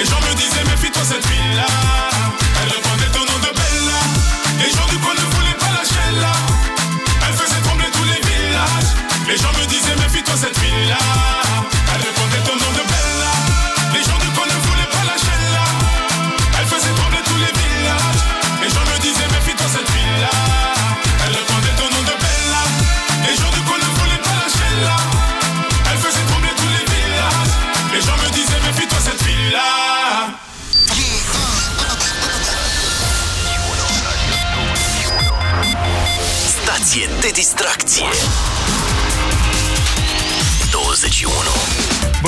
Les gens me disaient méfie-toi cette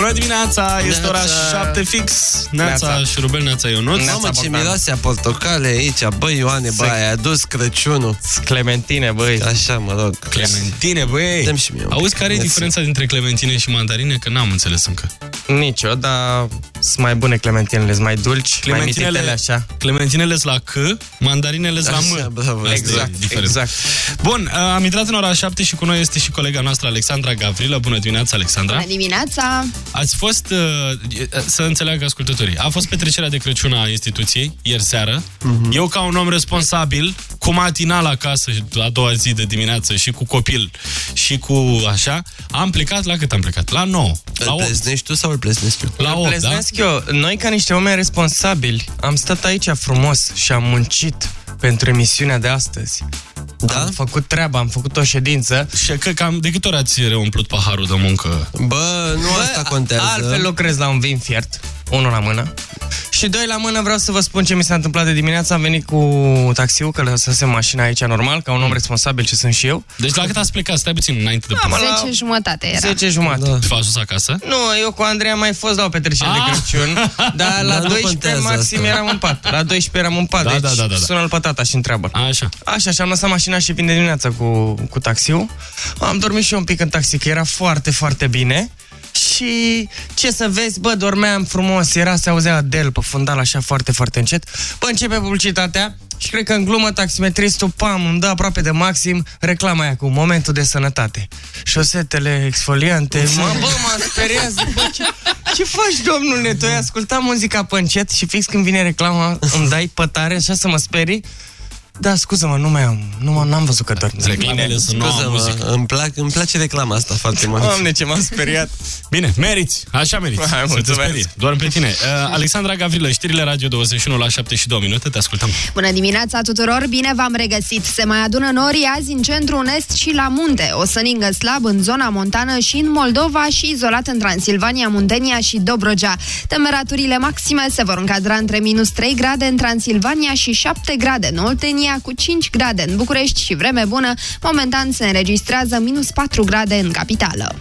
Bună dimineața, este ora Neața. 7 fix. Neața, Neața. Șurubel, Neața Ionuț. Mamă, ce miroase a portocale aici, băi, Ioane, bă, ai adus Crăciunul. Clementine, băi. Așa, mă rog. Clementine, băi. Dăm și mie un Auzi pic. care e Mersi. diferența dintre clementine și mandarine? Că n-am înțeles încă. Nicio, dar sunt mai bune clementinele, sunt mai dulci, mai mititele așa. clementinele sunt la C, mandarinele sunt la Așa, M. bravo, Asta e exact, diferența. exact. Bun, uh, am intrat în ora 7 și cu noi este și colega noastră Alexandra Gavrilă. Bună dimineața, Alexandra. Bună dimineața! Ați fost, uh, să înțeleagă ascultătorii, a fost petrecerea de Crăciun a instituției, ieri seară. Eu, ca un om responsabil, cu matinal acasă a doua zi de dimineață și cu copil și cu așa, am plecat la cât am plecat? La 9. La Îl 8. pleznești tu sau îl pleznesc eu? La 8, da? Pleznească eu. Noi, ca niște oameni responsabili, am stat aici frumos și am muncit pentru emisiunea de astăzi. Da? Am făcut treaba, am făcut o ședință. Și că cam de câte ori ați reumplut paharul de muncă? Bă, nu asta contează. Altfel lucrez la un vin fiert, unul la mână. Și doi la mână vreau să vă spun ce mi s-a întâmplat de dimineață. Am venit cu taxiul, că lăsasem mașina aici normal, ca un om responsabil ce sunt și eu. Deci la cât ați plecat? Stai puțin, înainte de Da, mă, plecat. la 10 jumătate era. 10 jumate. Da. V-ați dus acasă? Nu, eu cu Andrei am mai fost la o petrecere Ah! de Crăciun, dar la Da, nu 12 contează maxim asta. eram în pat. La 12 eram în pat, Da, deci da, da, da, da. sună-l pe tata și întreabă. Așa. Așa, și am lăsat mașina și vin de dimineață cu, cu taxiul. Am dormit și eu un pic în taxi, că era foarte, foarte bine. Și ce să vezi, bă, dormeam frumos, era, se auzea Adele pe fundal așa foarte, foarte încet. Bă, începe publicitatea și cred că în glumă taximetristul, pam, îmi dă aproape de maxim reclama aia cu momentul de sănătate. Șosetele exfoliante, mă, bă, mă speriat, zic, bă, ce, ce faci, domnule? Tu ai ascultat muzica pe încet și fix când vine reclama îmi dai pătare așa să mă sperii? Da, scuză-mă, nu mai am, nu m- n-am văzut că dorm. Reclamele sunt noua muzică. Scuză-mă, îmi, plac, îmi place reclama asta foarte mult. Doamne, ce m-am speriat. Bine, meriți, așa meriți. Hai, să te mulțumesc. sperie. Doar pe tine. Uh, Alexandra Gavrilă, știrile Radio 21 la 7 și 2 minute, te ascultăm. Bună dimineața tuturor, bine v-am regăsit! Se mai adună norii azi în centru, în est și la munte. O să ningă slab în zona montană și în Moldova și izolat în Transilvania, Muntenia și Dobrogea. Temperaturile maxime se vor încadra între minus 3 grade în Transilvania și 7 grade în Oltenia, cu 5 grade în București și vreme bună. Momentan se înregistrează minus 4 grade în capitală.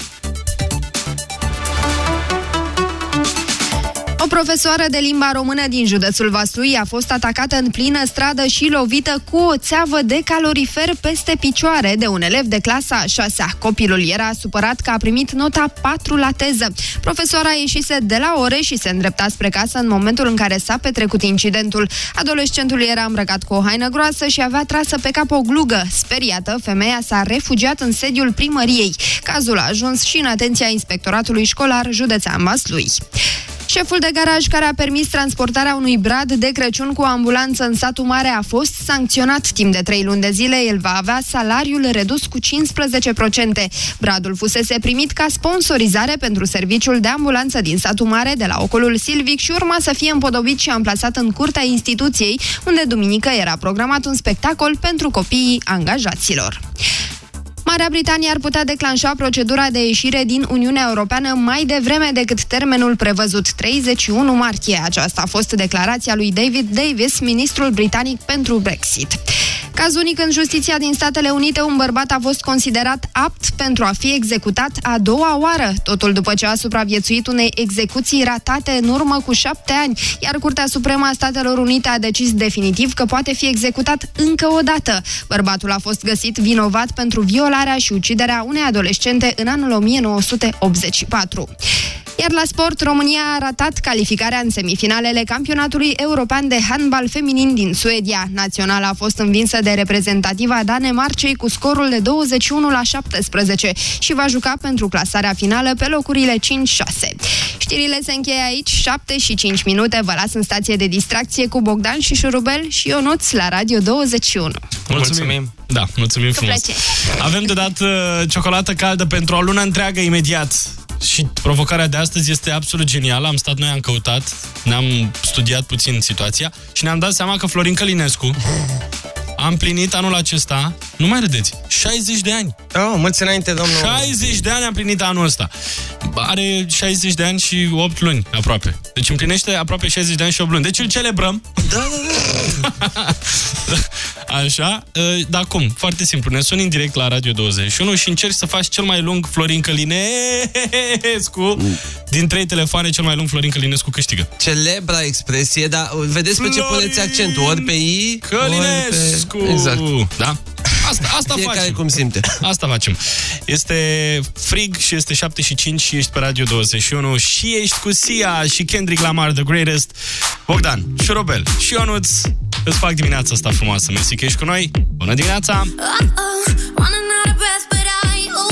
Profesoară de limba română din județul Vaslui a fost atacată în plină stradă și lovită cu o țeavă de calorifer peste picioare de un elev de clasa a 6 Copilul era supărat că a primit nota 4 la teză. Profesoara ieșise de la ore și se îndrepta spre casă în momentul în care s-a petrecut incidentul. Adolescentul era îmbrăcat cu o haină groasă și avea trasă pe cap o glugă. Speriată, femeia s-a refugiat în sediul primăriei. Cazul a ajuns și în atenția inspectoratului școlar județean Vaslui. Șeful de garaj care a permis transportarea unui brad de Crăciun cu o ambulanță în satul mare a fost sancționat timp de 3 luni de zile. El va avea salariul redus cu 15%. Bradul fusese primit ca sponsorizare pentru serviciul de ambulanță din satul mare de la ocolul Silvic și urma să fie împodobit și amplasat în curtea instituției, unde duminică era programat un spectacol pentru copiii angajaților. Marea Britanie ar putea declanșa procedura de ieșire din Uniunea Europeană mai devreme decât termenul prevăzut 31 martie. Aceasta a fost declarația lui David Davis, ministrul britanic pentru Brexit. Caz unic în justiția din Statele Unite, un bărbat a fost considerat apt pentru a fi executat a doua oară, totul după ce a supraviețuit unei execuții ratate în urmă cu șapte ani, iar Curtea Supremă a Statelor Unite a decis definitiv că poate fi executat încă o dată. Bărbatul a fost găsit vinovat pentru violarea și uciderea unei adolescente în anul 1984. Iar la sport, România a ratat calificarea în semifinalele campionatului european de handbal feminin din Suedia. Naționala a fost învinsă de reprezentativa Danemarcei cu scorul de 21 la 17 și va juca pentru clasarea finală pe locurile 5-6. Știrile se încheie aici, 7 și 5 minute. Vă las în stație de distracție cu Bogdan și Șurubel și Ionuț la Radio 21. Mulțumim. Da, mulțumim frumos. plăcere. Avem de dat uh, ciocolată caldă pentru o lună întreagă imediat. Și provocarea de astăzi este absolut genială. Am stat noi, am căutat, ne-am studiat puțin situația și ne-am dat seama că Florin Călinescu a împlinit anul acesta, nu mai râdeți, 60 de ani. Oh, mulți înainte, domnul. 60 de ani a împlinit anul ăsta. Are 60 de ani și 8 luni aproape. Deci împlinește aproape 60 de ani și 8 luni. Deci îl celebrăm. Da, da, da. Așa, uh, dar cum? Foarte simplu. Ne suni în direct la Radio 21 și încerci să faci cel mai lung Florin Călinescu. Din trei telefoane, cel mai lung Florin Călinescu câștigă. Celebra expresie, dar vedeți pe ce Florin puneți accentul? Ori pe I, Călinescu! ori pe... Exact. Da? Asta, asta Fiecare facem. cum simte. Asta facem. Este frig și este 7 și 5 și ești pe Radio 21 și ești cu Sia și Kendrick Lamar, The Greatest. Bogdan, și Robel și Ionuț îți fac dimineața asta frumoasă. Mersi că ești cu noi. Bună dimineața! Uh-oh, running out of breath, but I, oh,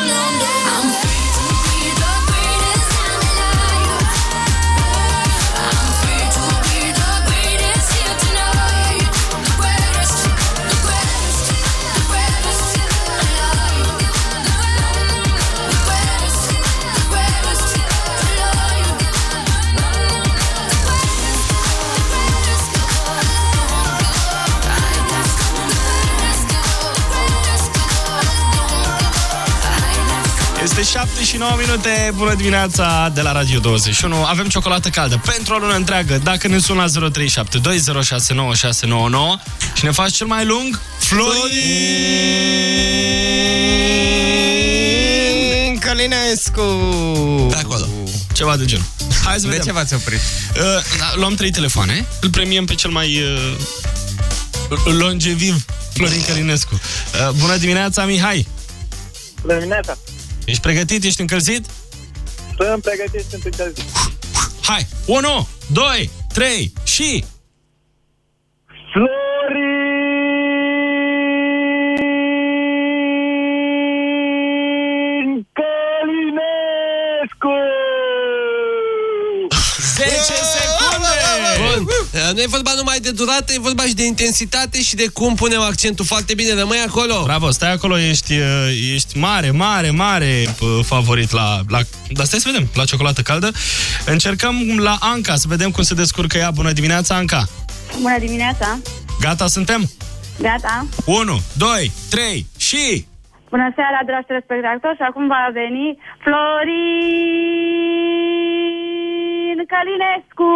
Este 7 și 9 minute. Bună dimineața de la Radio 21. Avem ciocolată caldă pentru o lună întreagă. Dacă ne suni la 0372069699 și ne faci cel mai lung, Florin! Călinescu! Pe acolo. Ceva de genul. Hai să De vedem. ce v-ați oprit? Uh, da, luăm trei telefoane, îl premiem pe cel mai uh, longeviv Florin Călinescu. Uh, bună dimineața, Mihai! Bună dimineața! Ești pregătit? Ești încălzit? Sunt pregătit, sunt încălzit. Hai! 1, 2, 3 și... Florin Bun. Uh, Nu e vorba numai de durată, e vorba și de intensitate și de cum punem accentul foarte bine. Rămâi acolo. Bravo, stai acolo, ești, uh, ești mare, mare, mare uh, favorit la, la... Dar stai să vedem, la ciocolată caldă. Încercăm la Anca, să vedem cum se descurcă ea. Bună dimineața, Anca! Bună dimineața! Gata, suntem? Gata! 1, 2, 3 și... Bună seara, dragi telespectatori, și acum va veni Florin Călinescu!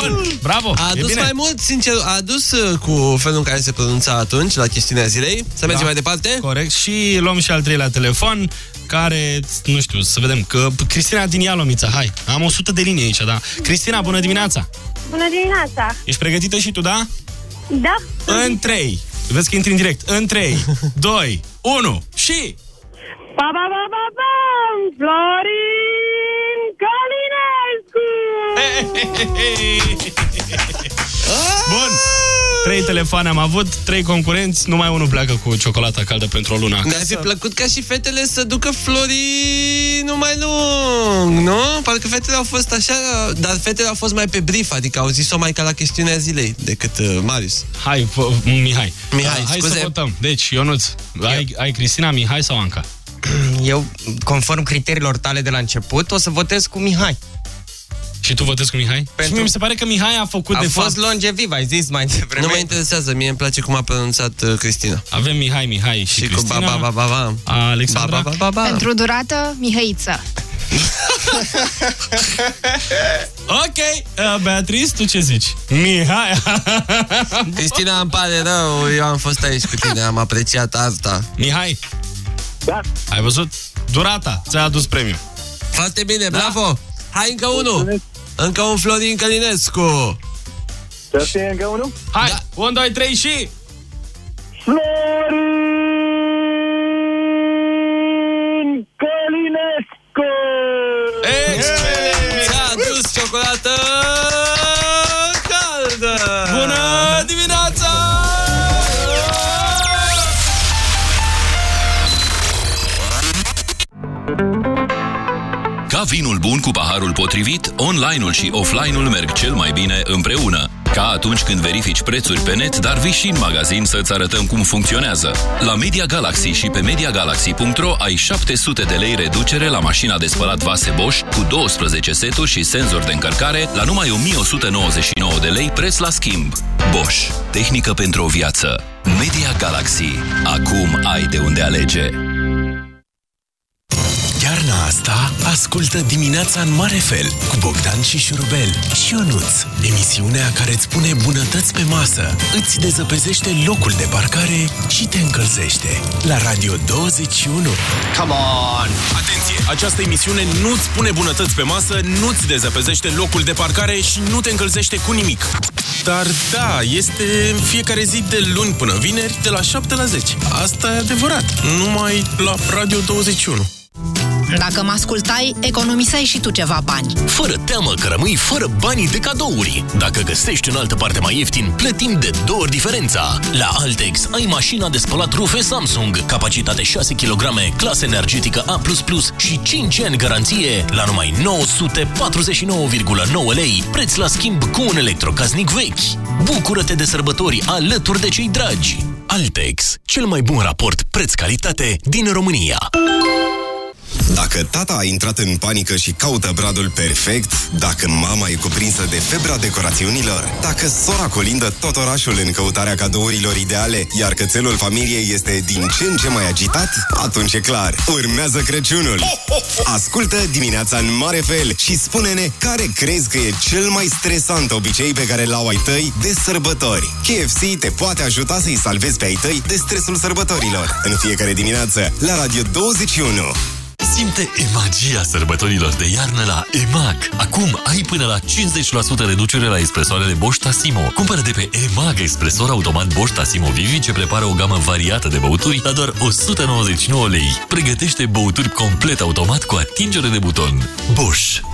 Bun, bravo! A e adus bine. mai mult, sincer, a adus uh, cu felul în care se pronunța atunci la chestiunea zilei. Să mergem Da. mai departe? Corect. Și luăm și al treilea telefon, care, nu știu, să vedem, că Cristina din Ialomița, hai, am 100 de linii aici, da? Cristina, bună dimineața! Bună dimineața! Ești pregătită și tu, da? Da? În 3, vezi că intri în direct, în 3, 2, 1 și... Pa, pa, pa, pa, pa! Florin Călinescu! Bun, trei telefoane am avut, trei concurenți, numai unul pleacă cu ciocolata caldă pentru o lună Ne-ar acasă. fi plăcut ca și fetele să ducă florii mai lung, nu? Parcă fetele au fost așa, dar fetele au fost mai pe brief, adică au zis-o mai ca la chestiunea zilei decât uh, Marius. Hai, p- Mihai. Mihai, Ah, hai scuze. să votăm. Deci, Ionuț, ai, ai Cristina, Mihai sau Anca? Eu, conform criteriilor tale de la început, o să votez cu Mihai. Și tu votezi cu Mihai? Pentru- Și mie mi se pare că Mihai a făcut A de fost fapt... longeviv, ai zis mai devreme. Nu mă interesează, mie îmi place cum a pronunțat uh, Cristina. Avem Mihai, Mihai și, Și cu Cristina. ba ba ba ba ba. Alexandra? Ba, ba, ba, ba, ba. Pentru durată, Mihăiță. Ok, uh, Beatrice, tu ce zici? Mihai! Cristina, îmi pare rău, eu am fost aici cu tine, am apreciat asta. Mihai, Da. ai văzut? Durata, ți-a adus premiu. Foarte bine, bravo! Hai încă unul! Încă un Florin Călinescu! Să fie încă unul? Hai, da. 1, 2, 3 și... Florin cu paharul potrivit, online-ul și offline-ul merg cel mai bine împreună. Ca atunci când verifici prețuri pe net, dar vii și în magazin să-ți arătăm cum funcționează. La Media Galaxy și pe MediaGalaxy.ro ai 700 de lei reducere la mașina de spălat vase Bosch cu 12 seturi și senzor de încărcare la numai 1199 de lei preț la schimb. Bosch. Tehnică pentru o viață. Media Galaxy. Acum ai de unde alege. Iarna asta, ascultă dimineața în mare fel cu Bogdan și Șurubel și Ionuț. Emisiunea care îți pune bunătăți pe masă, îți dezăpezește locul de parcare și te încălzește. La Radio 21. Come on! Atenție! Această emisiune nu-ți pune bunătăți pe masă, nu-ți dezăpezește locul de parcare și nu te încălzește cu nimic. Dar da, este în fiecare zi de luni până vineri, de la 7 la 10. Asta e adevărat. Numai la Radio 21. Dacă mă ascultai, economiseai și tu ceva bani. Fără teamă că rămâi fără banii de cadouri. Dacă găsești în altă parte mai ieftin, plătim de două ori diferența. La Altex ai mașina de spălat rufe Samsung, capacitate 6 kg, clasă energetică A++ și 5 ani garanție la numai 949,9 lei, preț la schimb cu un electrocasnic vechi. Bucură-te de sărbători alături de cei dragi. Altex, cel mai bun raport preț-calitate din România. Dacă tata a intrat în panică și caută bradul perfect, dacă mama e cuprinsă de febra decorațiunilor, dacă sora colindă tot orașul în căutarea cadourilor ideale, iar cățelul familiei este din ce în ce mai agitat, atunci e clar, urmează Crăciunul. Ascultă dimineața în mare fel și spune-ne care crezi că e cel mai stresant obicei pe care l-au ai tăi de sărbători. KFC te poate ajuta să-i salvezi pe ai tăi de stresul sărbătorilor. În fiecare dimineață, la Radio 21. Simte magia sărbătorilor de iarnă la EMAG. Acum ai până la 50% reducere la espresoarele Bosch Tassimo. Cumpără de pe EMAG espresor automat Bosch Tassimo Vivi ce prepară o gamă variată de băuturi la doar 199 lei. Pregătește băuturi complet automat cu atingere de buton. Bosch.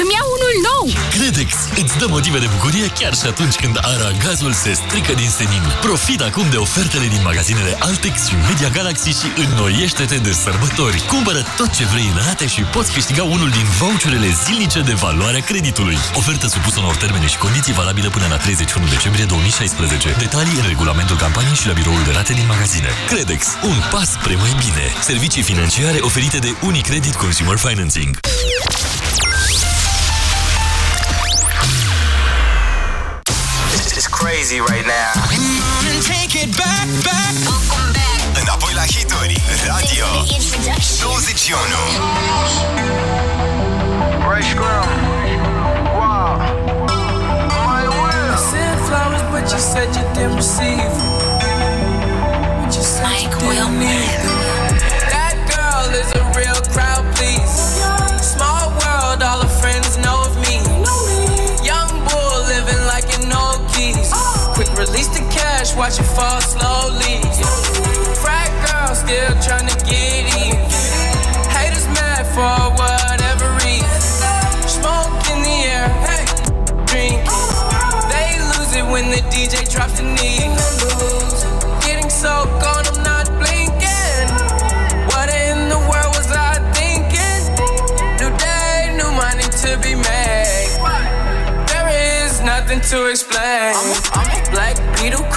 Îmi iau unul nou! Credex îți dă motive de bucurie chiar și atunci când aragazul se strică din senin. Profit acum de ofertele din magazinele Altex și Media Galaxy și înnoiește-te de sărbători. Cumpără tot ce vrei în rate și poți câștiga unul din voucherele zilnice de valoare a creditului. Ofertă supusă unor termene și condiții valabile până la 31 decembrie 2016. Detalii în regulamentul campaniei și la biroul de rate din magazine. Credex, un pas spre mai bine. Servicii financiare oferite de Unicredit Consumer Financing. Crazy right now. Mm-hmm. Take it back, back. welcome Înapoi la hituri, radio 21. Fresh girl. Wow. My will. I sent flowers, but you said you didn't receive. But you said you didn't need watch it fall slowly. Frat girl still trying to get in. Haters mad for whatever reason. Smoke in the air, hey, drink. They lose it when the DJ drops the knee. Getting so gone, I'm not blinking. What in the world was I thinking? New day, new money to be made. There is nothing to explain. I'm a, I'm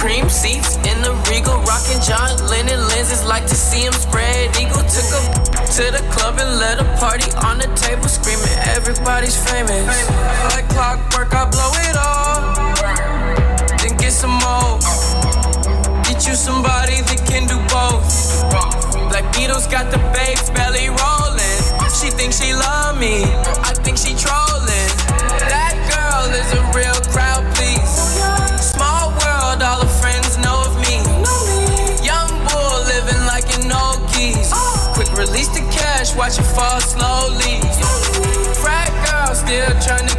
cream seats in the regal, rocking John Lennon lenses. Like to see him spread eagle. Took a to the club and let a party on the table, screaming everybody's famous. Like clockwork, I blow it all, then get some more. Get you somebody that can do both. Black Beatles got the babes belly rolling. She thinks she love me, I think she trolling. Watch it fall slowly. Frat girl still trying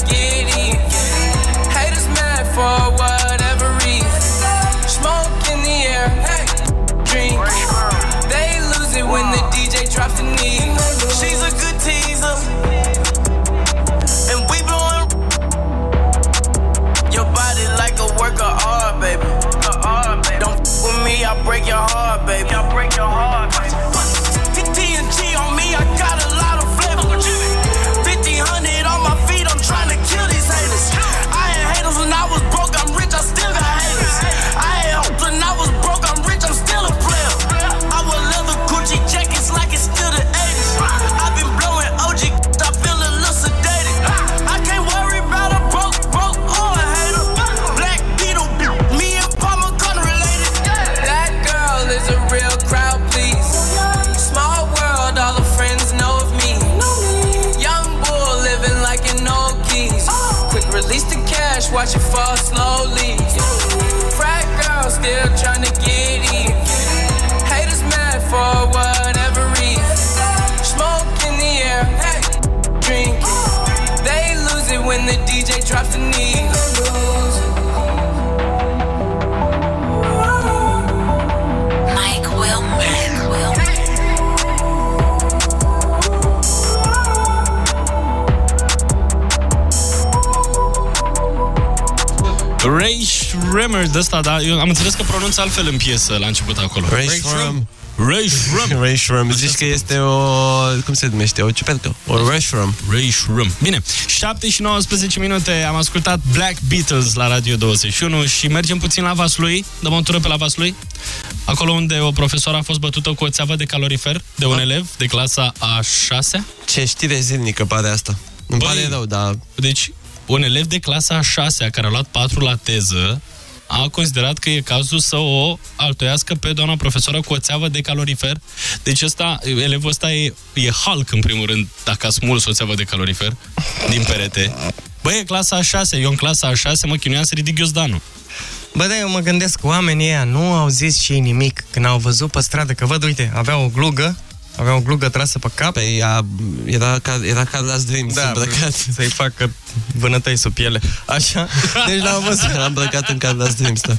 Schremer de ăsta, da, eu am înțeles că pronunță altfel în piesă la început acolo. Ray Shrum. Ray Shrum. Ray Shrum. Zici că este o... Cum se numește? O ciupercă. O Ray Shrum. Ray Shrum. Bine, 7 și 19 minute am ascultat Black Beatles la Radio 21 și mergem puțin la Vaslui. Dăm o tură pe la Vaslui. Acolo unde o profesoară a fost bătută cu o țeavă de calorifer de un elev de clasa a 6 Ce știre zilnică pare asta. Îmi Băi, pare rău, dar... Deci, un elev de clasa a 6 care a luat 4 la teză a considerat că e cazul să o altoiască pe doamna profesoară cu o țeavă de calorifer. Deci ăsta, elevul ăsta e, e Hulk, în primul rând, dacă a smuls o țeavă de calorifer din perete. Băi, e clasa a 6, eu în clasa a 6 mă chinuiam să ridic ghiozdanul. Bă, da, eu mă gândesc că oamenii ăia nu au zis și ei nimic când au văzut pe stradă, că văd, uite, avea o glugă, avea o glugă trasă pe cap. Păi ea, era, ca, era Carla's Dreams Da, îmbrăcat. să-i facă vânătăi sub piele. Așa. Deci l-au văzut. Era îmbrăcat în Carla's Dreams, da.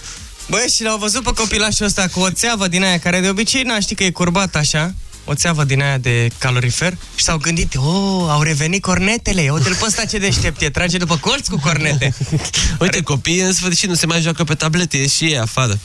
Băi, și l-au văzut pe copilașul ăsta cu o țeavă din aia, care de obicei, n știi că e curbat așa, o țeavă din aia de calorifer și s-au gândit, oh, au revenit cornetele, uite-l pe ăsta ce deștept e, trage după colț cu cornete. Uite, copiii în sfârșit nu se mai joacă pe tablete, e și ei afară.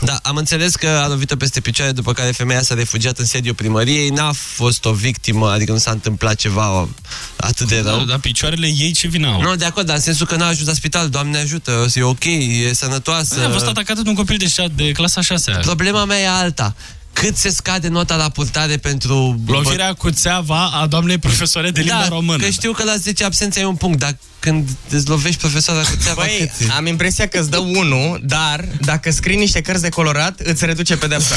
Da, am înțeles că a lovit-o peste picioare, după care femeia s-a refugiat în sediul primăriei, n-a fost o victimă, adică nu s-a întâmplat ceva atât de rău. Da, dar picioarele ei ce vină au? Nu, de acord, dar în sensul că n-a ajuns la spital, Doamne ajută, e ok, e sănătoasă. A fost atacată de un copil de, șa- de clasa 6 Problema mea e alta. Cât se scade nota la purtare pentru... Lovirea cu țeava a doamnei profesoare de limba da, română. că știu că la 10 absențe ai un punct, dar când îți lovești profesoara cu țeava, Băi, cât e? am impresia că îți dă unul, dar dacă scrii niște cărți de colorat, îți reduce pedepsa.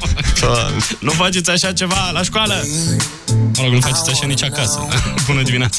nu faceți așa ceva la școală. Mă rog, nu faceți așa nici acasă. Bună dimineața.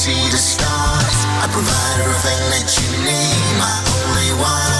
See the stars. I provide everything that you need, my only one.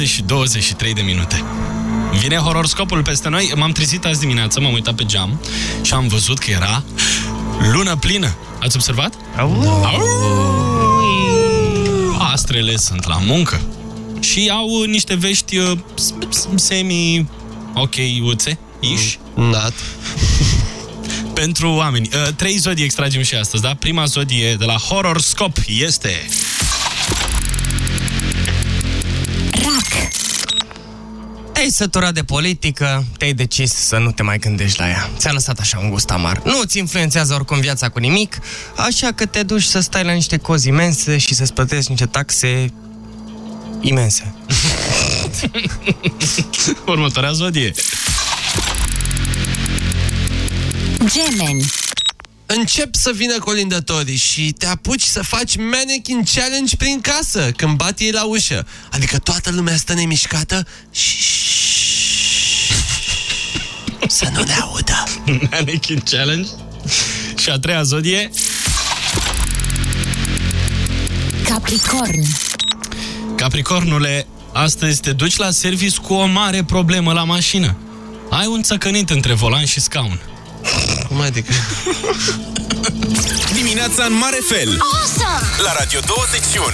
7 și 23 de minute. Vine horoscopul peste noi. M-am trezit azi dimineață, m-am uitat pe geam și am văzut că era lună plină. Ați observat? Au! Astrele sunt la muncă și au uh, niște vești uh, s- s- semi ok uțe, iși. Nat. Pentru oameni. Uh, Trei zodii extragem și astăzi, da? Prima zodie de la horoscop este... Te-ai săturat de politică, te-ai decis să nu te mai gândești la ea. Ți-a lăsat așa un gust amar. Nu ți influențează oricum viața cu nimic, așa că te duci să stai la niște cozi imense și să-ți plătești niște taxe imense. Următoarea zodie. Gemeni. Încep să vină colindătorii și te apuci să faci mannequin challenge prin casă când bat ei la ușă. Adică toată lumea stă nemișcată și să nu ne audă. Mannequin challenge. Și a treia zodie. Capricorn. Capricornule, astăzi te duci la service cu o mare problemă la mașină. Ai un țăcănit între volan și scaun. Cum adică? Dimineața în mare fel. Awesome! La Radio 21.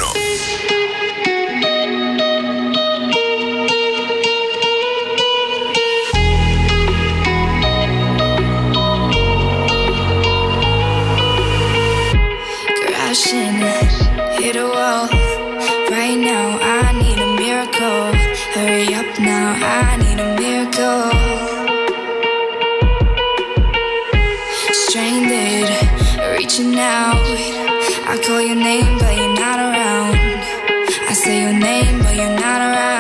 crashing, hit a wall. Right now, I need a miracle. Hurry up now, I need a miracle. I call your name, but you're not around. I say your name, but you're not around.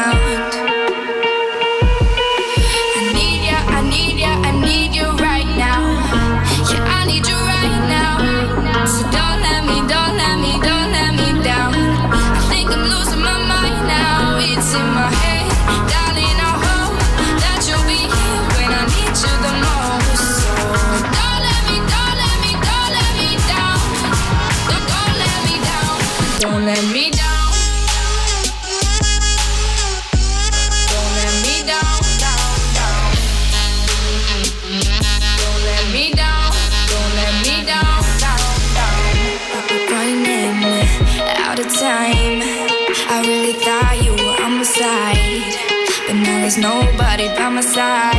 Nobody by my side.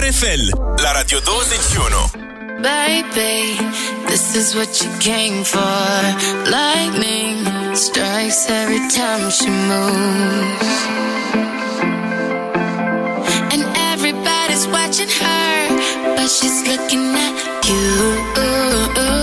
Mare fel. La Radio 21. Baby, this is what you came for. Lightning strikes every time she moves. And everybody's watching her, but she's looking at you.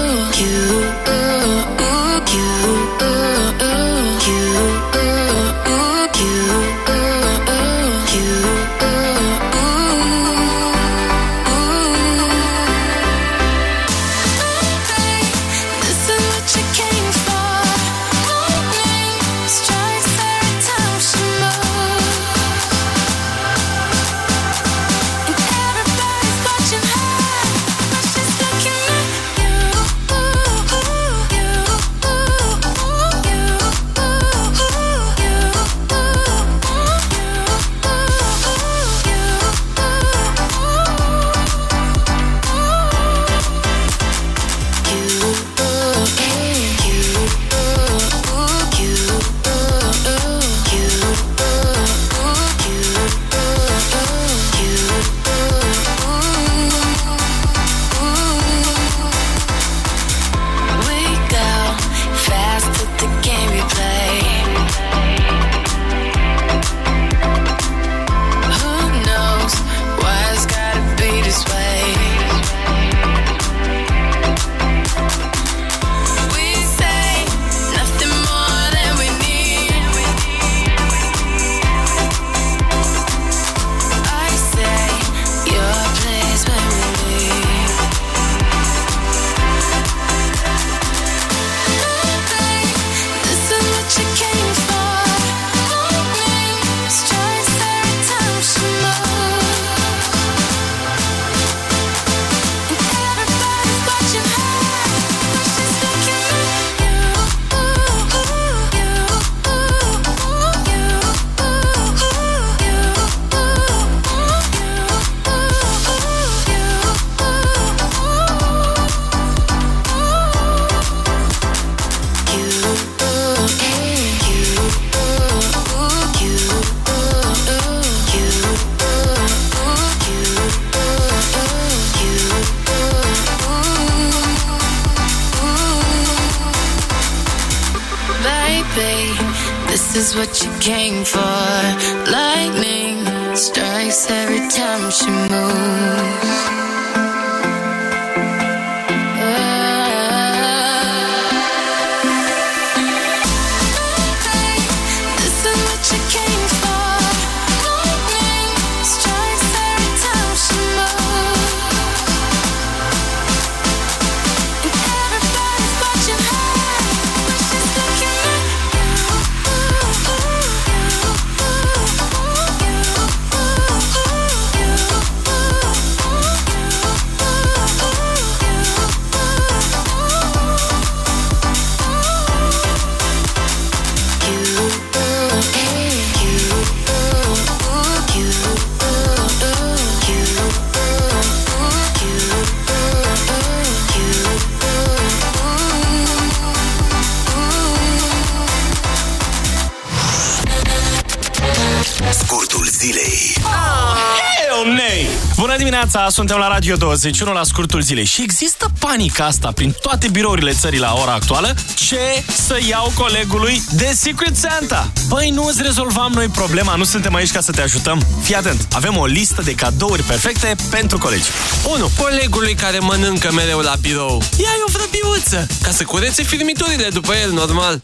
Dimineața, suntem la Radio 21 la scurtul zilei și există panica asta prin toate birourile țării la ora actuală. Ce să iau colegului de Secret Santa? Păi nu îți rezolvam noi problema, nu suntem aici ca să te ajutăm. Fii atent, avem o listă de cadouri perfecte pentru colegi. 1. Colegului care mănâncă mereu la birou. Ia-i o vrăbiuță, ca să curețe firmiturile după el, normal.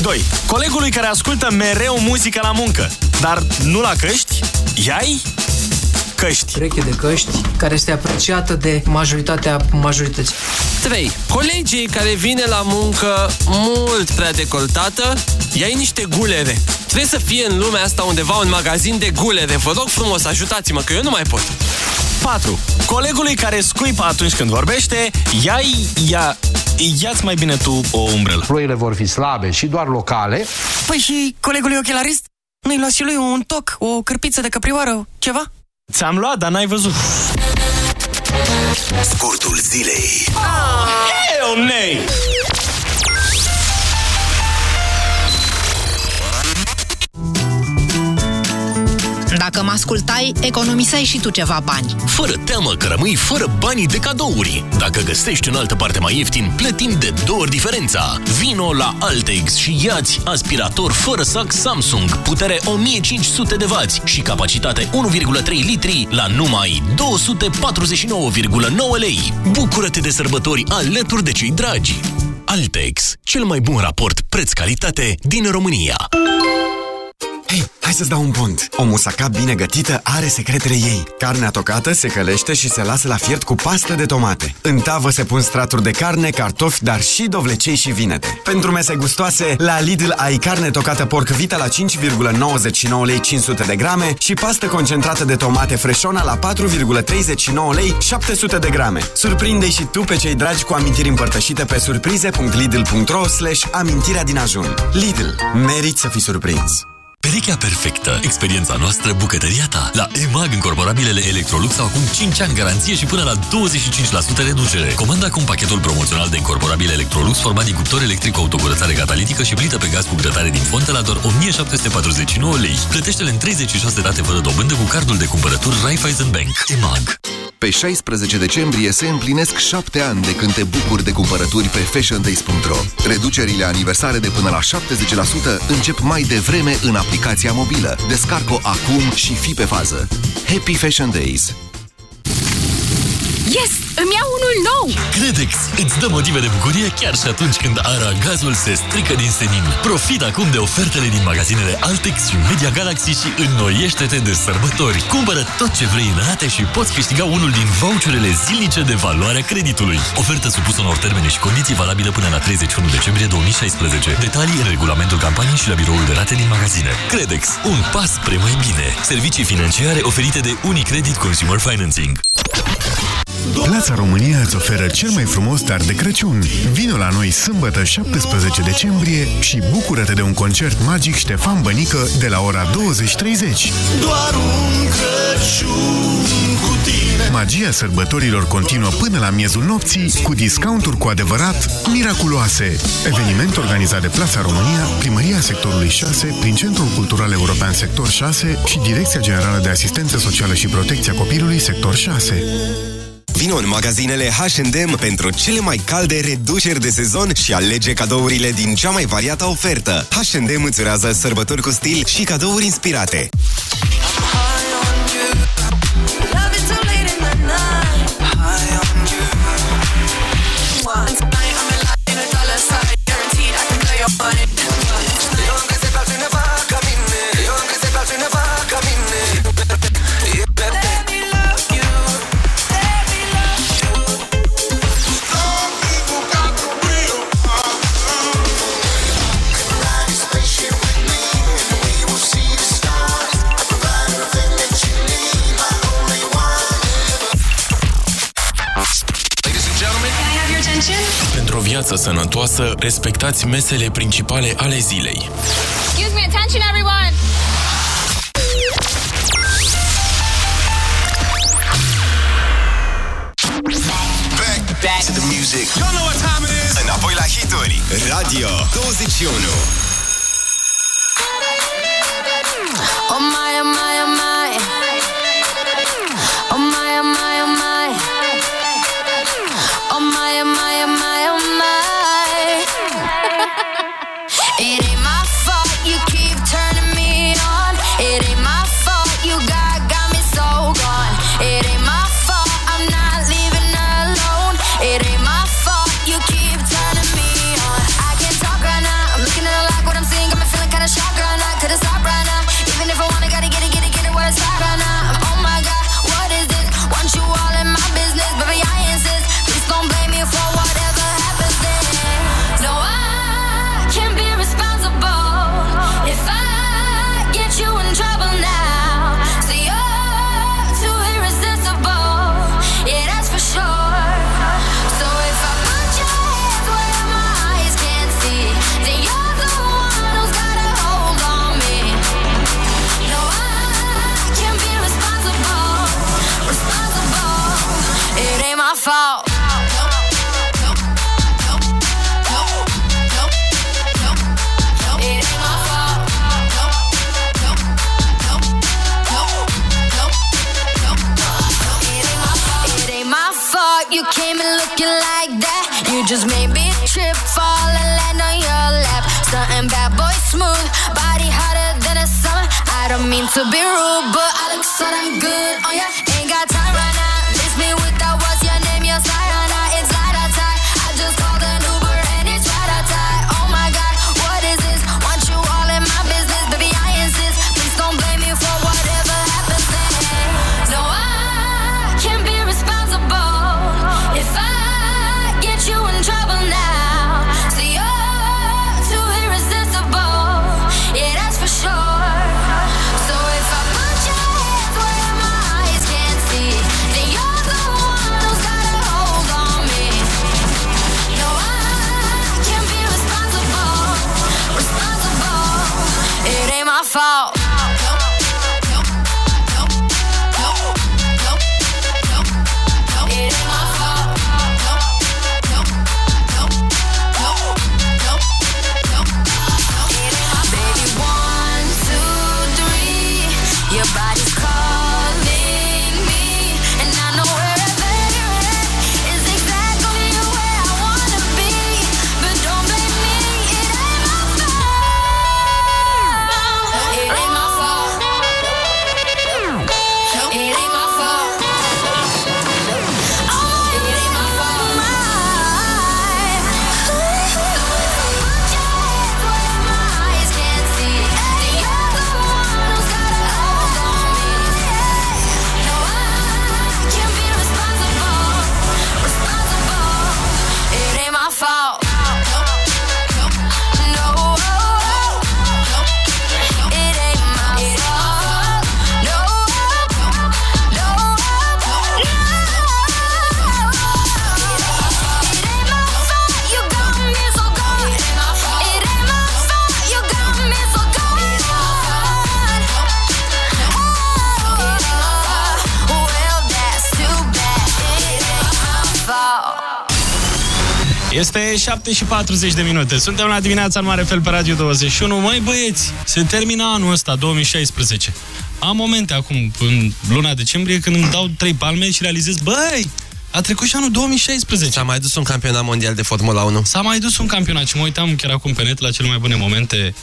2. Colegului care ascultă mereu muzică la muncă, dar nu la căști, iai căști. Ureche de căști care este apreciată de majoritatea majorității. 3. Colegii care vine la muncă mult prea decoltată, ia niște gulere. Trebuie să fie în lumea asta undeva un magazin de gulere. Vă rog frumos, ajutați-mă, că eu nu mai pot. 4. Colegului care scuipă atunci când vorbește, ia-i, ia, ia-ți mai bine tu o umbrelă. Ploile vor fi slabe și doar locale. Păi și colegului ochelarist? Nu-i luat și lui un toc, o cârpiță de căprioară, ceva? Ți-am luat, dar n-ai văzut. Scurtul zilei. Hell nay! Dacă mă ascultai, economiseai și tu ceva bani. Fără teamă că rămâi fără banii de cadouri. Dacă găsești în altă parte mai ieftin, plătim de două ori diferența. Vino la Altex și iați aspirator fără sac Samsung, putere 1500 de W și capacitate 1,3 litri la numai 249,9 lei. Bucură-te de sărbători alături de cei dragi. Altex, cel mai bun raport preț-calitate din România. Hei, hai să-ți dau un pont. O musaca bine gătită are secretele ei. Carnea tocată se călește și se lasă la fiert cu pastă de tomate. În tavă se pun straturi de carne, cartofi, dar și dovlecei și vinete. Pentru mese gustoase, la Lidl ai carne tocată porc vita la 5,99 lei 500 de grame și pastă concentrată de tomate freșona la 4,39 lei 700 de grame. Surprinde și tu pe cei dragi cu amintiri împărtășite pe surprize.lidl.ro slash amintirea din ajun. Lidl. Merit să fii surprins. Perechea perfectă. Experiența noastră, bucătăria ta. La EMAG, încorporabilele Electrolux au acum 5 ani garanție și până la 25% reducere. Comanda acum pachetul promoțional de încorporabile Electrolux format din cuptor electric cu autocurățare catalitică și plită pe gaz cu grătare din fontă la doar 1749 lei. Plătește-le în 36 rate fără dobândă cu cardul de cumpărături Raiffeisen Bank. EMAG. Pe 16 decembrie se împlinesc 7 ani de când te bucuri de cumpărături pe fashiondays.ro. Reducerile aniversare de până la 70% încep mai devreme în aplicația mobilă. Descarcă-o acum și fi pe fază. Happy Fashion Days! Yes! Îmi iau unul nou! Credex îți dă motive de bucurie chiar și atunci când aragazul se strică din senin. Profit acum de ofertele din magazinele Altex și Media Galaxy și înnoiește-te de sărbători. Cumpără tot ce vrei în rate și poți câștiga unul din voucherele zilnice de valoare a creditului. Ofertă supusă unor termene și condiții valabile până la 31 decembrie 2016. Detalii în regulamentul campaniei și la biroul de rate din magazine. Credex, un pas spre mai bine. Servicii financiare oferite de Unicredit Consumer Financing. Plața România îți oferă cel mai frumos dar de Crăciun. Vino la noi sâmbătă 17 decembrie și bucură-te de un concert magic Ștefan Bănică de la ora 20.30. Doar un Crăciun cu tine Magia sărbătorilor continuă până la miezul nopții cu discounturi cu adevărat miraculoase. Eveniment organizat de Plața România, Primăria Sectorului 6, prin Centrul Cultural European Sector 6 și Direcția Generală de Asistență Socială și Protecția Copilului Sector 6. Vino în magazinele H&M pentru cele mai calde reduceri de sezon și alege cadourile din cea mai variată ofertă. H&M îți urează sărbători cu stil și cadouri inspirate. masă sănătoasă, respectați mesele principale ale zilei. Excuse me, attention everyone! Back, back to the music. Y'all know what time it is. Înapoi la hituri. Radio 21. smooth, body hotter than a summer. I don't mean to be rude, but I look so damn good on ya. Ain't got time right now. Miss me with that what's your name, your style. e 7 și 40 de minute. Suntem la dimineața în mare fel pe Radio 21. mai băieți, se termină anul ăsta, 2016. Am momente acum, în luna decembrie, când îmi dau trei palme și realizez, băi, a trecut și anul 2016. S-a mai dus un campionat mondial de Formula 1. S-a mai dus un campionat și mă uitam chiar acum pe net la cele mai bune momente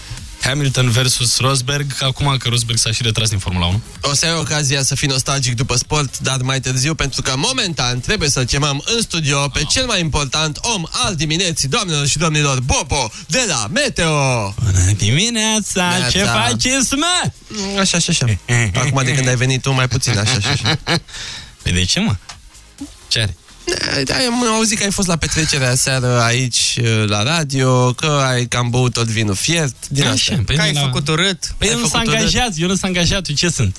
Hamilton versus Rosberg, acum că Rosberg s-a și retras din Formula 1. O să ai ocazia să fii nostalgic după sport, dar mai târziu, pentru că momentan trebuie să-l chemăm în studio pe cel mai important om al dimineții, doamnelor și domnilor, Bobo, de la Meteo! Bună dimineața! Neața. Ce faceți, mă? Așa, așa, așa. Acum de când ai venit tu, mai puțin, așa, așa, așa. Păi de ce, mă? Ce are? Da, am auzit că ai fost la petrecerea seară aici la radio, că ai cam băut tot vinul fiert, din Așa, asta. păi Că ai la- făcut urât. Păi Ai eu nu sunt făcut-o de- angajat, eu nu sunt angajat, eu ce sunt?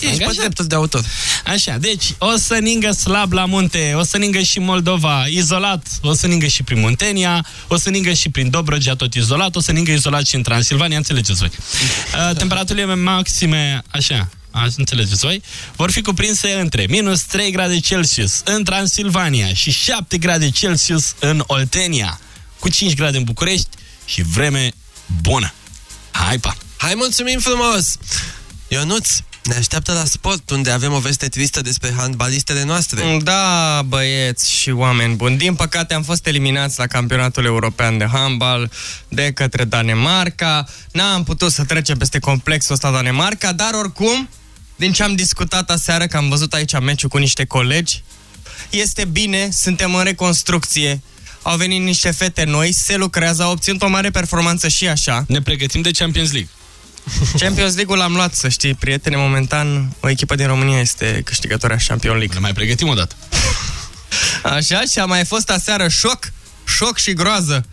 Ești pe Angajat. dreptul de autor. Așa, deci o să ningă slab la munte, o să ningă și Moldova izolat, o să ningă și prin Muntenia, o să ningă și prin Dobrogea tot izolat, o să ningă izolat și în Transilvania, înțelegeți voi. Uh, Temperaturile maxime, așa, Azi înțelegeți voi, vor fi cuprinse între minus 3 grade Celsius în Transilvania și 7 grade Celsius în Oltenia, cu 5 grade în București și vreme bună. Hai, pa! Hai, mulțumim frumos! Ionuț, ne așteaptă la sport, unde avem o veste tristă despre handbalistele noastre. Da, băieți și oameni buni. Din păcate am fost eliminați la campionatul european de handbal de către Danemarca. N-am putut să trecem peste complexul ăsta Danemarca, dar oricum, din ce am discutat aseară, că am văzut aici meciul cu niște colegi, este bine, suntem în reconstrucție. Au venit niște fete noi, se lucrează, au obținut o mare performanță și așa. Ne pregătim de Champions League. Champions League-ul l-am luat, să știi, prietene, momentan o echipă din România este câștigătoarea Champions League. Ne mai pregătim o dată. Așa, și a mai fost aseară șoc, șoc și groază.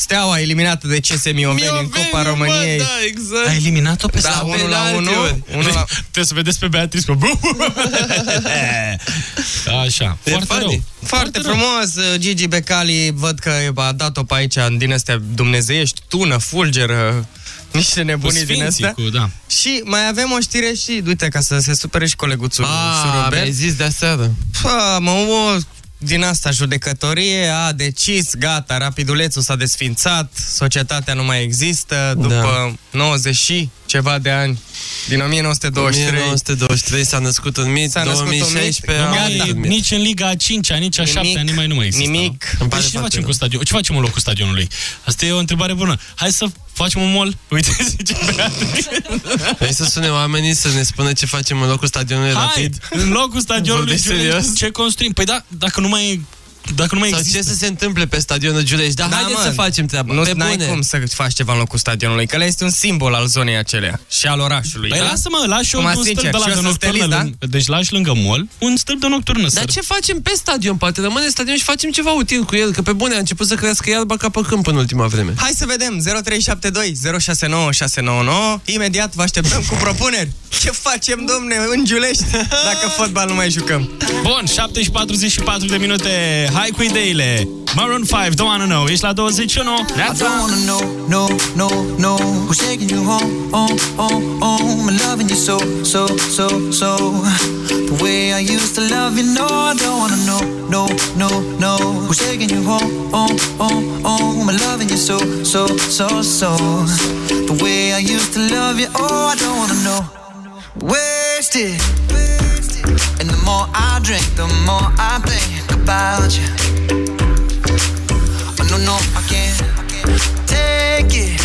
Steaua eliminată de CS Mioveni în Copa României. da, exact. A eliminat-o pe Da, Steaua? 1 la 1. penaltiuri. 1 la... Trebuie să vedeți pe Beatrice că... Așa, E foarte funny. rău. Foarte frumos, uh, Gigi Becali, văd că a dat-o pe aici din astea dumnezeiești, tună, fulgeră, niște nebunii din Sfinții, astea. cu, da. Și mai avem o știre și, uite, ca să se supere și coleguțul Ah, Șurubel. mi-ai zis de aseară. Pă, mă, o, din asta judecătorie a decis, gata, rapidulețul s-a desfințat, societatea nu mai există, după 90 și ceva de ani, din 1923. 1923 s-a născut un mit, S-a născut un mit. 2016 Nu a mai, murit un mit. nici în Liga a 5-a, nici a 7-a, nimeni nu mai există. nimic. Păi pare și ce foarte facem rău. cu stadion? Ce facem în locul stadionului? Asta e o întrebare bună. Hai să facem un mall? Uite, zice Beatrice. Vrei să sune oamenii să ne spună ce facem în locul stadionului Hai, rapid? în locul stadionului Vorbești serios? Giulești, ce construim? Păi da, dacă nu mai, dacă nu mai Sau există. ce să se întâmple pe stadionul Giulești? Dar Da, haideți mă, să facem treaba. Nu pe ai bune. cum să faci ceva în locul stadionului, că ăla este un simbol al zonei acelea și al orașului. Păi da? lasă-mă, lași Acum, un stâlp sincer, de la și eu de sunt nocturnă. stilist, da? lângă- Deci lași lângă mall un stâlp de nocturnă. Dar să- ce facem pe stadion? Poate rămâne stadion și facem ceva util cu el, că pe bune a început să crească iarba ca pe câmp în ultima vreme. Hai să vedem, 0372 069 699. Imediat vă așteptăm cu propuneri. Ce facem, domne, în Giulești, dacă fotbal nu mai jucăm? Bun, 7 și 44 de minute. Hai cu ideile. Maroon 5, don't wanna know. Ești la 21. I Neața. don't wanna know, no, no, no. Who's taking you home, home, home, home And loving you so, so, so, so. The way I used to love you, no I don't wanna know, no, no, no. Who's taking you home, home, home, home And loving you so, so, so, so. The way I used to love you, oh I don't wanna know. Wasted And the more I drink, the more I think about you Oh, no, no, I can't take it.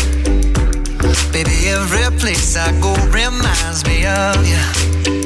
Baby, every place I go reminds me of you.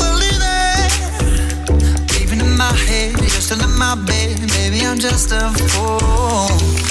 head, in my bed, baby, I'm just a fool.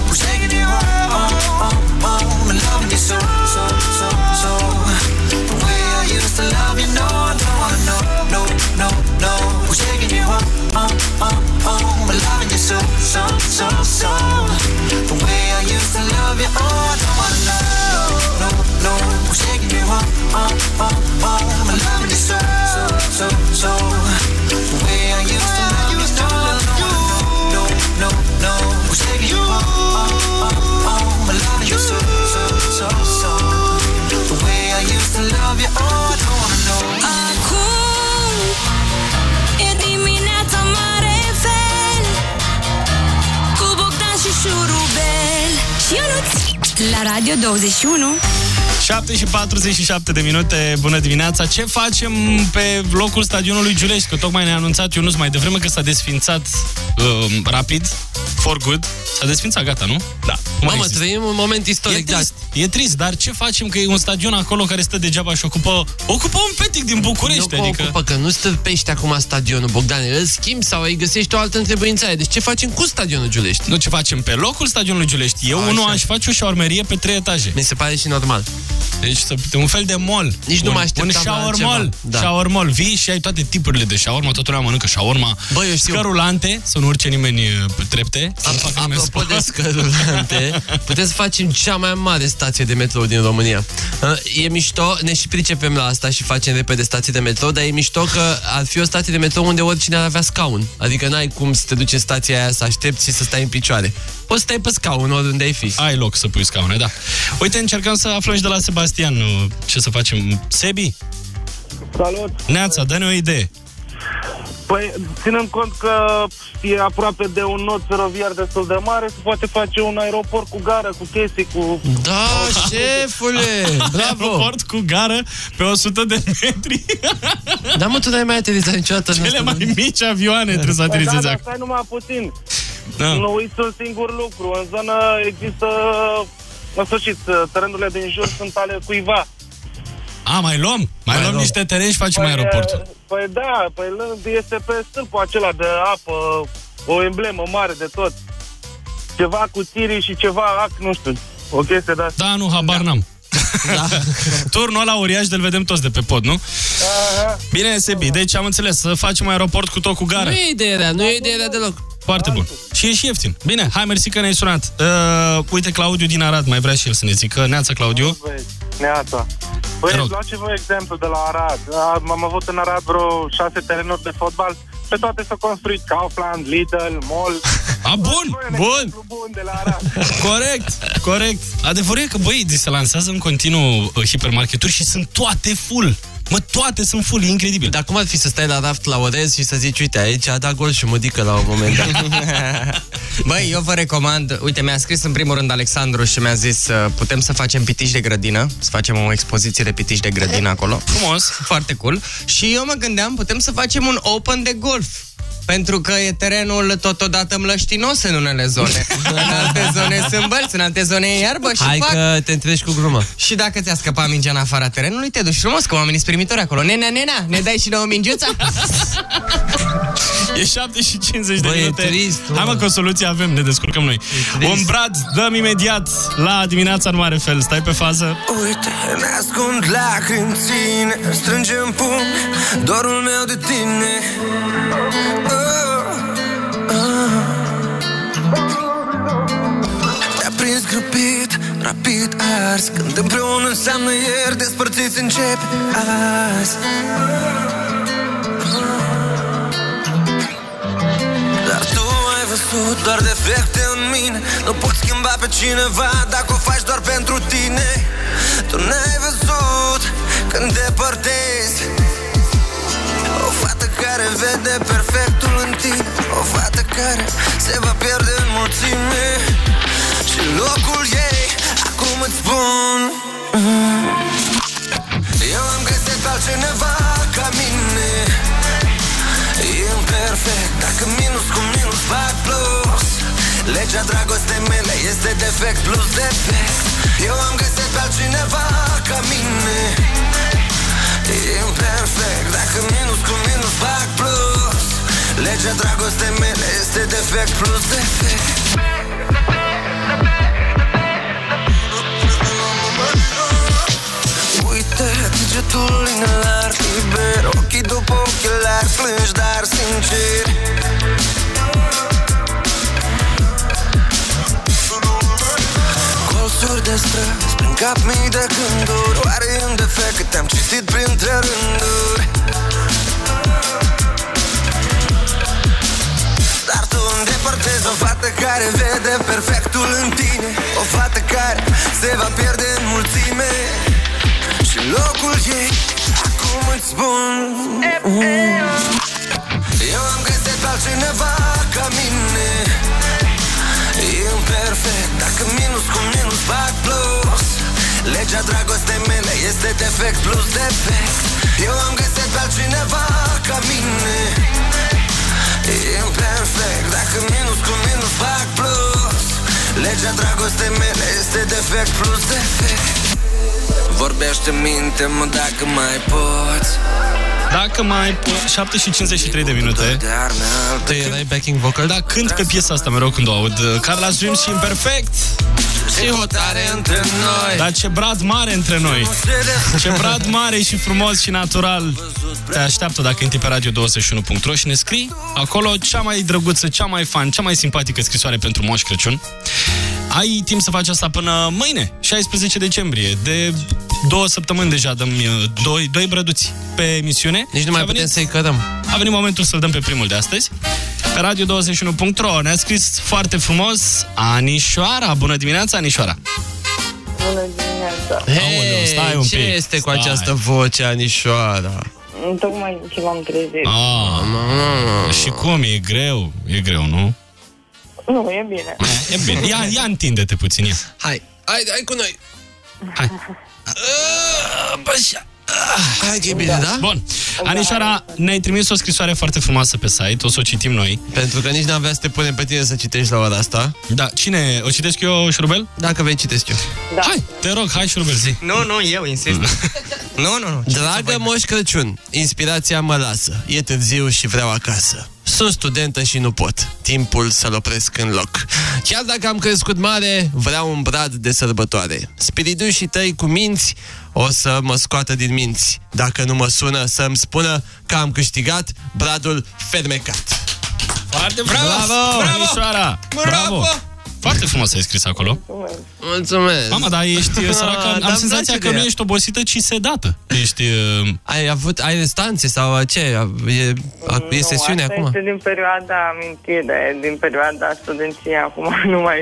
So, so, so, so. The way I used to love you, oh, I don't wanna know, no, no, no. Who's taking you home? Oh, oh, oh. I'm loving you so, so, so, La Radio 21 7 și 47 de minute, bună dimineața. Ce facem pe locul stadionului Giulești? Că tocmai ne-a anunțat Ionus mai devreme că s-a desfințat uh, rapid, for good. S-a desfințat, gata, nu? Da. Nu mai Mamă, există. trăim un moment istoric, E trist, e trist, dar ce facem că e un stadion acolo care stă degeaba și ocupă, ocupă un petic din București, Nu adică... ocupă, că nu stâlpește acum stadionul, Bogdane. Îl schimbi sau îi găsești o altă întrebuințare. Deci ce facem cu stadionul Giulești? Nu ce facem pe locul stadionului Giulești. Eu, Așa. unul, aș face o șaurmerie pe trei etaje. Mi se pare și normal. Deci să- un fel de mall. Nici nu un, mă Un așteptam la shower altceva. mall. Da. Shower mall. Vii și ai toate tipurile de shawarma. Toată lumea mănâncă shawarma. Bă, eu știu. Scărulante, să nu urce nimeni uh, pe trepte. Să nu facă nimeni Apropo sport. de scărulante, putem să facem cea mai mare stație de metrou din România. Uh, E mișto, ne și pricepem la asta și facem repede stații de metrou, dar e mișto că ar fi o stație de metrou unde oricine ar avea scaun. Adică n-ai cum să te duci în stația aia să aștepți și să stai în picioare. Poți să stai pe scaun oriunde ai fi. Ai loc să pui scaune, da. Uite, încercăm să aflăm și de la Sebastian uh, ce să facem. Sebi, Salut! Neața, dă-ne o idee. Păi, ținând cont că e aproape de un nod feroviar destul de mare, se poate face un aeroport cu gară, cu chestii, cu... Da, șefule! Bravo! Aeroport cu gară pe 100 de metri. Da, mă, tu n-ai mai aterizat niciodată în Cele asta, mai mici avioane trebuie să Păi da, aterizeze dar acolo. stai numai puțin. Da. Nu uiți un singur lucru. În zonă există... În sfârșit, terenurile din jur sunt ale cuiva. A, mai luăm? Mai, luăm niște teren și facem aeroportul. Păi da, păi lând este pe stâlpul acela de apă, o emblemă mare de tot. Ceva cu tirii și ceva ac, nu știu, o chestie de asta. Da, nu, habar n-am. Da. Turnul ăla uriaș de-l vedem toți de pe pod, nu? Aha. Bine, Sebi, deci am înțeles, să facem aeroport cu tot cu gară. Nu e ideea rea, nu e ideea rea deloc. Foarte bun. Și e și ieftin. Bine, hai, mersi că ne-ai sunat. Uh, uite, Claudiu din Arad mai vrea și el să ne zică. Neața, Claudiu. Băi, Neața. Băi, Te rog. luați-vă exemplu de la Arad. Am, am avut în Arad vreo șase terenuri de fotbal. Pe toate s-au construit Kaufland, Lidl, Mall. A, bun, bun. bun de la Arad. Corect, corect. Adevărul e că, băi, se lansează în continuu uh, hipermarketuri și sunt toate full. Mă, toate sunt full, e incredibil. Dar cum ar fi să stai la raft la orez și să zici, uite, aici a dat gol și mădică la un moment dat. Băi, eu vă recomand, uite, mi-a scris în primul rând Alexandru și mi-a zis uh, putem să facem pitiși de grădină, să facem o expoziție de pitiși de grădină acolo. Frumos. Foarte cool. Și eu mă gândeam, putem să facem un open de golf. Pentru că e terenul totodată mlăștinos în unele zone. în alte zone sunt bălți, în alte zone e iarbă și Hai fac. că te întrești cu glumă. Și dacă ți-a scăpat mingea în afara terenului, te duci frumos, că oamenii sunt primitori acolo. Nenea, nenea, ne dai și nouă mingiuța? E 7 și 50 de Bă, e minute. trist, mă. Hai mă, că o soluție avem, ne descurcăm noi. Un brad, dăm imediat la dimineața în mare fel. Stai pe fază. Uite, ne ascund lacrimi ține Strângem pumn dorul meu de tine oh, oh. Te-a prins grăbit, rapid ars Când împreună înseamnă ieri Despărțiți începe azi. Dar tu ai văzut doar defecte în mine Nu pot schimba pe cineva dacă o faci doar pentru tine. Tu n-ai văzut când depărtezi O fată care vede perfectul în tine. O fată care se va pierde în mulțime. Și locul ei acum îți spun. Eu am găsit altcineva ca mine. Imperfect Dacă Legea dragostei mele este defect plus defect. Eu am găsit pe altcineva ca mine Imperfect Dacă minus cu minus fac plus Legea dragostei mele este defect plus defect Uite, degetul inelar liber Ochii după ochelari Plângi, dar sincer de străzi Prin cap mii de gânduri. Oare e un defect că te-am citit printre rânduri? Dar tu îndepărtezi o fată care vede perfectul în tine. O fată care se va pierde în mulțime. Și locul ei acum îți spun Eu am găsit pe altcineva ca mine Imperfect Dacă minus cu minus fac plus. Legea dragostei mele este defect plus defect. Eu am găsit pe altcineva ca mine. Imperfect. Dacă minus cu minus fac plus. Legea dragostei mele este defect plus defect. Vorbește minte-mă dacă mai poți Dacă mai po- 7 și 53 de minute Tu erai backing vocal? Da, cânt pe piesa asta mereu când o aud Carla Dream și Imperfect Și hotare între noi. Dar ce brad mare între noi. Ce brad mare și frumos și natural. Te așteaptă dacă intri pe radio21.ro și ne scrii Acolo cea mai drăguță, cea mai fan, cea mai simpatică scrisoare pentru Moș Crăciun. Ai timp să faci asta până mâine, 16 decembrie De două săptămâni deja dăm uh, doi, doi brăduți pe emisiune. Nici nu mai putem să-i cădăm. A venit momentul să-l dăm pe primul de astăzi. Pe radio21.ro Ne-a scris foarte frumos Anișoara Bună dimineața, Anișoara Bună dimineața. Hei, stai un ce pic, este cu stai. această voce, Anișoara? Tocmai ce m-am trezit. Ah, și cum? E greu? E greu, nu? Nu, e bine. E bine. Ia, ia întinde-te puțin, ia. Hai, hai, hai cu noi Hai. Așa Hai că e bine, da? Bun. Anișoara, ne-ai trimis o scrisoare foarte frumoasă pe site, o să o citim noi. Pentru că nici n-avea să te punem pe tine să citești la ora asta Da, cine? O citesc eu, Șurubel? Dacă vei, citesc eu Da. Hai, te rog, hai, Șurubel, zi. Nu, nu, eu insist. nu, nu, nu. Dragă Moș Crăciun, inspirația mă lasă E târziu și vreau acasă Sunt studentă și nu pot Timpul să-l opresc în loc Chiar dacă am crescut mare Vreau un brad de sărbătoare Spiridușii tăi cu minți O să mă scoată din minți Dacă nu mă sună să-mi spună Că am câștigat bradul fermecat Foarte frumos! Bravo! Bravo! Anișoara! Bravo! Foarte frumos ai scris acolo. Mulțumesc Mama, dar ești săracă, Ah, am dar-mi senzația place că de nu ea. ești obosită, ci sedată. Ești... Uh... Ai avut, ai restanțe sau uh, ce? E, a- e sesiune asta acum? este din perioada amintire, din perioada studenției. Acum nu mai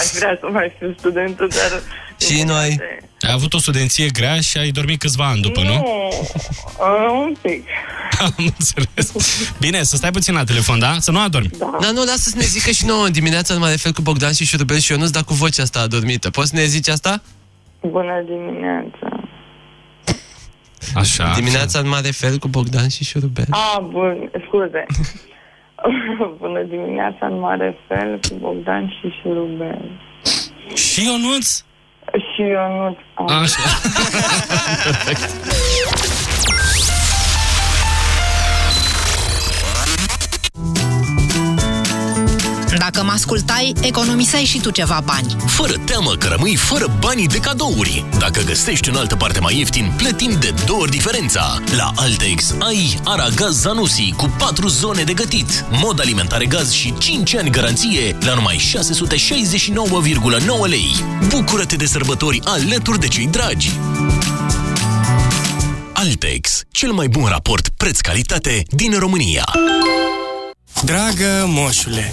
aș vrea să mai fiu studentă, dar... Și noi Ai avut o studenție grea și ai dormit câțiva ani după, nu? uh, un pic. Am înțeles. Bine, să stai puțin la telefon, da? Să nu adormi. Da. Da, nu, lasă să ne zică și nouă în dimineața numai de fel cu Bogdan și Șurubel și Ionuț, dar cu vocea asta adormită. Poți să ne zici asta? Bună dimineața. Așa. Dimineața în mare fel cu Bogdan și Șurubel. Ah, bun, scuze. Bună dimineața în mare fel cu Bogdan și Șurubel. Și Ionuț? Și Ionuț. Ah. Așa. Dacă mă ascultai, economiseai și tu ceva bani. Fără teamă că rămâi fără banii de cadouri. Dacă găsești în altă parte mai ieftin, plătim de două ori diferența. La Altex ai Aragaz Zanussi cu 4 zone de gătit, mod alimentare gaz și 5 ani garanție la numai 669,9 lei. Bucură-te de sărbători alături de cei dragi. Altex, cel mai bun raport preț-calitate din România. Dragă moșule,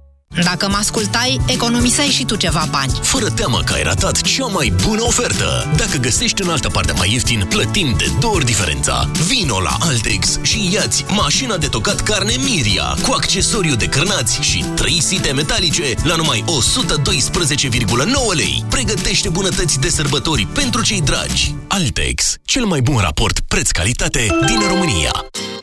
Dacă mă ascultai, economiseai și tu ceva bani. Fără teamă că ai ratat cea mai bună ofertă. Dacă găsești în altă parte mai ieftin, plătim de două ori diferența. Vino la Altex și iați mașina de tocat carne Miria cu accesoriu de crânați și 3 site metalice la numai 112,9 lei. Pregătește bunătăți de sărbători pentru cei dragi. Altex, cel mai bun raport preț-calitate din România.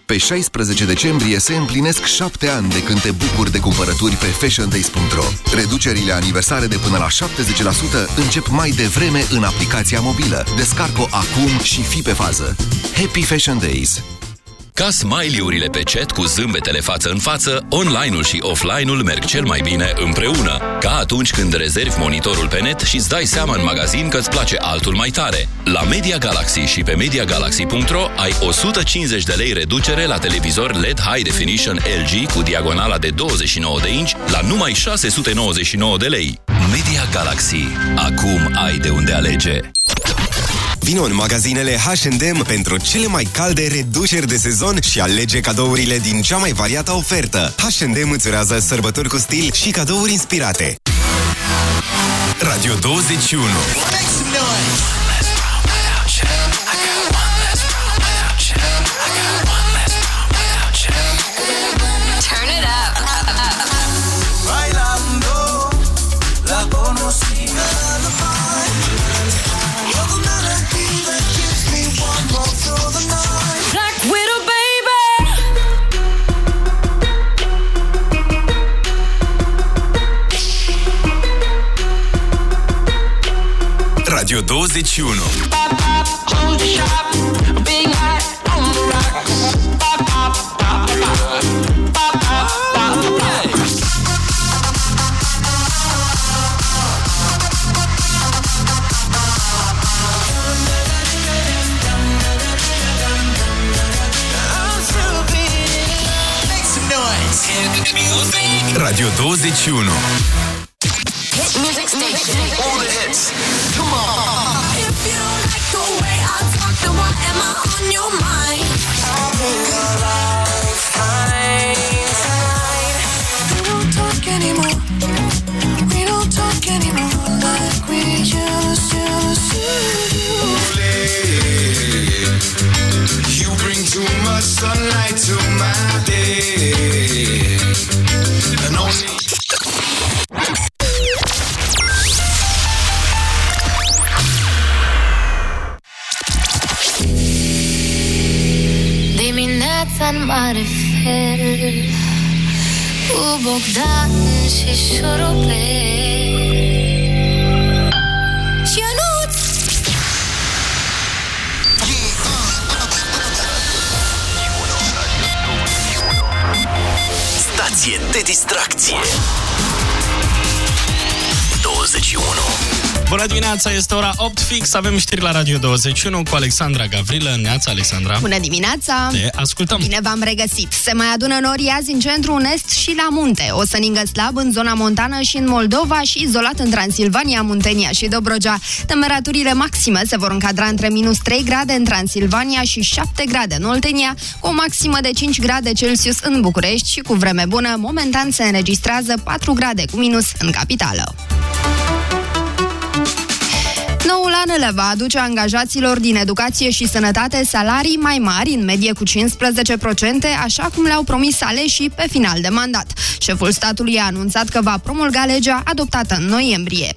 Pe 16 decembrie se împlinesc 7 ani de când te bucuri de cumpărături pe fashiondays.ro. Reducerile aniversare de până la 70% încep mai devreme în aplicația mobilă. Descarcă-o acum și fi pe fază. Happy Fashion Days! Ca smiley-urile pe chat cu zâmbetele față în față, online-ul și offline-ul merg cel mai bine împreună. Ca atunci când rezervi monitorul pe net și îți dai seama în magazin că îți place altul mai tare. La Media Galaxy și pe MediaGalaxy.ro ai 150 de lei reducere la televizor LED High Definition LG cu diagonala de 29 de inci la numai 699 de lei. Media Galaxy. Acum ai de unde alege. Vino în magazinele H&M pentru cele mai calde reduceri de sezon și alege cadourile din cea mai variată ofertă. H&M îți urează sărbători cu stil și cadouri inspirate. Radio 21 Turn some noise. Radio 21 Hit music station. Much sunlight to my day. And only Dimineața în mare fel Cu Bogdan și șurubel Stație de distracție Bună dimineața, este ora 8 fix, avem știri la Radio 21 cu Alexandra Gavrilă. Neața, Alexandra. Bună dimineața! Te ascultăm. Bine v-am regăsit! Se mai adună nori azi în centru, în est și la munte. O să ningă slab în zona montană și în Moldova și izolat în Transilvania, Muntenia și Dobrogea. Temperaturile maxime se vor încadra între minus 3 grade în Transilvania și 7 grade în Oltenia, cu o maximă de 5 grade Celsius în București și cu vreme bună, momentan se înregistrează 4 grade cu minus în capitală. Noul an le va aduce angajaților din educație și sănătate salarii mai mari, în medie cu 15%, așa cum le-au promis aleșii pe final de mandat. Șeful statului a anunțat că va promulga legea adoptată în noiembrie.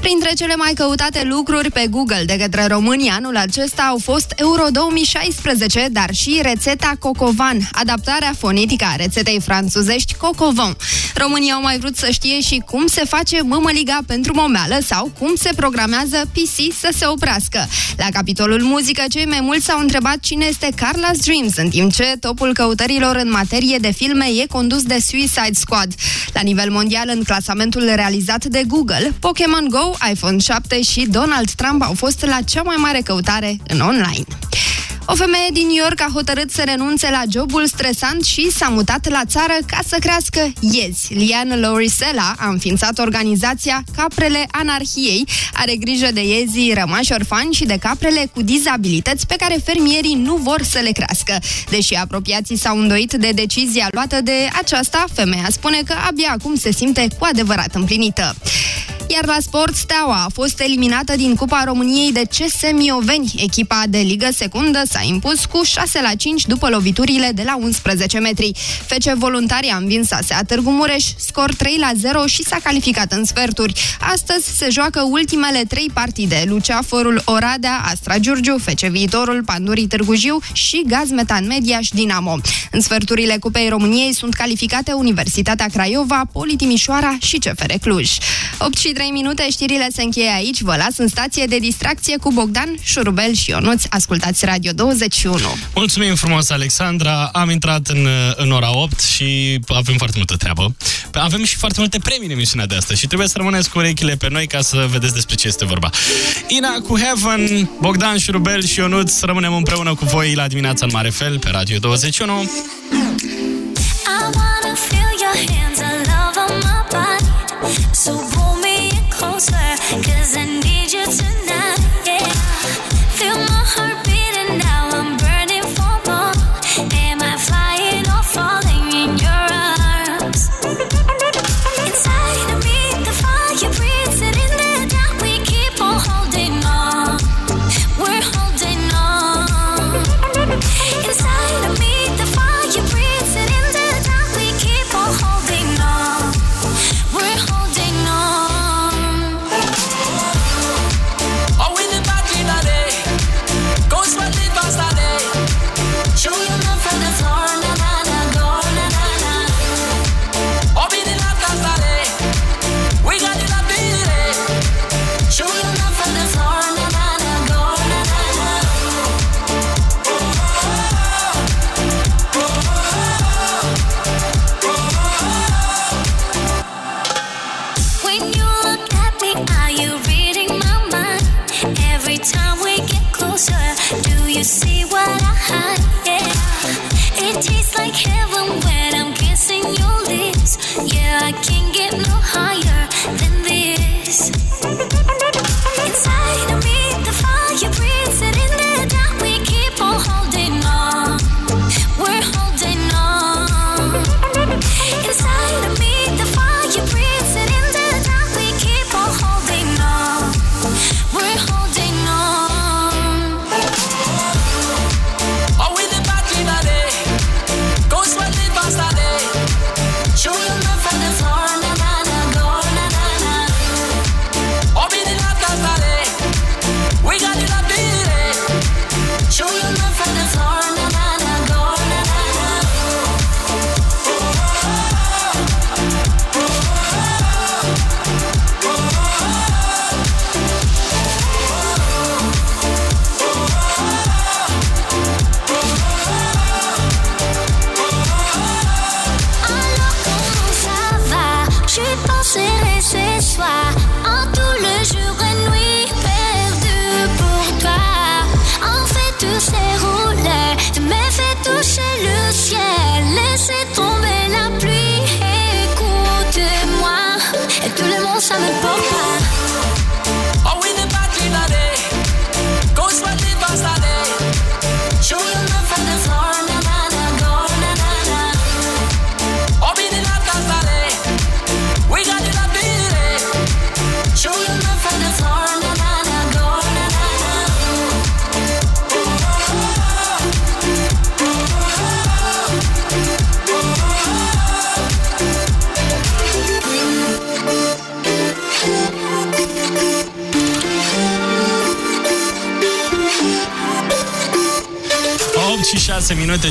Printre cele mai căutate lucruri pe Google de către români anul acesta au fost Euro 2016, dar și rețeta Cocovan, adaptarea fonetică a rețetei franțuzești Cocovon. Românii au mai vrut să știe și cum se face mămăliga pentru momeală sau cum se programează PC să se oprească. La capitolul muzică, cei mai mulți s-au întrebat cine este Carla's Dreams, în timp ce topul căutărilor în materie de filme e condus de Suicide Squad. La nivel mondial, în clasamentul realizat de Google, Pokémon Go, iPhone 7 și Donald Trump au fost la cea mai mare căutare în online. O femeie din New York a hotărât să renunțe la jobul stresant și s-a mutat la țară ca să crească iezi. Liane Lorisella a înființat organizația Caprele Anarhiei. Are grijă de iezii rămași orfani și de caprele cu dizabilități pe care fermierii nu vor să le crească. Deși apropiații s-au îndoit de decizia luată de aceasta, femeia spune că abia acum se simte cu adevărat împlinită. Iar la sport, Steaua a fost eliminată din Cupa României de CS Mioveni. Echipa de ligă secundă s-a impus cu 6 la 5 după loviturile de la 11 metri. FC Voluntarii a învins ASEA Târgu Mureș, scor 3 la 0 și s-a calificat în sferturi. Astăzi se joacă ultimele trei partide. Luceaforul Oradea, Astra Giurgiu, FC Viitorul, Pandurii Târgu Jiu și Gaz Metan Media și Dinamo. În sferturile Cupei României sunt calificate Universitatea Craiova, Poli Timișoara și CFR Cluj. 8 și 3 minute, știrile se încheie aici. Vă las în stație de distracție cu Bogdan, Șurubel și Ionuț. Ascultați Radio 21. Mulțumim frumos, Alexandra. Am intrat în, în ora 8 și avem foarte multă treabă. Avem și foarte multe premii în emisiunea de astăzi și trebuie să rămâneți cu urechile pe noi ca să vedeți despre ce este vorba. Ina cu Heaven, Bogdan, Șurubel și Ionuț rămânem împreună cu voi la dimineața în mare fel pe Radio 21. I wanna feel your hands all over my body. So pull me in closer, cause I need you tonight.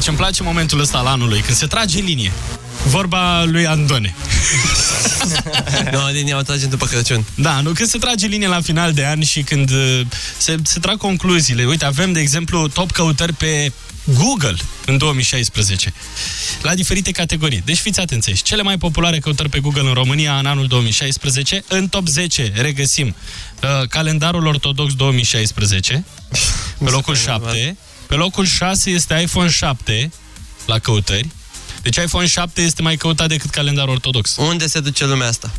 6 minute. Ce-mi place momentul ăsta al anului, când se trage linie. Vorba lui Andone. Nu, linia o tragem după Crăciun. Da, nu, când se trage linie la final de an și când uh, se, se trag concluziile. Uite, avem, de exemplu, top căutări pe Google în 2016, la diferite categorii. Deci fiți atenți, aici. cele mai populare căutări pe Google în România în anul 2016, în top 10 regăsim uh, calendarul ortodox 2016, pe locul 7, pe locul 6 este iPhone 7 la căutări, deci iPhone 7 este mai căutat decât calendarul ortodox. Unde se duce lumea asta?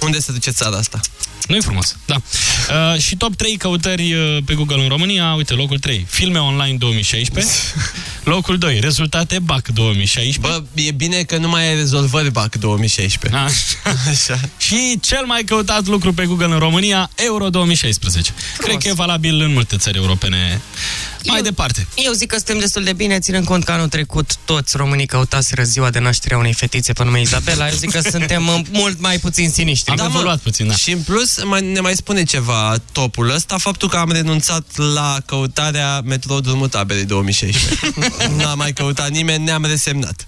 Unde se duce țara asta? Nu e frumos, da. Uh, și top 3 căutări uh, pe Google în România, uite, locul 3, filme online 2016, locul 2, rezultate BAC 2016. Bă, e bine că nu mai ai rezolvări BAC 2016. Așa. Așa. Și cel mai căutat lucru pe Google în România, Euro 2016. Cred că e valabil în multe țări europene. Mai departe. Eu zic că suntem destul de bine, ținând cont că anul trecut toți românii căutaseră ziua de naștere a unei fetițe pe nume Izabela. Eu zic că suntem uh, mult mai puțin siniștri. Am evoluat puțin, da. Și în plus mai, ne mai spune ceva topul ăsta, faptul că am renunțat la căutarea metrou drumul taberei 2016. N-a mai căutat nimeni, ne-am resemnat.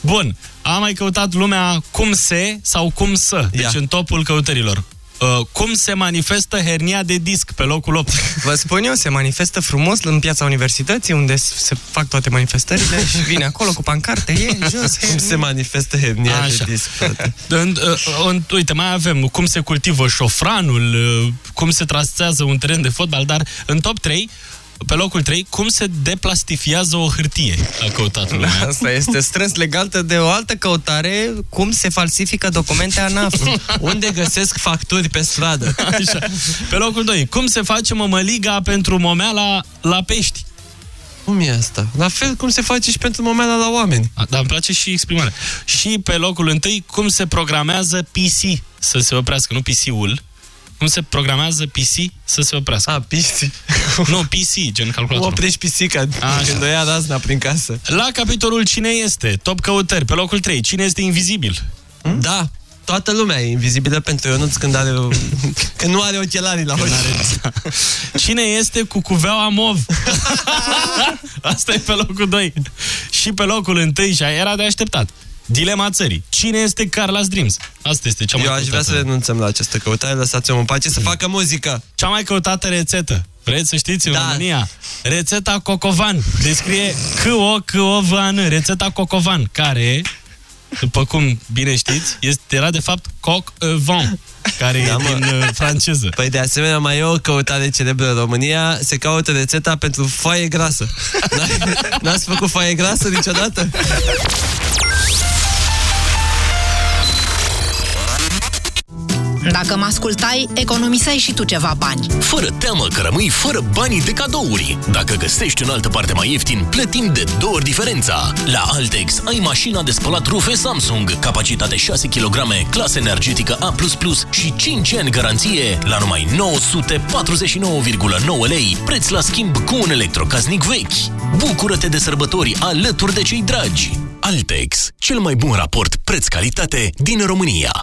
Bun, a mai căutat lumea cum se sau cum să, deci Ia. în topul căutărilor. Uh, cum se manifestă hernia de disc pe locul 8. Vă spun eu, se manifestă frumos în piața universității, unde se fac toate manifestările și vine acolo cu pancarte, e jos, Cum se manifestă hernia Așa. de disc, frate? În, uh, în, uite, mai avem cum se cultivă șofranul, uh, cum se trasează un teren de fotbal, dar în top 3, pe locul 3, cum se deplastifiază o hârtie a căutat lumea. Asta este strâns legată de o altă căutare, cum se falsifică documente ANAF. Unde găsesc facturi pe stradă? Așa. Pe locul 2, cum se face mămăliga pentru momeala la pești? Cum e asta? La fel cum se face și pentru momeala la oameni. A, dar îmi place și exprimarea. Și pe locul întâi, cum se programează PC să se oprească, nu PC-ul. Cum se programează PC să se oprească. A, PC. Nu, PC, gen calculator. Oprești pisica Așa. când o ia razna prin casă. La capitolul Cine este? Top căutări. Pe locul 3. Cine este invizibil? Da, toată lumea e invizibilă pentru Ionuț când, are o... când nu are ochelarii la ochi. Cine este cu cuveaua mov? Asta e pe locul 2. Și pe locul 1 și era de așteptat. Dilema țării. Cine este Carla's Dreams? Asta este cea mai Eu aș vrea să căutată. renunțăm la această căutare, lăsați-o în pace să facă muzică. Cea mai căutată rețetă. Vreți să știți în Da. România? Rețeta Cocovan. Descrie C-O-C-O-V-A-N. Rețeta Cocovan, care, după cum bine știți, este, era de fapt coq au vent, care Da, e mă. din uh, franceză. Păi de asemenea mai e o căutare celebră în România, se caută rețeta pentru foaie grasă. N- N-ați făcut foaie grasă niciodată? Dacă mă ascultai, economiseai și tu ceva bani. Fără teamă că rămâi fără banii de cadouri. Dacă găsești în altă parte mai ieftin, plătim de două ori diferența. La Altex ai mașina de spălat rufe Samsung, capacitate 6 kg, clasă energetică A++ și 5 ani garanție la numai 949,9 lei, preț la schimb cu un electrocasnic vechi. Bucură-te de sărbători alături de cei dragi. Altex, cel mai bun raport preț-calitate din România.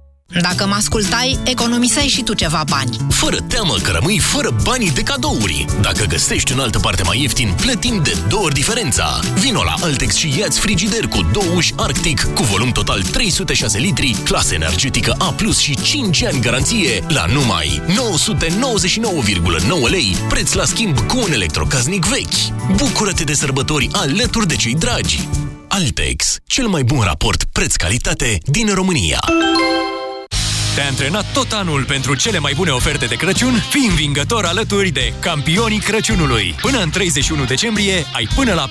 Dacă mă ascultai, economiseai și tu ceva bani. Fără teamă că rămâi fără banii de cadouri. Dacă găsești în altă parte mai ieftin, plătim de două ori diferența. Vino la Altex și ia-ți frigider cu două uși Arctic cu volum total 306 litri, clasă energetică A+, și 5 ani garanție la numai 999,9 lei, preț la schimb cu un electrocasnic vechi. Bucură-te de sărbători alături de cei dragi. Altex, cel mai bun raport preț-calitate din România. Te-ai antrenat tot anul pentru cele mai bune oferte de Crăciun? Fii învingător alături de campionii Crăciunului. Până în 31 decembrie ai până la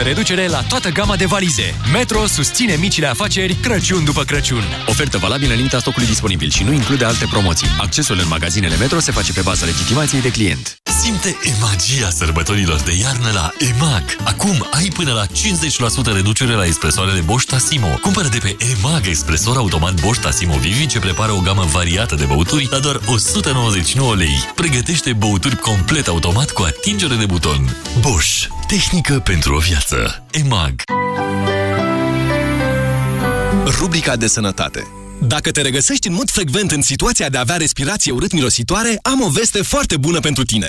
40% reducere la toată gama de valize. Metro susține micile afaceri Crăciun după Crăciun. Ofertă valabilă în limita stocului disponibil și nu include alte promoții. Accesul în magazinele Metro se face pe baza legitimației de client. Simte e magia sărbătorilor de iarnă la EMAG. Acum ai până la 50% reducere la espresoarele Bosch Tassimo. Cumpără de pe EMAG espresor automat Bosch Tassimo Vivi ce prepară o gamă variată de băuturi la doar 199 lei. Pregătește băuturi complet automat cu atingere de buton. Bosch. Tehnică pentru o viață. EMAG. Rubrica de sănătate. Dacă te regăsești în mod frecvent în situația de a avea respirație urât-mirositoare, am o veste foarte bună pentru tine.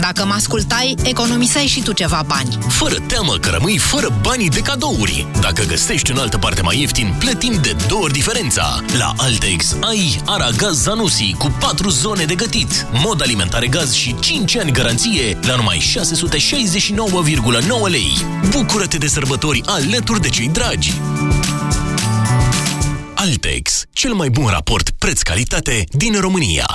Dacă mă ascultai, economiseai și tu ceva bani. Fără teamă că rămâi fără banii de cadouri. Dacă găsești în altă parte mai ieftin, plătim de două ori diferența. La Altex ai Aragaz Zanussi cu 4 zone de gătit, mod alimentare gaz și 5 ani garanție la numai 669,9 lei. Bucură-te de sărbători alături de cei dragi. Altex, cel mai bun raport preț-calitate din România.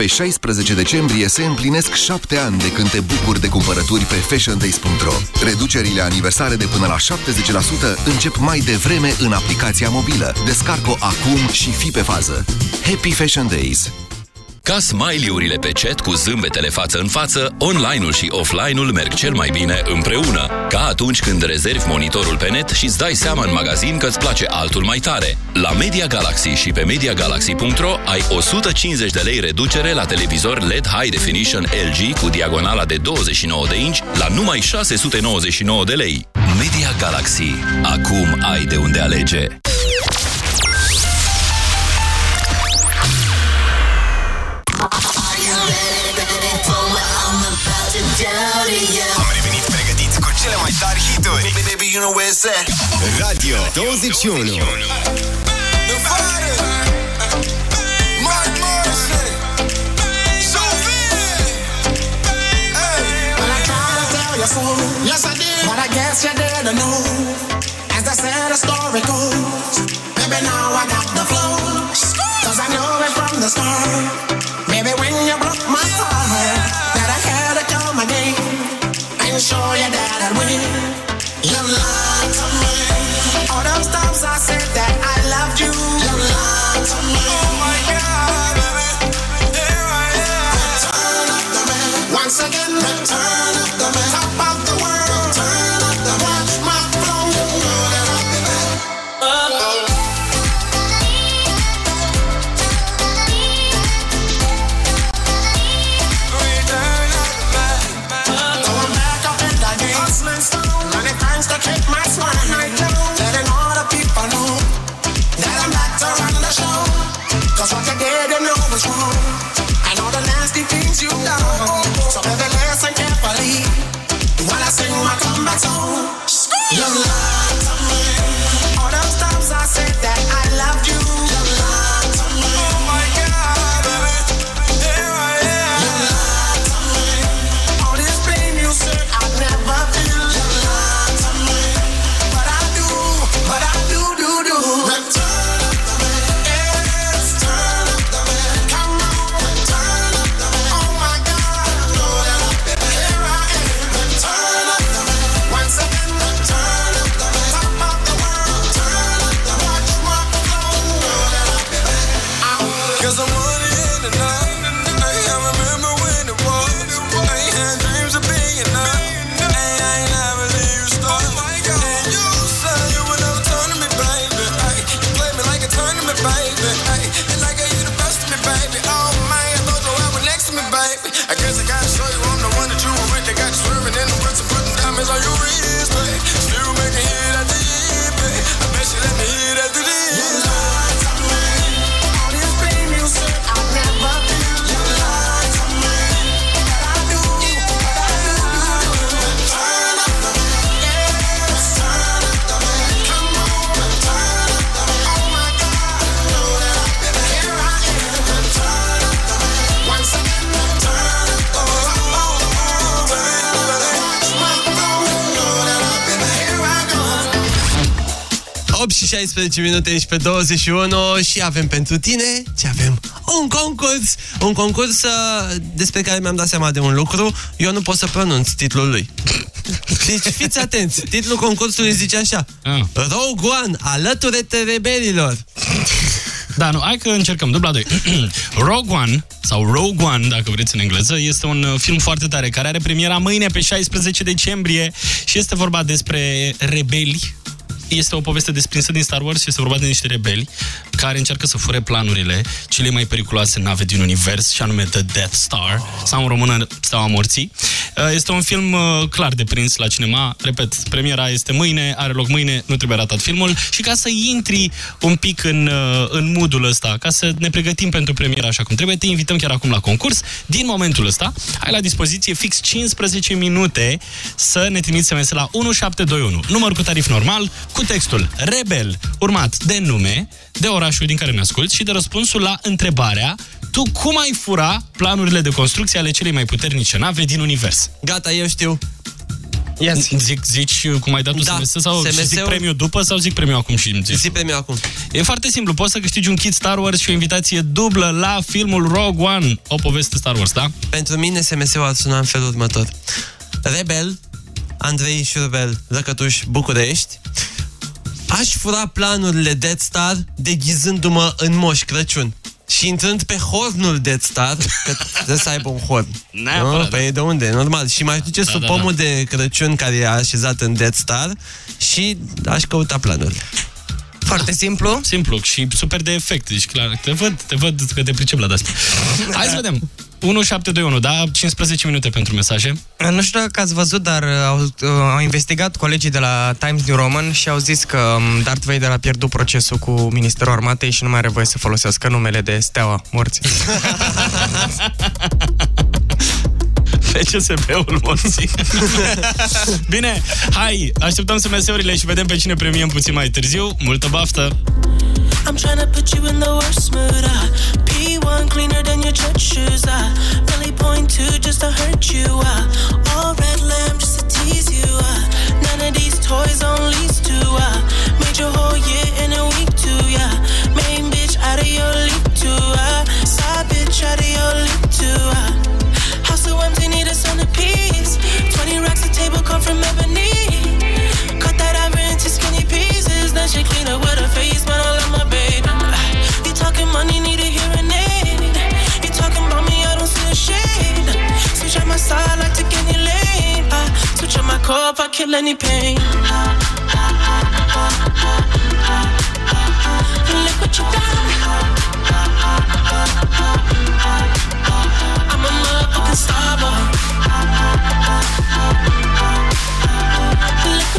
Pe 16 decembrie se împlinesc 7 ani de când te bucuri de cumpărături pe fashiondays.ro. Reducerile aniversare de până la 70% încep mai devreme în aplicația mobilă. Descarcă-o acum și fi pe fază. Happy Fashion Days! Ca smiley-urile pe chat cu zâmbetele față în față, online-ul și offline-ul merg cel mai bine împreună. Ca atunci când rezervi monitorul pe net și îți dai seama în magazin că îți place altul mai tare. La Media Galaxy și pe MediaGalaxy.ro ai 150 de lei reducere la televizor LED High Definition LG cu diagonala de 29 de inci la numai 699 de lei. Media Galaxy. Acum ai de unde alege. You Radio 21 Well, I tried to tell you so. Yes, I did. But I guess you didn't know. As they say, the story goes. Maybe now I got the flow. Cause I knew it from the start. Maybe when you show you that I'd win. You lied my tone. Your love. 16 minute ești pe 21 și avem pentru tine ce avem? Un concurs! Un concurs uh, despre care mi-am dat seama de un lucru. Eu nu pot să pronunț titlul lui. Deci fiți atenți. Titlul concursului zice așa. Ah. Rogue One, alătură-te rebelilor. Da, nu, hai că încercăm. Dubla 2. Rogue One, sau Rogue One, dacă vreți în engleză, este un uh, film foarte tare, care are premiera mâine pe 16 decembrie și este vorba despre rebeli. Este o poveste desprinsă din Star Wars și este vorba de niște rebeli care încearcă să fure planurile cele mai periculoase nave din univers, și anume The Death Star, sau în română Steaua Morții. Uh, Este un film uh, clar de prins la cinema. Repet, premiera este mâine, are loc mâine, nu trebuie ratat filmul. Și ca să intri un pic în, uh, în moodul ăsta, ca să ne pregătim pentru premiera așa cum trebuie, te invităm chiar acum la concurs. Din momentul ăsta, ai la dispoziție fix 15 minute să ne trimiți SMS la 1721. Număr cu tarif normal, cu textul Rebel, urmat de nume, de orașul din care ne asculti și de răspunsul la întrebarea tu cum ai fura planurile de construcție ale celei mai puternice nave din univers? Gata, eu știu. Yes. Zic, zici cum ai dat tu Da, SMS sau și zic SMS-ul premiu după sau zic premiu acum și îmi zici? Zic premiu acum. E foarte simplu, poți să câștigi un kit Star Wars și o invitație dublă la filmul Rogue One, o poveste Star Wars, da? Pentru mine SMS-ul ar suna în felul următor. Rebel, Andrei Șurubel, Răcătuș, București. Aș fura planurile Death Star deghizându-mă în Moș Crăciun. Și intrând pe hornul Death Star, că trebuie să aibă un horn. Neapărat, Nu? Păi de unde? Normal. Și m-aș duce Da, sub da, pomul de Crăciun care e așezat în Death Star și aș căuta planurile. Foarte simplu. Simplu și super de efect. Deci clar, te văd, te văd că te pricep la de-astea. Hai să vedem. 1721, da? 15 minute pentru mesaje. Nu știu dacă ați văzut, dar uh, au, uh, au investigat colegii de la Times New Roman și au zis că um, Darth Vader a pierdut procesul cu Ministerul Armatei și nu mai are voie să folosească numele de Steaua Morții. FCSB-ul morții. Bine, hai, așteptăm SMS-urile și vedem pe cine premiem puțin mai târziu. Multă baftă! I'm tryna put you in the worst mood. Uh. P1 cleaner than your church shoes. Uh. Really point two just to hurt you. Uh. All red lamb just to tease you. Uh. None of these toys on lease to. Uh. From ebony. Cut that ivory into skinny pieces. Then she clean up with her face, but I love my baby. Ah, you talking money, need a hearing aid. You talking about me, I don't see a shade. Switch on my side, like take any lane. I switch on my core if I kill any pain. Look what you done. I'm a motherfucking star boy.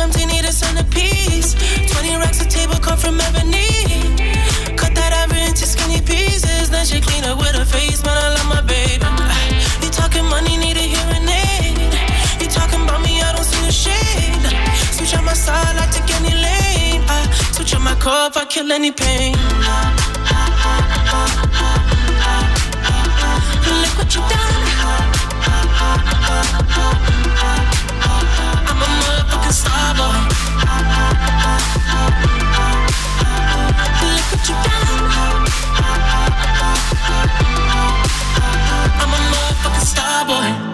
Empty, need a centerpiece. 20 racks of table come from ebony. Cut that ivory into skinny pieces. Then she clean up with her face, man, I love my baby. Ah, you talking money, need a hearing aid. You talking about me, I don't see the shade. Switch on my side, I take any lane. I switch on my core if I kill any pain. Look what you done. A star boy. Look what you done. I'm a motherfucking star boy.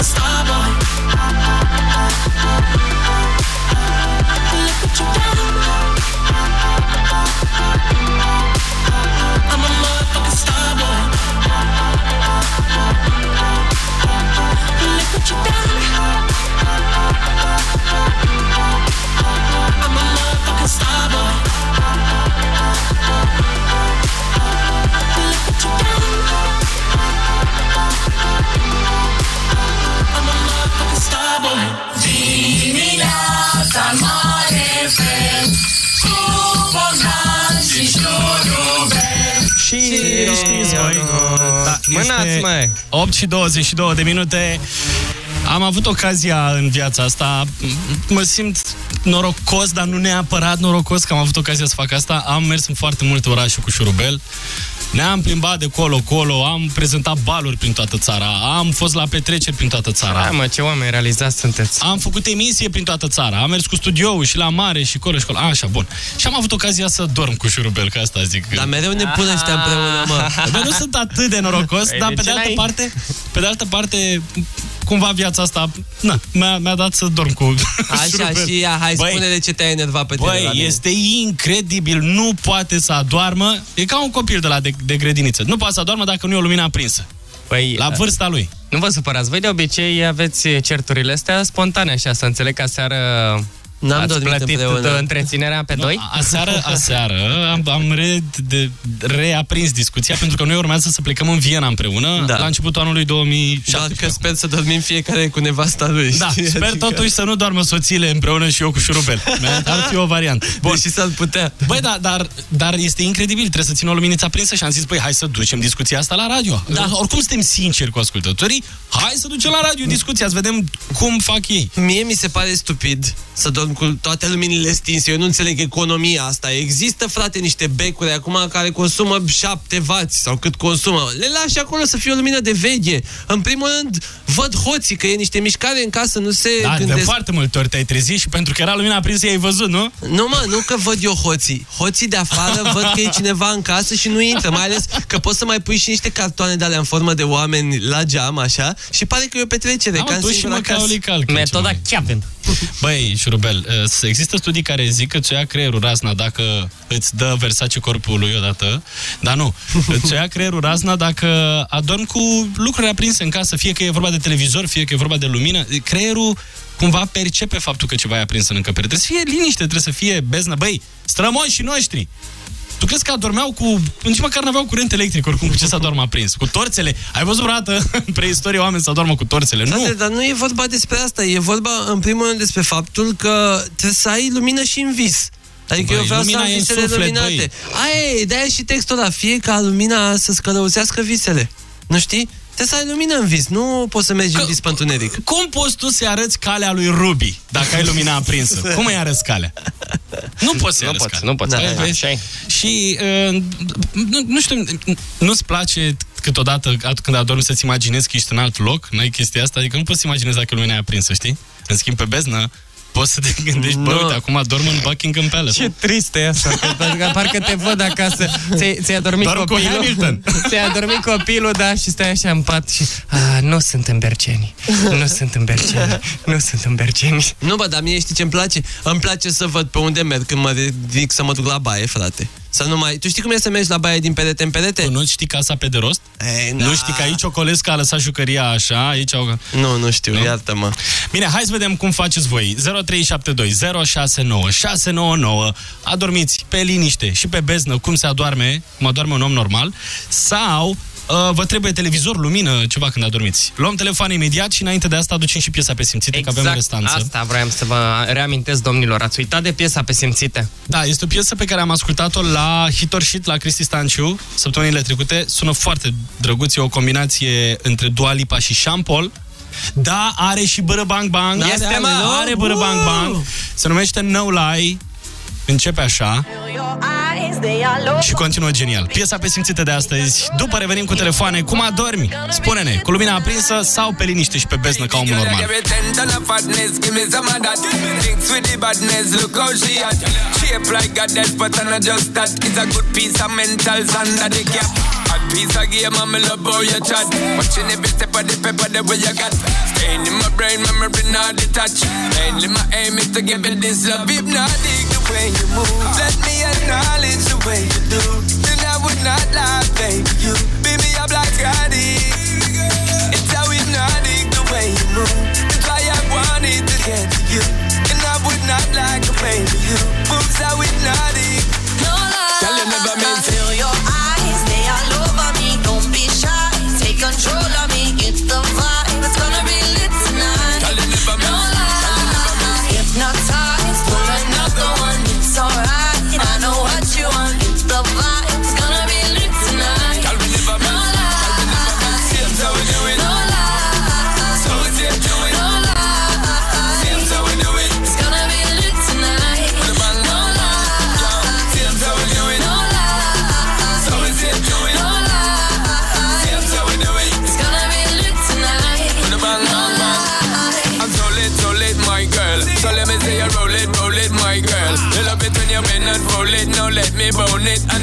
I'm a motherfucking star boy. Look what you done. Mare FM Cu Bogdan și Șurubel Și știți voi da, Mânați, este măi. 8 și 22 de minute am avut ocazia în viața asta, m- mă simt norocos, dar nu neapărat norocos că am avut ocazia să fac asta. Am mers în foarte multe orașe cu șurubel. Ne-am plimbat de colo-colo, am prezentat baluri prin toată țara, am fost la petreceri prin toată țara. Hai mă, ce oameni realizați sunteți. Am făcut emisie prin toată țara, am mers cu studioul și la mare și colo și colo. Așa, bun. Și am avut ocazia să dorm cu șurubel, că asta zic. Dar mereu ne pune ăștia împreună, mă. Bă, nu sunt atât de norocos, Păi, dar de pe ce de altă n-ai? parte, pe de altă parte, cumva viața asta, na, mi-a, mi-a dat să dorm cu Așa, șurubel. și ia, hai, Băi, spune de ce te-ai enervat pe tine la Băi, mine. este incredibil, nu poate să adormă. E ca un copil de la de, de grădiniță. Nu poate să adormă dacă nu e o lumină aprinsă. Păi, La vârsta lui. Nu vă supărați, voi de obicei aveți certurile astea spontane, așa, să înțeleg că aseară N-am ați dormit plătit împreună. de întreținerea pe doi? Aseară, aseară am, am re, de, reaprins discuția pentru că noi urmează să plecăm în Viena împreună Da. la începutul anului 2017. Doar că sper să dormim fiecare cu nevasta lui. Da, știi? sper Adică- totuși să nu doarmă soțiile împreună și eu cu șurubel. Ar fi o variantă. Bun. Deși s-ar putea. Băi, da, dar, dar este incredibil, trebuie să țin o luminiță aprinsă și am zis, băi, hai să ducem discuția asta la radio. Da. Oricum suntem sinceri cu ascultătorii, hai să ducem la radio discuția, să vedem cum fac ei. Mie mi se pare stupid să dorm cu toate luminile stinse. Eu nu înțeleg economia asta. Există, frate, niște becuri acum care consumă 7 W sau cât consumă. Le lași acolo să fie o lumină de veche. În primul rând, văd hoții că e niște mișcare în casă, nu se Da, de gândesc. foarte multe ori te-ai trezit și pentru că era lumina aprinsă, ai văzut, nu? Nu, mă, nu că văd eu hoții. Hoții de afară văd că e cineva în casă și nu intră. Mai ales că poți să mai pui și niște cartoane de alea în formă de oameni la geam, așa, și pare că e o petrecere. Am ca în dus și singura mă casă. calc. Metoda Chapin. Băi, șurubel, uh, există studii care zic că ți ia creierul razna dacă îți dă Versace corpului odată, dar nu. Îți ia creierul razna dacă adormi cu lucruri aprinse în casă, fie că e vorba de televizor, fie că e vorba de lumină. Creierul cumva percepe faptul că ceva e aprins în încăpere. Trebuie să fie liniște, trebuie să fie beznă. Băi, strămoșii noștri, tu crezi că adormeau cu... Nici măcar n-aveau curent electric, oricum, cu ce să adormă aprins? Cu torțele? Ai văzut vreodată în preistorie oameni să adormă cu torțele? Nu! Frate, dar nu e vorba despre asta, e vorba în primul rând despre faptul că trebuie să ai lumină și în vis. Adică Băi, eu vreau să lumina am e în visele suflet, luminate. băi. Aia e, de-aia și textul ăla, fie ca lumina să-ți călăuzească visele. Nu știi? Trebuie să ai lumină în vis, nu poți să mergi în vis pe întuneric. Cum poți tu să-i arăți calea lui Ruby dacă ai lumina aprinsă? Cum îi arăți calea? Nu poți să-i Nu arăți poți, calea. nu poți. Da, Da, vezi? așa e. Și uh, nu, nu știu, nu-ți place câteodată atunci când adormi să-ți imaginezi că ești în alt loc? N-ai chestia asta? Adică nu poți să imaginezi dacă lumina e aprinsă, știi? În schimb, pe beznă, poți să te gândești, bă, Nu. uite, acum dorm în Buckingham Palace. Ce trist e asta, că, pentru că parcă te văd acasă, ți-ai, ți-ai dormit Dorm cu copilul, Hamilton. ți-ai dormit copilul, da, și stai așa în pat și, a, nu sunt în Berceni, nu sunt în Berceni, nu sunt în Berceni. Nu, bă, dar mie știi ce îmi place? Îmi place să văd pe unde merg când mă ridic să mă duc la baie, frate. Să nu mai... Tu știi cum e să mergi la baie din perete în perete? Tu nu știi casa pe de rost? Ei, Nu știi că aici Ocolescu a lăsat jucăria așa, aici au... Nu, nu știu, Nu? iartă-mă. Bine, hai să vedem cum faceți voi. 0372 069 699. Adormiți pe liniște și pe beznă, cum se adorme, cum adorme un om normal, sau uh, vă trebuie televizor, lumină, ceva când adormiți. Luăm telefon imediat și înainte de asta aducem și piesa pe simțite, că avem restanță. Exact, asta vreau să vă reamintesc, domnilor. Ați uitat de piesa pe simțite? Da, este o piesă pe care am ascultat-o la Hit or Shit la Cristi Stanciu săptămânile trecute. Sună foarte drăguț, e o combinație între Dua Lipa și Sean Paul. Da, are și bără bang bang. Este, are, mă! are bără bang bang. Se numește No Lie. Începe așa. Your eyes they all over. Și continuă genial. Piesa pe simțite de astăzi. După revenim cu telefoane. Cum adormi? Spune-ne, cu lumina aprinsă sau pe liniște și pe beznă ca omul normal? Give me ten ton of fatness, give me some of that. Thinks with the badness, look how she at. Shape like a death, but I'm not just that. It's a good piece of mental under the cap. A piece of game, I'm love how you chat. Watching every step of the paper, the way you got. Staying in my brain, memory not detached. Mainly my aim is to give you this love. If not, dig the way you move. Let me acknowledge the way you do. Then I would not lie, baby. You beat me up like addict. It's how hypnotic the way you move. That's why I wanted to get to you. And I would not like a baby. You moves how hypnotic. No lie. Tell you never meant to. Feel your eyes, they all over me. Don't be shy. Take control of me.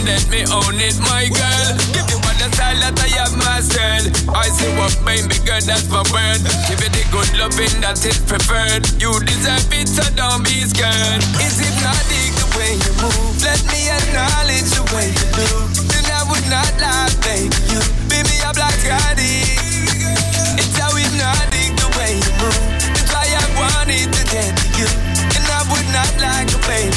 Let me own it, my girl. Give you all the style that I have mastered. I see what baby girl, that's my word. Give you the good loving that is preferred. You deserve it, so don't be scared. Is it hypnotic the way you move. Let me acknowledge the way you do. Then I would not lie, baby. You beat me up like addict. It's how hypnotic the way you move. That's why I wanted to get you. And I would not like a baby.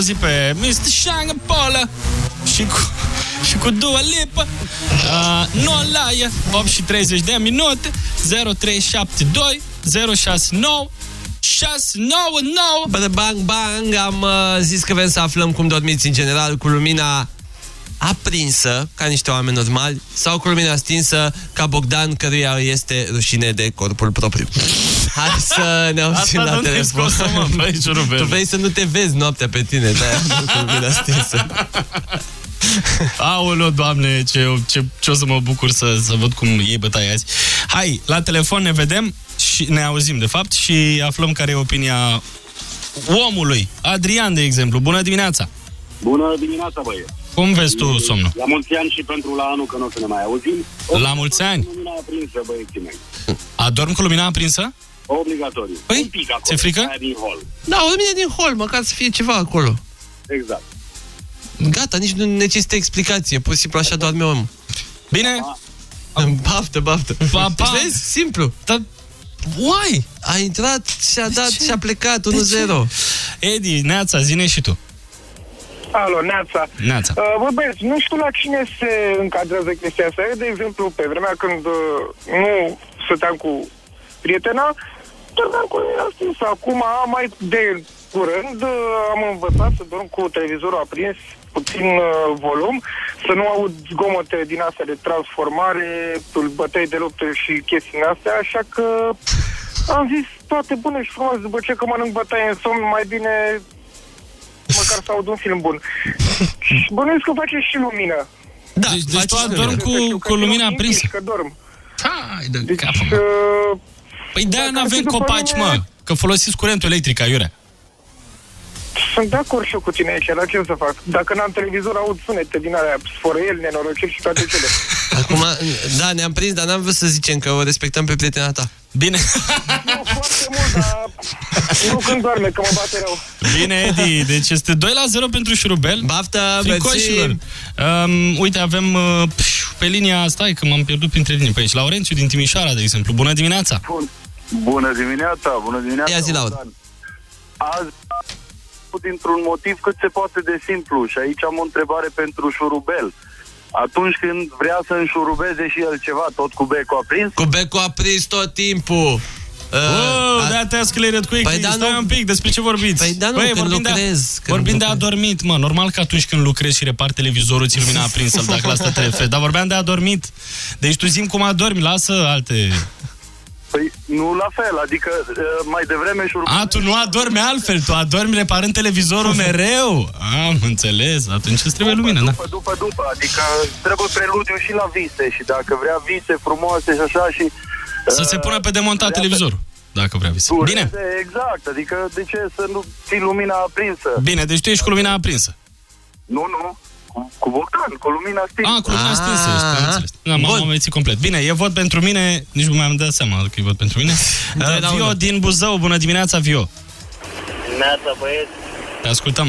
Auzit pe Mr. Shanga Paula și cu, și cu Dua Lipa. Uh, nu laie, 8 și 30 de minute, 0372 069 699. Bă, de bang, bang, am uh, zis că vrem să aflăm cum dormiți în general cu lumina aprinsă, ca niște oameni normali, sau cu lumina stinsă, ca Bogdan, căruia este rușine de corpul propriu. Hai să ne auzim Asta la nu te telefon. scosă, mă, băi, jurul pe Tu vrei să nu te vezi noaptea pe tine, de nu cu lumina stinsă. Aoleo, doamne, ce, ce, ce o să mă bucur să, să văd cum iei bătaie azi. Hai, la telefon ne vedem și ne auzim, de fapt, și aflăm care e opinia omului. Adrian, de exemplu. Bună dimineața! Bună dimineața, băie! Cum vezi tu somnul? La mulți ani și pentru la anul, că nu o să ne mai auzim. La mulți ani! Lumina aprinsă, băieții mei. Adorm cu lumina aprinsă? Obligatoriu. Păi, Un pic acolo. ți-e frică? Aia din hol. Da, o lumină din hol, măcar să fie ceva acolo. Exact. Gata, nici nu necesită explicație, pur și simplu așa doarme omul. Bine? Baftă, baftă. Pa, pa. Vezi? Simplu. Dar Why? A intrat și a dat și a plecat 1-0. Edi, Neața, zine și tu. Alo, Neața. Neața. Uh, bă, băieți, nu știu la cine se încadrează chestia asta. Eu, de exemplu, pe vremea când uh, nu stăteam cu prietena, dormeam cu ea stins. Acum, mai de curând, uh, am învățat să dorm cu televizorul aprins, puțin uh, volum, să nu aud zgomote din astea de transformare, bătăi de luptă și chestii astea, așa că am zis toate bune și frumos, după ce că mănânc bătaie în somn, mai bine măcar să aud un film bun. Și bănuiesc că face și lumină. Da, deci, deci tu adormi cu, cu lumina aprinsă. Că dorm. Hai de Deci, capă, mă. uh, Păi de-aia dacă nu ar fi avem după copaci, mine- mă. Că folosiți curentul electric, aiurea. Sunt de acord și eu cu tine aici, dar ce să fac? Dacă n-am televizor, aud sunete din alea, sfărăieli, nenorociri și toate cele. Acum, da, ne-am prins, dar n-am vrut să zicem că o respectăm pe prietena ta. Bine. Nu, foarte mult, dar nu când doarme, că mă bate rău. Bine, Edi, deci este 2 la 0 pentru șurubel. Baftă, Fricoșilor. Um, uite, avem uh, pf, pe linia, stai că m-am pierdut printre linii pe aici, Laurențiu din Timișoara, de exemplu. Bună dimineața! Bun. Bună dimineața, bună dimineața. Ia zi, Laura. Bogdan. Azi, dintr-un motiv cât se poate de simplu și aici am o întrebare pentru șurubel. Atunci când vrea să înșurubeze și el ceva, tot cu becul aprins? Cu becul aprins tot timpul. Oh, da, te-a scleret cu Păi da, Stai nu- un pic, despre ce vorbiți? Păi da, nu, Băi, când vorbim lucrez, De, când vorbim de adormit, mă. Normal că atunci când lucrezi și repar televizorul, ți lumina aprinsă, dacă la asta te referi. Dar vorbeam de adormit. Deci tu zim cum adormi, lasă alte... Păi nu la fel, adică uh, mai devreme șurubel... A, tu nu adormi altfel, tu adormi reparând televizorul mereu. Am înțeles, atunci îți trebuie lumină, da. După, după, după, adică trebuie preludiu și la vise și dacă vrea vise frumoase și așa și... Să se pună pe demontat televizorul, dacă vrea vis. Bine, Dureze, Exact, adică de ce să nu ții lumina aprinsă? bine, deci tu ești cu lumina aprinsă. Nu, nu, cu, cu Bogdan, cu lumina stinsă. Ah, cu lumina stinsă ești, am înțeles. Da, m-am amețit complet. Bine, e vot pentru mine, nici nu mi-am dat seama că e vot pentru mine. Doi Uh, la Vio unu. din Buzău, bună dimineața, Vio. Neața, băieți, Te ascultăm.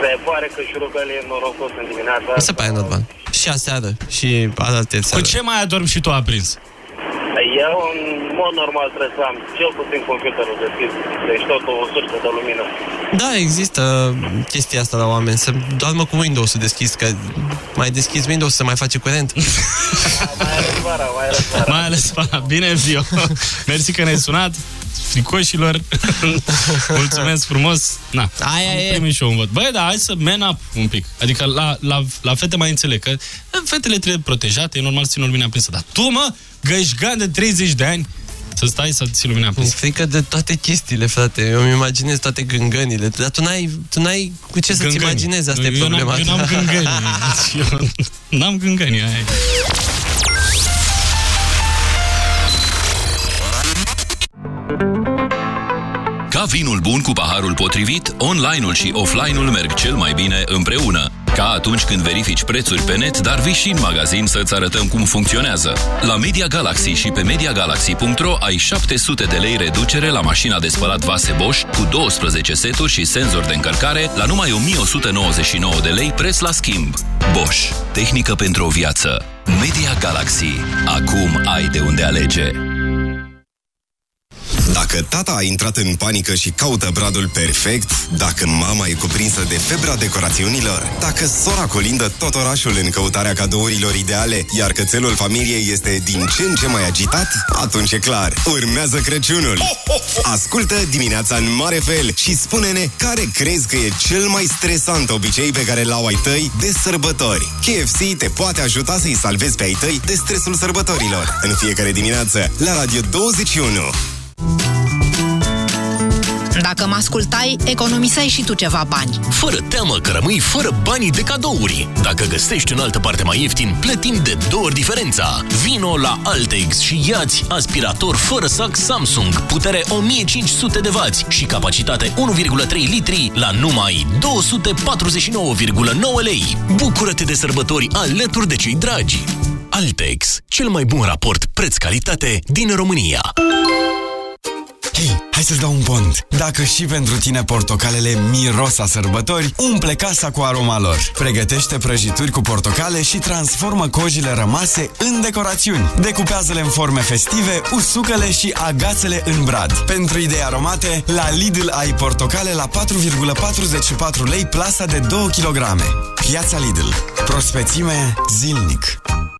se pare că șurubel e norocos în dimineața Nu se pare normal. Și aseară, și alaltă Cu seară. ce mai adormi și tu aprins? Eu, în mod normal, trebuie să am cel puțin computerul deschis. Deci tot o sursă de lumină. Da, există chestia asta la oameni, să doarmă cu Windows-ul deschis, că mai deschis Windows să mai face curent. Mai ales vara, mai ales vara. Mai ales, bine, Vio. Mersi că ne-ai sunat. Fricoșilor, mulțumesc frumos. Na, Aia am e. primit și eu un vot. Băi, da, hai să man up un pic. Adică la, la, la fete mai înțeleg că fetele trebuie protejate, e normal să ții lumina aprinsă. Dar tu, mă, gășgan de 30 de ani, să stai să ții lumina Mi-e aprinsă. frică de toate chestiile, frate. Eu îmi imaginez toate gângănile. Dar tu n-ai, tu n-ai cu ce să-ți Gângăni. imaginezi, asta e eu problema. N-am, eu n-am gângăni. Deci eu n-am gângăni. Aia. e. Ca vinul bun cu paharul potrivit, online-ul și offline-ul merg cel mai bine împreună. Ca atunci când verifici prețuri pe net, dar vii și în magazin să-ți arătăm cum funcționează. La Media Galaxy și pe MediaGalaxy.ro ai 700 de lei reducere la mașina de spălat vase Bosch cu 12 seturi și senzor de încărcare la numai 1199 de lei preț la schimb. Bosch. Tehnică pentru o viață. Media Galaxy. Acum ai de unde alege. Dacă tata a intrat în panică și caută bradul perfect, dacă mama e cuprinsă de febra decorațiunilor, dacă sora colindă tot orașul în căutarea cadourilor ideale, iar cățelul familiei este din ce în ce mai agitat, atunci e clar, urmează Crăciunul. Ascultă dimineața în mare fel și spune-ne care crezi că e cel mai stresant obicei pe care l-au ai tăi de sărbători. KFC te poate ajuta să-i salvezi pe ai tăi de stresul sărbătorilor. În fiecare dimineață, la Radio 21. Dacă mă ascultai, economiseai și tu ceva bani. Fără teamă că rămâi fără banii de cadouri. Dacă găsești în altă parte mai ieftin, plătim de două ori diferența. Vino la Altex și iați aspirator fără sac Samsung, putere 1500 de W și capacitate 1,3 litri la numai 249,9 lei. Bucură-te de sărbători alături de cei dragi. Altex, cel mai bun raport preț-calitate din România. Hei, hai să-ți dau un pont. Dacă și pentru tine portocalele miros a sărbători, umple casa cu aroma lor. Pregătește prăjituri cu portocale și transformă cojile rămase în decorațiuni. Decupează-le în forme festive, usucă-le și agață-le în brad. Pentru idei aromate, la Lidl ai portocale la 4,44 lei plasa de 2 kg. Piața Lidl. Prospețime zilnic.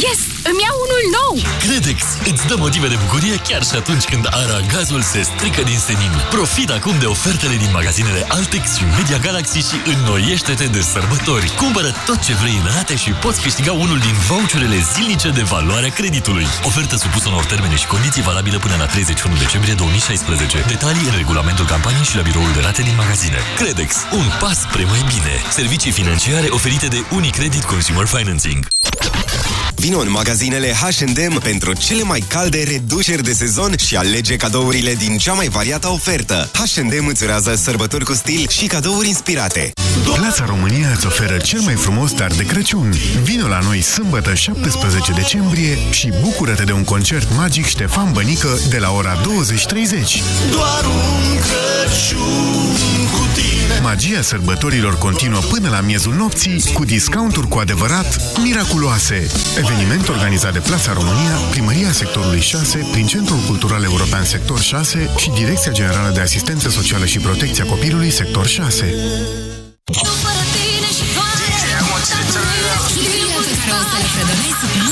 Yes! Îmi iau unul nou! Credex îți dă motive de bucurie chiar și atunci când aragazul se strică din senin. Profit acum de ofertele din magazinele Altex și Media Galaxy și înnoiește-te de sărbători. Cumpără tot ce vrei în rate și poți câștiga unul din voucherele zilnice de valoare a creditului. Ofertă supusă unor termene și condiții valabilă până la 31 decembrie 2016. Detalii în regulamentul campaniei și la biroul de rate din magazine. Credex, un pas spre mai bine. Servicii financiare oferite de Unicredit Consumer Financing. Vino în magazinele H&M pentru cele mai calde reduceri de sezon și alege cadourile din cea mai variată ofertă. H&M îți urează sărbători cu stil și cadouri inspirate. Plața România îți oferă cel mai frumos dar de Crăciun. Vino la noi sâmbătă 17 decembrie și bucură-te de un concert magic Ștefan Bănică de la ora 20.30. Doar un Crăciun cu tine Magia sărbătorilor continuă până la miezul nopții cu discounturi cu adevărat miraculoase. Eveniment organizat de Plața România, Primăria Sectorului 6, prin Centrul Cultural European Sector 6 și Direcția Generală de Asistență Socială și Protecția Copilului Sector 6. Radio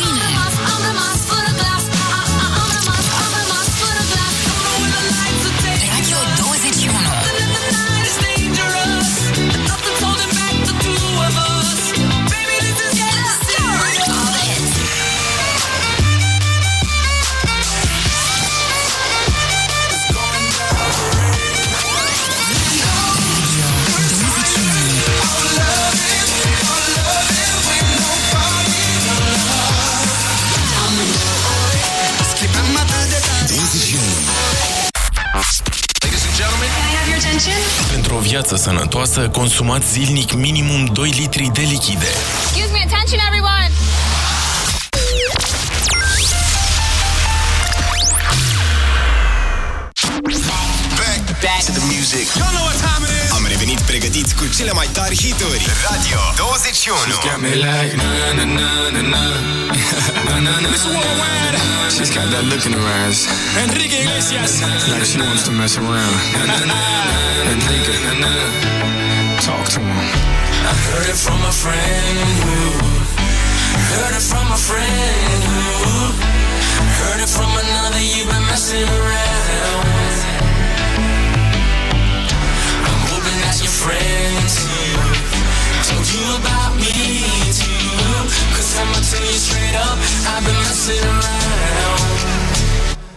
viață sănătoasă, consumați zilnic minimum 2 litri de lichide. Excuse me, attention everyone! Back to the music. Pregătiți cu cele mai tari hituri. Radio 21 She's got me like na na na na na. Na na na. She's got that look in her eyes. Enrique Iglesias. Like she wants to mess around. Enrique Talk to him I heard it from a friend who Heard it from a friend who Heard it from another you've been messing around. You about me too. Cause I'ma tell you straight up, I've been messing around.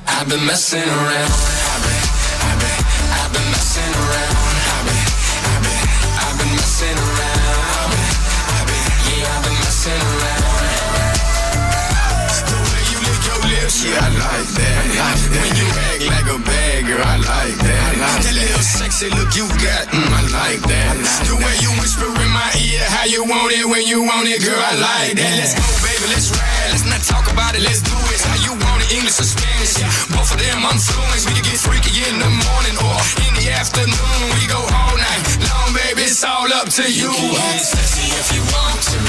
I've been messing around. I've been, I've been, I've been messing around. I've been, I've been, I've been messing around. Yeah, I like that. When you act like a bad girl, I like that. That little sexy look you got, mm, I like that. The way you whisper in my ear, how you want it when you want it, girl, I like that. Let's go, baby, let's ride. Let's not talk about it, let's do it. How you want it, English or Spanish? Both of them I'm fluent. We can get freaky in the morning or in the afternoon. We go all night long, baby. It's all up to you. You can get sexy if you want to.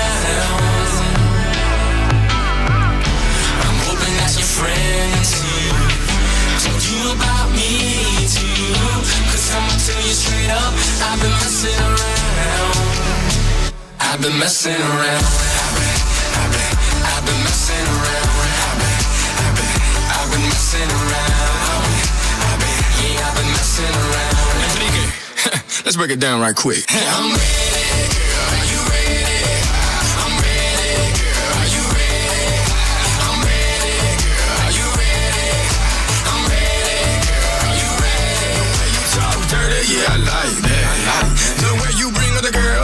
you straight up, I've been messing around. I've been messing around. Let's break it down right quick. I'm ready, girl. Are you ready?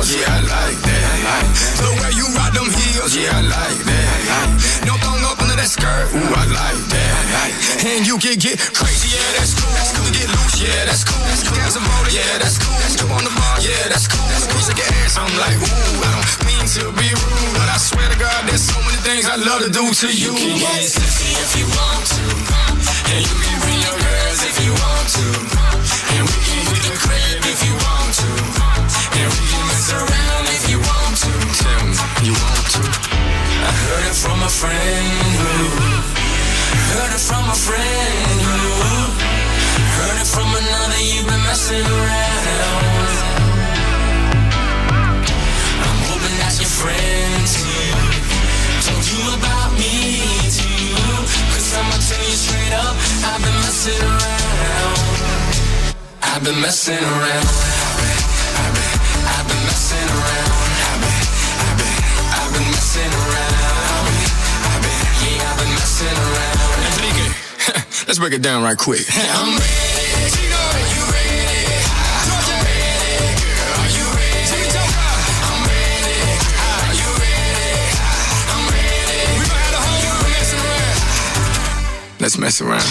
Girls, yeah, I like that. The way you rock them heels, yeah, I like that. No thong up under that skirt, ooh, I like that. And you can get crazy, yeah, that's cool. You get loose, yeah, that's cool. Gas and motor, yeah, that's cool. Jump on the bar, yeah, that's cool. Squeeze like your ass, I'm like, ooh, I don't mean to be rude, but I swear to God, there's so many things I love to do to you. You can get sexy if you want to. And you can bring your girls if you want to. And we can hit the crib if you want to. And we around if you want to. Me, you want to? I heard it from a friend who heard it from a friend who heard it from another. You've been messing around. I'm hoping that your friends too told you about me too. Cause I'ma tell you straight up, I've been messing around. I've been messing around. Enrique, let's break it down right quick. Let's mess around.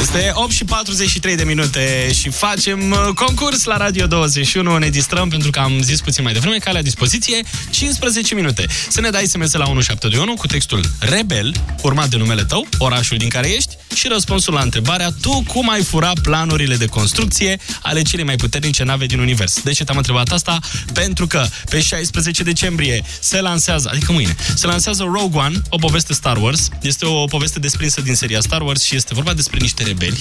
Este 8 și 43 de minute și facem uh, concurs la Radio 21. Ne distrăm pentru că am zis puțin mai devreme că la dispoziție 15 minute. Să ne dai SMS la 1721 cu textul Rebel, urmat de numele tău, orașul din care ești și răspunsul la întrebarea tu cum ai fura planurile de construcție ale celei mai puternice nave din univers. De ce te-am întrebat asta? Pentru că pe 16 decembrie se lansează, adică mâine, se lansează Rogue One, o poveste Star Wars. Este o poveste desprinsă din seria Star Wars și este vorba despre niște rebeli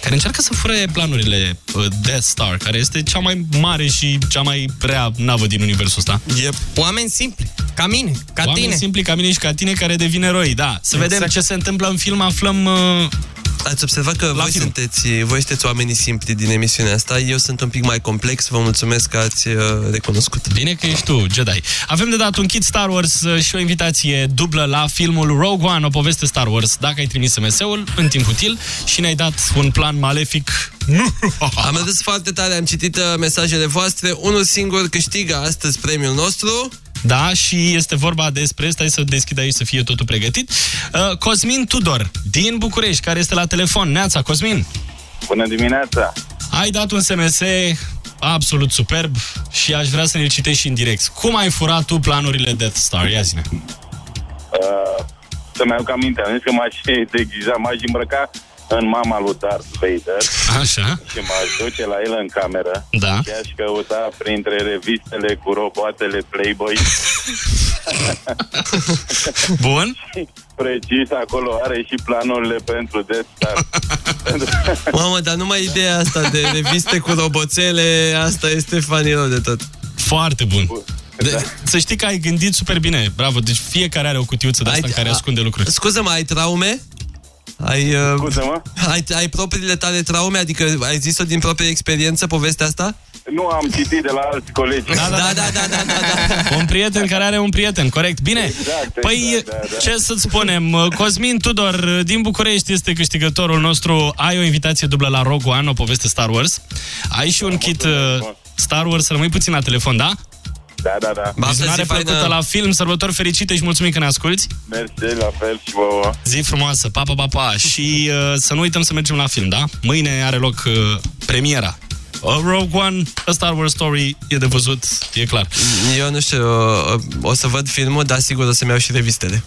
care încearcă să fure planurile uh, Death Star, care este cea mai mare și cea mai rea navă din universul ăsta. Yep. Oameni simpli, ca mine, ca Oameni tine. simpli ca mine și ca tine care devin eroi, da. Să Exact. vedem ce se întâmplă în film, aflăm... Uh, Ați observat că voi sunteți, voi sunteți oamenii simpli din emisiunea asta, eu sunt un pic mai complex, vă mulțumesc că ați uh, recunoscut. Bine că ești tu, Jedi. Avem de dat un kit Star Wars uh, și o invitație dublă la filmul Rogue One, o poveste Star Wars. Dacă ai trimis SMS-ul în timp util și ne-ai dat un plan malefic... Am râs foarte tare, am citit uh, mesajele voastre, unul singur câștigă astăzi premiul nostru. Da, și este vorba despre, stai să deschid aici să fie totul pregătit, uh, Cosmin Tudor, din București, care este la telefon. Neața, Cosmin! Bună dimineața! Ai dat un SMS absolut superb și aș vrea să ne-l citești și în direct. Cum ai furat tu planurile Death Star? Ia zine. Uh, să-mi aduc aminte, am zis că m-aș degiza, m-aș îmbrăca în mama lui Darth Vader Așa. și m-aș duce la el în cameră Da. și aș căuta printre revistele cu roboatele Playboy Bun. precis acolo are și planurile pentru Death Star Mamă, dar numai ideea asta de reviste cu roboțele, asta este funny rău de tot. Foarte bun. De, să știi că ai gândit super bine. Bravo. Deci fiecare are o cutiuță de asta în care ascunde lucruri. Scuză-mă, ai traume? Ai, uh, Scuză-mă? ai, ai propriile tale traume? Adică ai zis-o din proprie experiență, povestea asta? Nu am citit de la alți colegi. Da, da, da, da, da, da, da. Un prieten care are un prieten, corect. Bine. Exact, Păi, exact, da, da. ce să-ți spunem? Cosmin Tudor din București este câștigătorul nostru. Ai o invitație dublă la Rogue One, o poveste Star Wars. Ai și un kit uh, Star Wars. Rămâi puțin la telefon, da? Da, da, da. Vizionare plăcută la film, sărbători fericite și mulțumim că ne asculti. Mersi, la fel și vouă. Zi frumoasă, pa, pa, pa, pa. Și uh, să nu uităm să mergem la film, da? Mâine are loc uh, premiera. A Rogue One, A Star Wars Story, e de văzut, e clar. Eu nu știu, o, o să văd filmul, dar sigur o să-mi iau și revistele.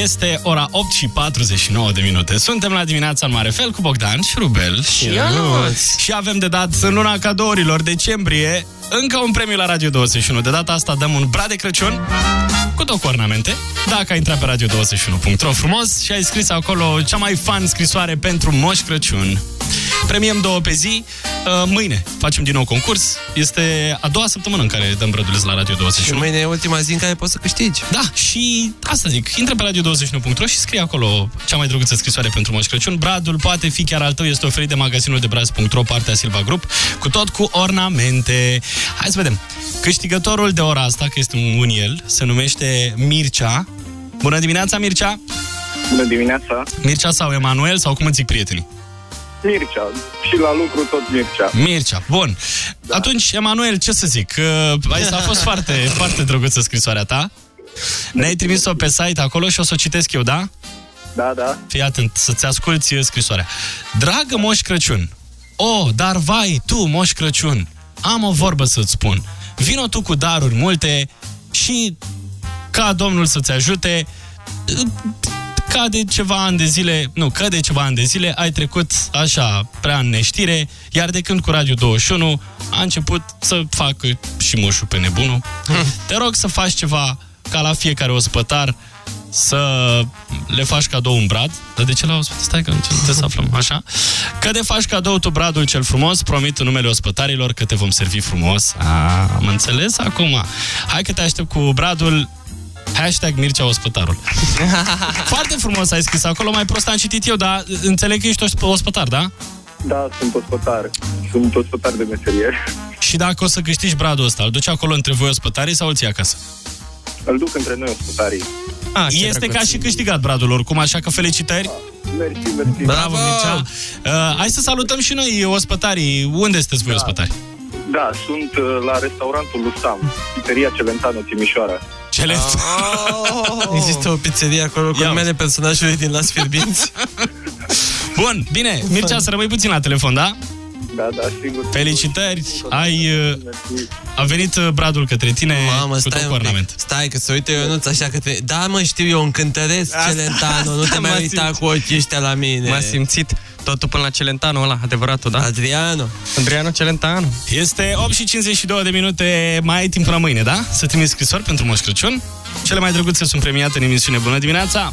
Este ora 8 și 49 de minute. Suntem la dimineața în mare fel cu Bogdan și Rubel și Ionuț. Și avem de dat în luna cadourilor decembrie încă un premiu la Radio 21. De data asta dăm un brad de Crăciun cu tot cu ornamente. Dacă ai intrat pe radio21.ro frumos și ai scris acolo cea mai fan scrisoare pentru Moș Crăciun. Premiem două pe zi. Uh, Mâine facem din nou concurs. Este a doua săptămână în care dăm brăduleț la Radio 21. Și mâine e ultima zi în care poți să câștigi. Da, și asta zic, intră pe radio21.ro și scrie acolo cea mai drăguță scrisoare pentru Moș Crăciun. Bradul poate fi chiar al tău, este oferit de magazinul de braz.ro, partea Silva Group, cu tot cu ornamente. Hai să vedem. Câștigătorul de ora asta, că este un el, se numește Mircea. Bună dimineața, Mircea! Bună dimineața! Mircea sau Emanuel, sau cum îți zic prietenii? Mircea. Și la lucru tot Mircea. Mircea, bun. Da. Atunci, Emanuel, ce să zic? Că Asta a fost foarte, foarte drăguță scrisoarea ta. Ne-ai trimis-o pe site acolo și o să o citesc eu, da? Da, da. Fii atent, să-ți asculti scrisoarea. Dragă Moș Crăciun, o, dar vai, tu, Moș Crăciun, am o vorbă să-ți spun. Vino tu cu daruri multe și ca Domnul să-ți ajute, ca de ceva ani de zile, nu, că de ceva ani de zile ai trecut așa prea în neștire, iar de când cu Radio 21 a început să facă și moșul pe nebunul. Te rog să faci ceva ca la fiecare ospătar să le faci cadou un brad. Dar de ce la ospătar? Stai că trebuie să aflăm, așa? Că de faci cadou tu bradul cel frumos, promit în numele ospătarilor că te vom servi frumos. A, am înțeles acum. Hai că te aștept cu bradul Hashtag Mircea Ospătarul. Foarte frumos ai scris acolo, mai prost am citit eu, dar înțeleg că ești ospătar, da? Da, sunt ospătar. Sunt ospătar de meserie. Și dacă o să câștigi bradul ăsta, îl duci acolo între voi ospătarii sau îl ții acasă? Îl duc între noi ospătarii. A, este ca și câștigat bradul oricum, așa că felicitări. Mersi, mersi. Bravo, Mircea. Uh, hai să salutăm și noi ospătarii. Unde sunteți voi ospătari? Da, sunt uh, la restaurantul Lusam, pizzeria Celentano, Timișoara. Cele... Oh. Există o pizzerie acolo cu numele personajului din Las Fierbinți? Bun, bine. Mircea, să rămâi puțin la telefon, da? Da, da, sigur. Felicitări, ai... uh, A venit uh, bradul către tine Mamă, cu stai tot un cu pic. ornament. Stai că se uită Ionuț așa că te... Da, mă, știu eu, încântăresc Celentano, nu te asta mai m-a uita simțit. cu ochii ăștia la mine. M-a simțit totul până la Celentano ăla, adevăratul, da? Adriano. Adriano Celentano. Este 8 și 52 de minute, mai ai timp până mâine, da? Să trimiți scrisori pentru Moș Crăciun. Cele mai drăguțe sunt premiate în emisiune. Bună dimineața!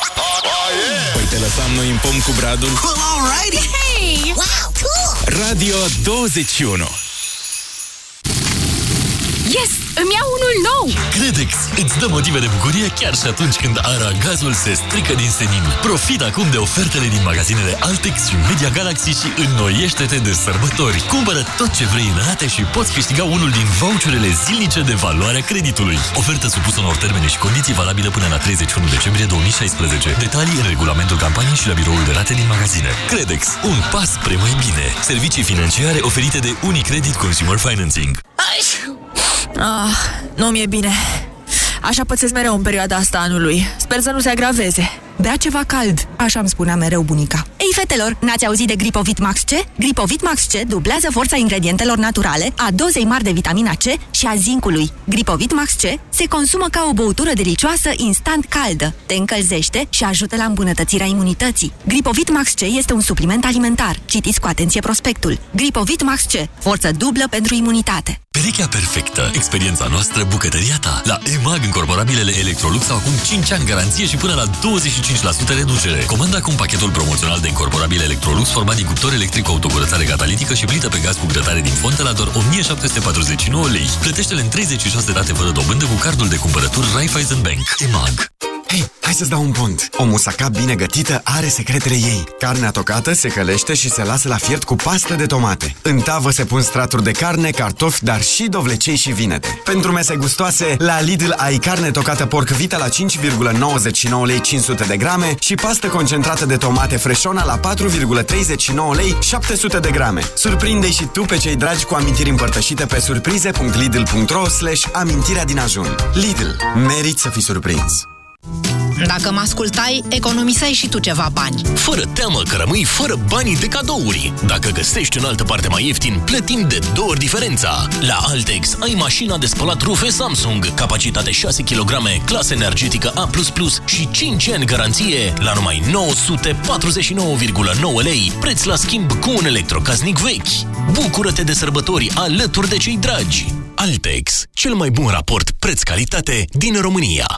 Păi te lăsam noi în pom cu bradul. Alrighty! Hey! Wow, cool! Radio 21 Yes! Îmi iau unul nou! Credex îți dă motive de bucurie chiar și atunci când aragazul se strică din senin. Profit acum de ofertele din magazinele Altex și Media Galaxy și înnoiește-te de sărbători. Cumpără tot ce vrei în rate și poți câștiga unul din voucherele zilnice de valoare a creditului. Ofertă supusă unor termene și condiții valabilă până la 31 decembrie 2016. Detalii în regulamentul campaniei și la biroul de rate din magazine. Credex, un pas spre mai bine. Servicii financiare oferite de Unicredit Consumer Financing. Ah, nu mi-e bine. Așa pățesc mereu în perioada asta anului. Sper să nu se agraveze. Bea ceva cald, așa îmi spunea mereu bunica. Ei, fetelor, n-ați auzit de Gripovit Max C? Gripovit Max C dublează forța ingredientelor naturale, a dozei mari de vitamina C și a zincului. Gripovit Max C se consumă ca o băutură delicioasă instant caldă, te încălzește și ajută la îmbunătățirea imunității. Gripovit Max C este un supliment alimentar. Citiți cu atenție prospectul. Gripovit Max C, forță dublă pentru imunitate. Perechea perfectă. Experiența noastră, bucătăria ta. La EMAG, încorporabilele Electrolux au acum 5 ani garanție și până la 25% reducere. Comanda acum pachetul promoțional de incorporabile Electrolux format din cuptor electric cu autocurățare catalitică și plită pe gaz cu grătare din fontă la doar 1749 lei. Plătește-le în 36 rate fără dobândă cu cardul de cumpărături Raiffeisen Bank. EMAG. Hei, hai să-ți dau un pont. O musaca bine gătită are secretele ei. Carnea tocată se călește și se lasă la fiert cu pastă de tomate. În tavă se pun straturi de carne, cartofi, dar și dovlecei și vinete. Pentru mese gustoase, la Lidl ai carne tocată porc vita la 5,99 lei 500 de grame și pastă concentrată de tomate freșona la 4,39 lei 700 de grame. Surprinde și tu pe cei dragi cu amintiri împărtășite pe surprize.lidl.ro slash amintirea din ajun. Lidl. Merit să fii surprins. Dacă mă ascultai, economiseai și tu ceva bani. Fără teamă că rămâi fără banii de cadouri. Dacă găsești în altă parte mai ieftin, plătim de două ori diferența. La Altex ai mașina de spălat rufe Samsung, capacitate 6 kg, clasă energetică A++ și 5 ani garanție la numai 949,9 lei, preț la schimb cu un electrocasnic vechi. Bucură-te de sărbători alături de cei dragi. Altex, cel mai bun raport preț-calitate din România.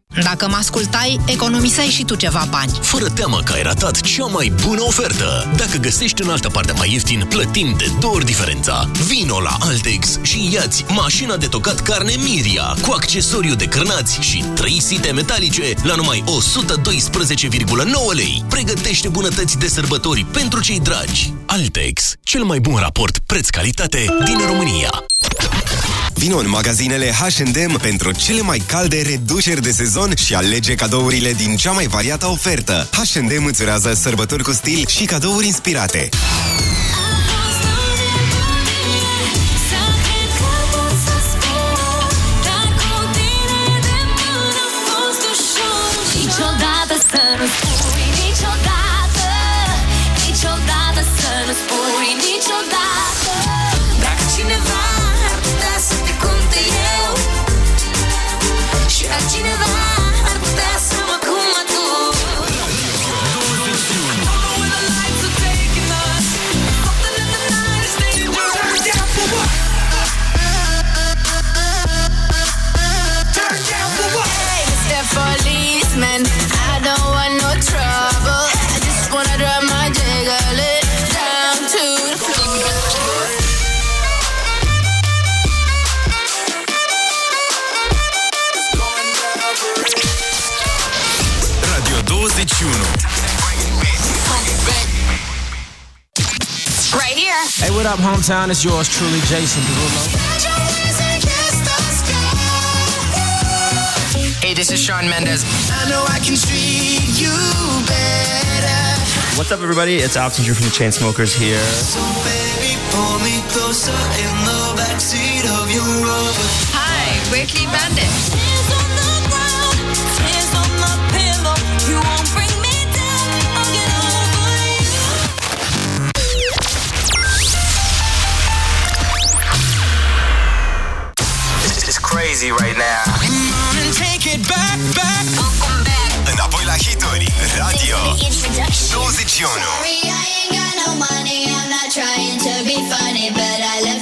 Dacă mă ascultai, economiseai și tu ceva bani. Fără teamă că ai ratat cea mai bună ofertă. Dacă găsești în altă parte mai ieftin, plătim de două ori diferența. Vino la Altex și iați mașina de tocat carne Miria cu accesoriu de cârnați și 3 site metalice la numai 112,9 lei. Pregătește bunătăți de sărbători pentru cei dragi. Altex, cel mai bun raport preț-calitate din România. Vino în magazinele H&M pentru cele mai calde reduceri de sezon și alege cadourile din cea mai variată ofertă. H&M îți urează sărbători cu stil și cadouri inspirate. Și Hey, what up, hometown? It's yours truly, Jason Derulo. Hey, this is Sean Mendez. I know I can treat you better. What's up, everybody? It's Alex Drew from the Chainsmokers here. Baby, pull me closer in the backseat of your Rover. Hi, we're Clean Bandit. Crazy right now. Take it back, back. Welcome back. Înapoi la hituri, Radio 21. Sorry, I ain't got no money. I'm not trying to be funny, but I left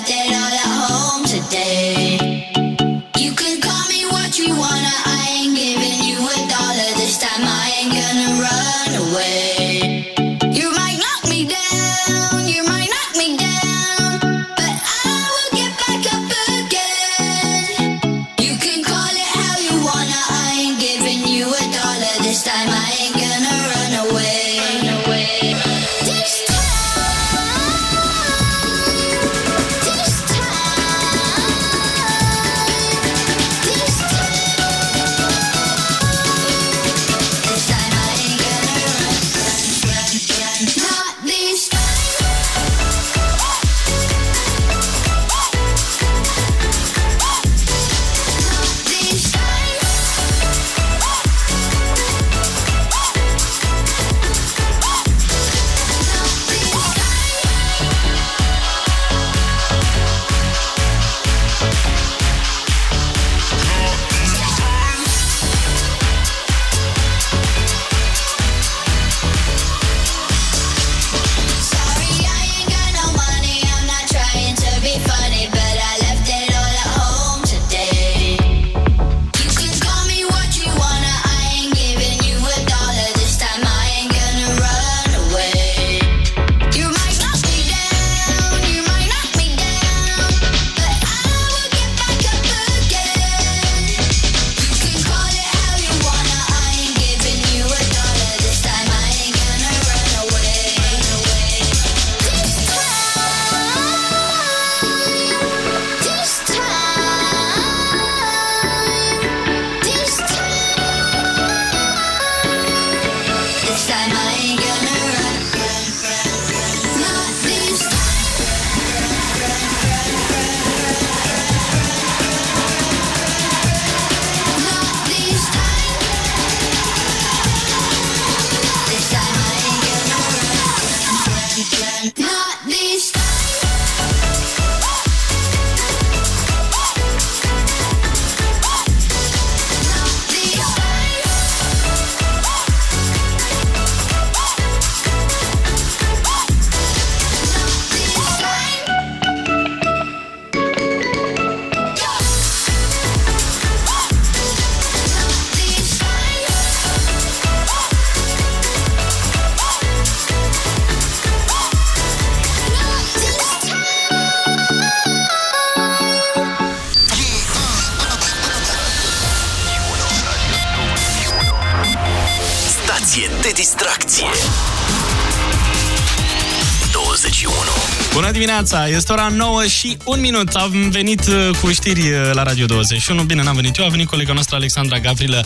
Bună dimineața! Este ora 9 și un minut. Am venit uh, cu știri uh, la Radio 21. Bine, n-am venit eu, a venit colega noastră Alexandra Gavrilă.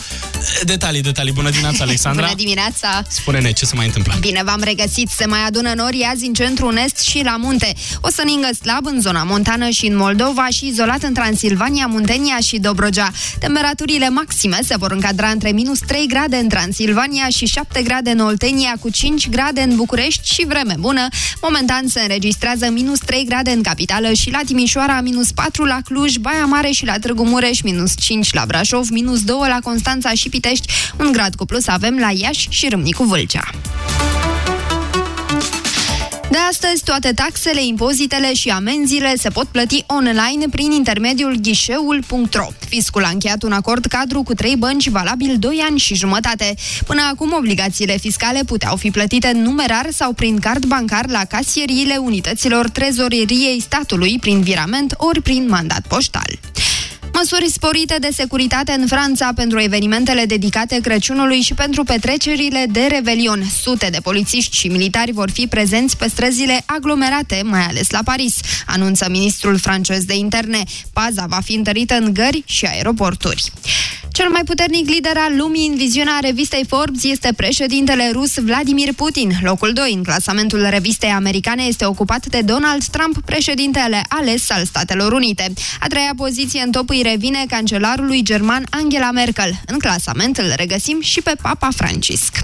Detalii, detalii. Bună dimineața, Alexandra! Bună dimineața! Spune-ne ce se mai întâmplă. Bine v-am regăsit. Se mai adună nori azi în centru, în est și la munte. O să ningă slab în zona montană și în Moldova și izolat în Transilvania, Muntenia și Dobrogea. Temperaturile maxime se vor încadra între minus 3 grade în Transilvania și 7 grade în Oltenia, cu 5 grade în București și vreme bună. Momentan se înregistrează minus 3 grade în capitală și la Timișoara, minus 4 la Cluj, Baia Mare și la Târgu Mureș, minus 5 la Brașov, minus 2 la Constanța și Pitești, un grad cu plus avem la Iași și Râmnicu Vâlcea. De astăzi, toate taxele, impozitele și amenziile se pot plăti online prin intermediul ghișeul.ro. Fiscul a încheiat un acord cadru cu trei bănci valabil 2 ani și jumătate. Până acum, obligațiile fiscale puteau fi plătite în numerar sau prin card bancar la casieriile unităților trezoreriei statului prin virament ori prin mandat poștal. Măsuri sporite de securitate în Franța pentru evenimentele dedicate Crăciunului și pentru petrecerile de Revelion. Sute de polițiști și militari vor fi prezenți pe străzile aglomerate, mai ales la Paris, anunță ministrul francez de interne. Paza va fi întărită în gări și aeroporturi. Cel mai puternic lider al lumii în viziunea revistei Forbes este președintele rus Vladimir Putin. Locul 2 în clasamentul revistei americane este ocupat de Donald Trump, președintele ales al Statelor Unite. A treia poziție în top îi revine cancelarului german Angela Merkel. În clasament îl regăsim și pe Papa Francisc.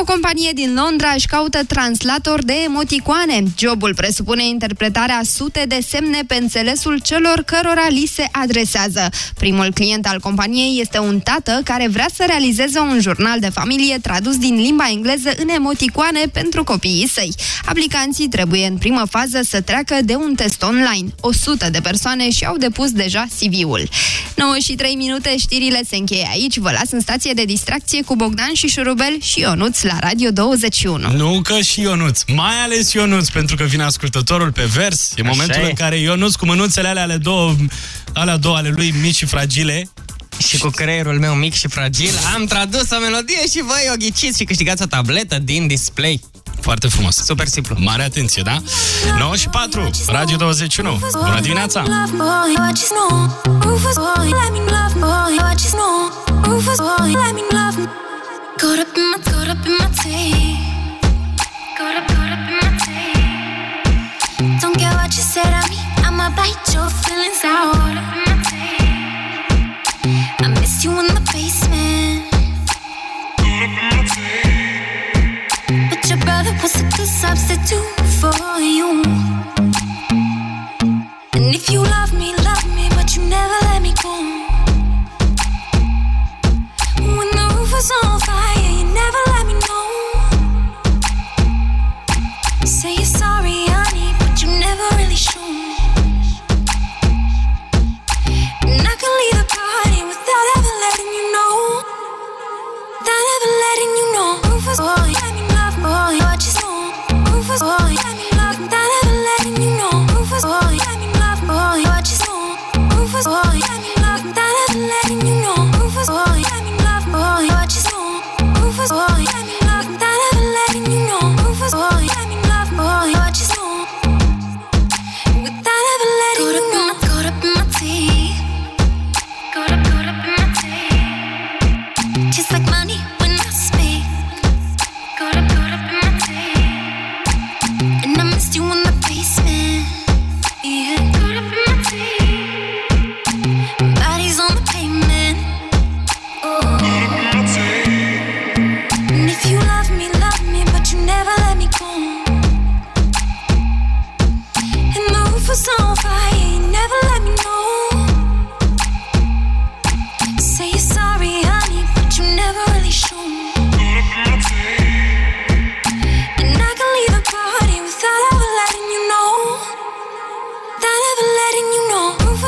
O companie din Londra își caută translator de emoticoane. Jobul presupune interpretarea sute de semne pe înțelesul celor cărora li se adresează. Primul client al companiei este un tată care vrea să realizeze un jurnal de familie tradus din limba engleză în emoticoane pentru copiii săi. Aplicanții trebuie în primă fază să treacă de un test online. 100 de persoane și-au depus deja CV-ul. 9 și 3 minute, știrile se încheie aici. Vă las în stație de distracție cu Bogdan și Șurubel și Ionuț la Radio 21. Nu că și Ionuț, mai ales Ionuț, pentru că vine ascultătorul pe vers. E Așa momentul e. în care Ionuț cu mânuțele alea ale două, alea două ale lui mici și fragile, Și cu creierul meu mic și fragil am tradus o melodie și voi o ghiciți și câștigați o tabletă din display. Foarte frumos. Super simplu. Mare atenție, da? 9 și 4, Radio 21. Bună dimineața! Caught up in my, caught up in my tea. Caught up, caught up in my tea. Don't care what you said of me, I'ma bite your feelings out. Caught up in my tea. I miss you in the basement. Caught up in my. But your brother was a good substitute for you. And if you love me, love me, but you never let me go. When the roof was on fire, can leave the party without ever letting you know. Without ever letting you know. Let me love, boy, what you know. Rufus, boy, let me love, without ever letting you know. Let me love, what you let me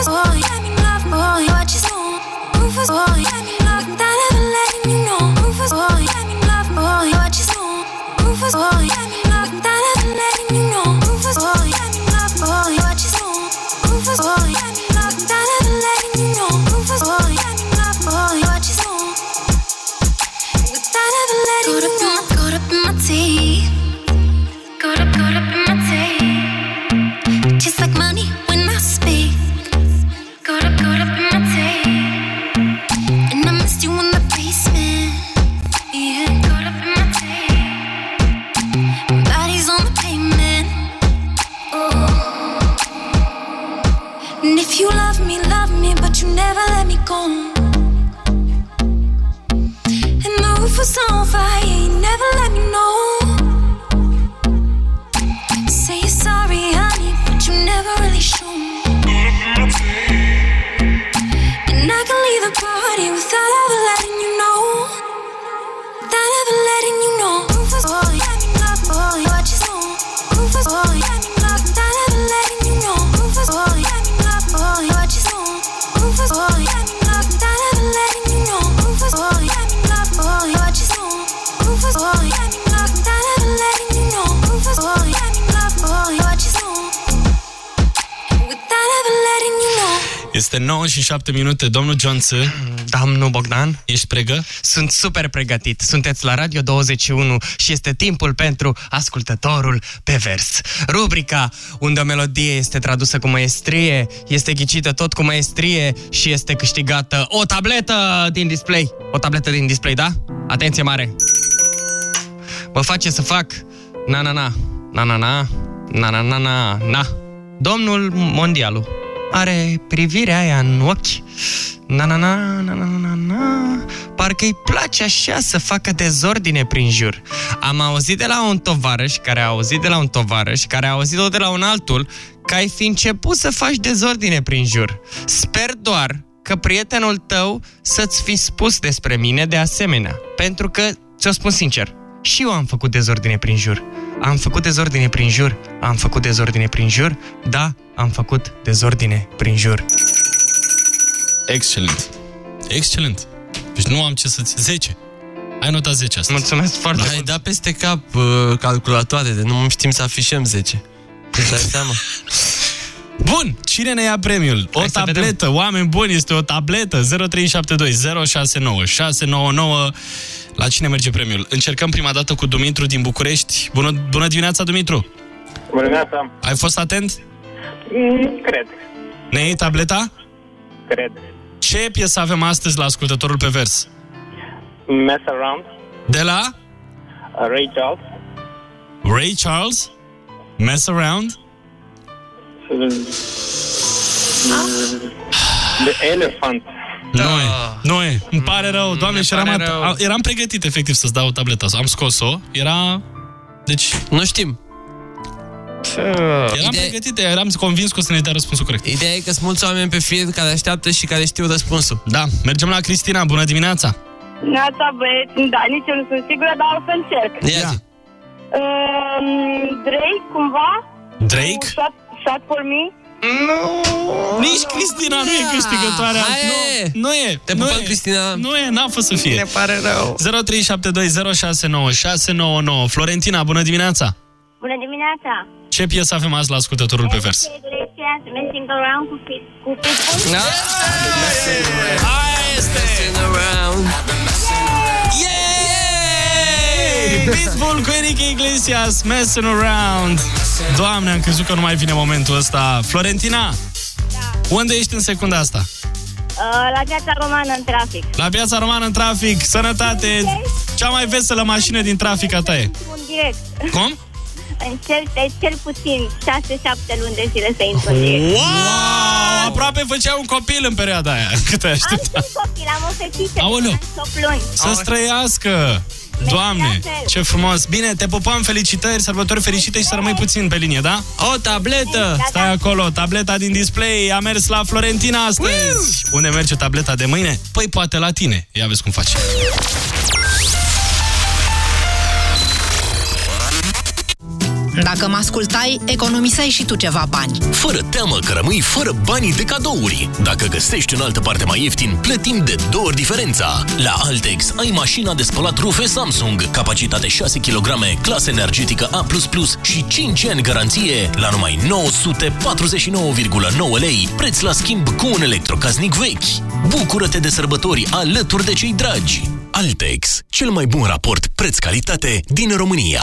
boy, Este 9 și 7 minute. Domnul Johnson, Domnul Bogdan, ești pregă? sunt super pregătit. Sunteți la Radio 21 și este timpul pentru ascultătorul pe vers. Rubrica unde o melodie este tradusă cu maestrie, este ghicită tot cu maestrie și este câștigată o tabletă din display. O tabletă din display, da? Atenție mare! Mă face să fac na na na na na na na na na na na Domnul Mondialu are privirea aia în ochi. Na na na na na na na. Parcă îi place așa să facă dezordine prin jur. Am auzit de la un tovarăș care a auzit de la un tovarăș care a auzit-o de la un altul că ai fi început să faci dezordine prin jur. Sper doar că prietenul tău să-ți fi spus despre mine de asemenea, pentru că, ți-o spun sincer, și eu am făcut dezordine prin jur. Am făcut dezordine prin jur. Am făcut dezordine prin jur. Da, am făcut dezordine prin jur. Excelent. Excelent. Deci nu am ce să-ți... 10. Ai notat 10 astăzi. Mulțumesc foarte Ai dat peste cap uh, calculatoare, de nu știm să afișăm 10. Îți dai seama? Bun, cine ne ia premiul? O Hai să tabletă, oameni buni, este o tabletă 0372 069 699 La cine merge premiul? Încercăm prima dată cu Dumitru din București Bună, bună dimineața, Dumitru! Bună dimineața. Ai fost atent? Mm, Cred. Ne iei tableta? Cred. Ce piesă avem astăzi la ascultătorul pe vers? Mess Around, De la uh, Ray Charles, Ray Charles? Mess Around? The Elephant. Nu e, nu e. Îmi pare rău, doamne, mi și eram, pare at- rău. a- eram pregătit efectiv să-ți dau tableta. Am scos-o, era... Deci, Nu știm. eram Ideea- pregătit, eram convins că o să ne dea răspunsul corect. Ideea e că sunt mulți oameni pe fir care așteaptă și care știu răspunsul. Da, mergem la Cristina, bună dimineața! Neața, băieți, da, nici eu nu sunt sigură, dar o să încerc. Ia zi. Um, Drake, cumva? Drake? Shot, shot for me? Nici Cristina nu e câștigătoarea. Hai, nu, e. nu e. Te nu pupăm, e. Cristina. Nu e, n-a fost să fie. Ne pare rău. 0372069699. Florentina, bună dimineața! Bună dimineața! Ce piesă avem azi la ascultătorul pe vers? Iglesias, Messing Around cu, Pit- cu Pitbull. Aia este! Yay! Pitbull cu Enrique Iglesias, Messing Around. Doamne, am crezut că nu mai vine momentul ăsta. Florentina, unde ești în secunda asta? Uh, la piața romană în trafic. La piața romană în trafic, sănătate, cea mai veselă mașină din trafic a ta e. Un direct. Cum? În cel, de cel puțin 6-7 luni de zile să intru în direct. Wow! Aproape făcea un copil în perioada aia. Cât ai Am așteptat? și copil, am o fetiță Aoleu. de 8 luni. Să străiască! Doamne, ce frumos! Bine, te pupăm, felicitări, sărbători fericite și să rămâi puțin pe linie, da? O tabletă! Stai acolo, tableta din display a mers la Florentina astăzi. Unde merge tableta de mâine? Păi poate la tine. Ia vezi cum faci. Dacă mă ascultai, economiseai și tu ceva bani. Fără teamă că rămâi fără banii de cadouri. Dacă găsești în altă parte mai ieftin, plătim de două ori diferența. La Altex ai mașina de spălat rufe Samsung, capacitate 6 kg, clasă energetică A++ și 5 ani garanție la numai 949,9 lei, preț la schimb cu un electrocasnic vechi. Bucură-te de sărbători alături de cei dragi. Altex, cel mai bun raport preț-calitate din România.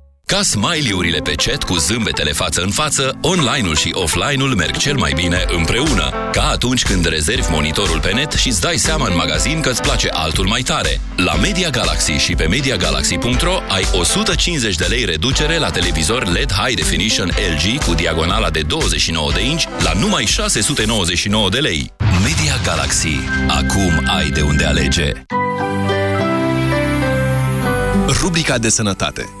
Ca smiley-urile pe chat cu zâmbetele față în față, online-ul și offline-ul merg cel mai bine împreună. Ca atunci când rezervi monitorul pe net și îți dai seama în magazin că îți place altul mai tare. La Media Galaxy și pe MediaGalaxy.ro ai 150 de lei reducere la televizor LED High Definition LG cu diagonala de 29 de inci la numai 699 de lei. Media Galaxy. Acum ai de unde alege. Rubrica de sănătate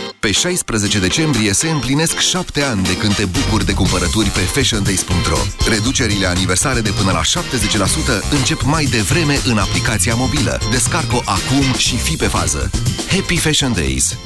Pe 16 decembrie se împlinesc 7 ani de când te bucuri de cumpărături pe fashiondays.ro. Reducerile aniversare de până la 70% încep mai devreme în aplicația mobilă. Descarcă-o acum și fi pe fază. Happy Fashion Days!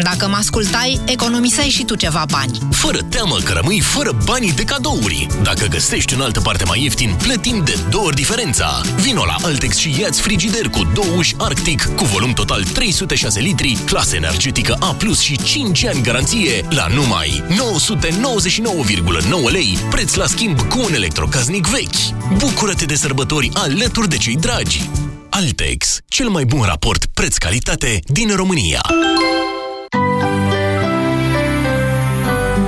Dacă mă ascultai, economiseai și tu ceva bani. Fără teamă că rămâi fără banii de cadouri. Dacă găsești în altă parte mai ieftin, plătim de două ori diferența. Vino la Altex și ia-ți frigider cu două uși Arctic cu volum total 306 litri, clasă energetică A+, și 5 ani garanție la numai 999,9 lei, preț la schimb cu un electrocaznic vechi. Bucură-te de sărbători alături de cei dragi. Altex, cel mai bun raport preț-calitate din România.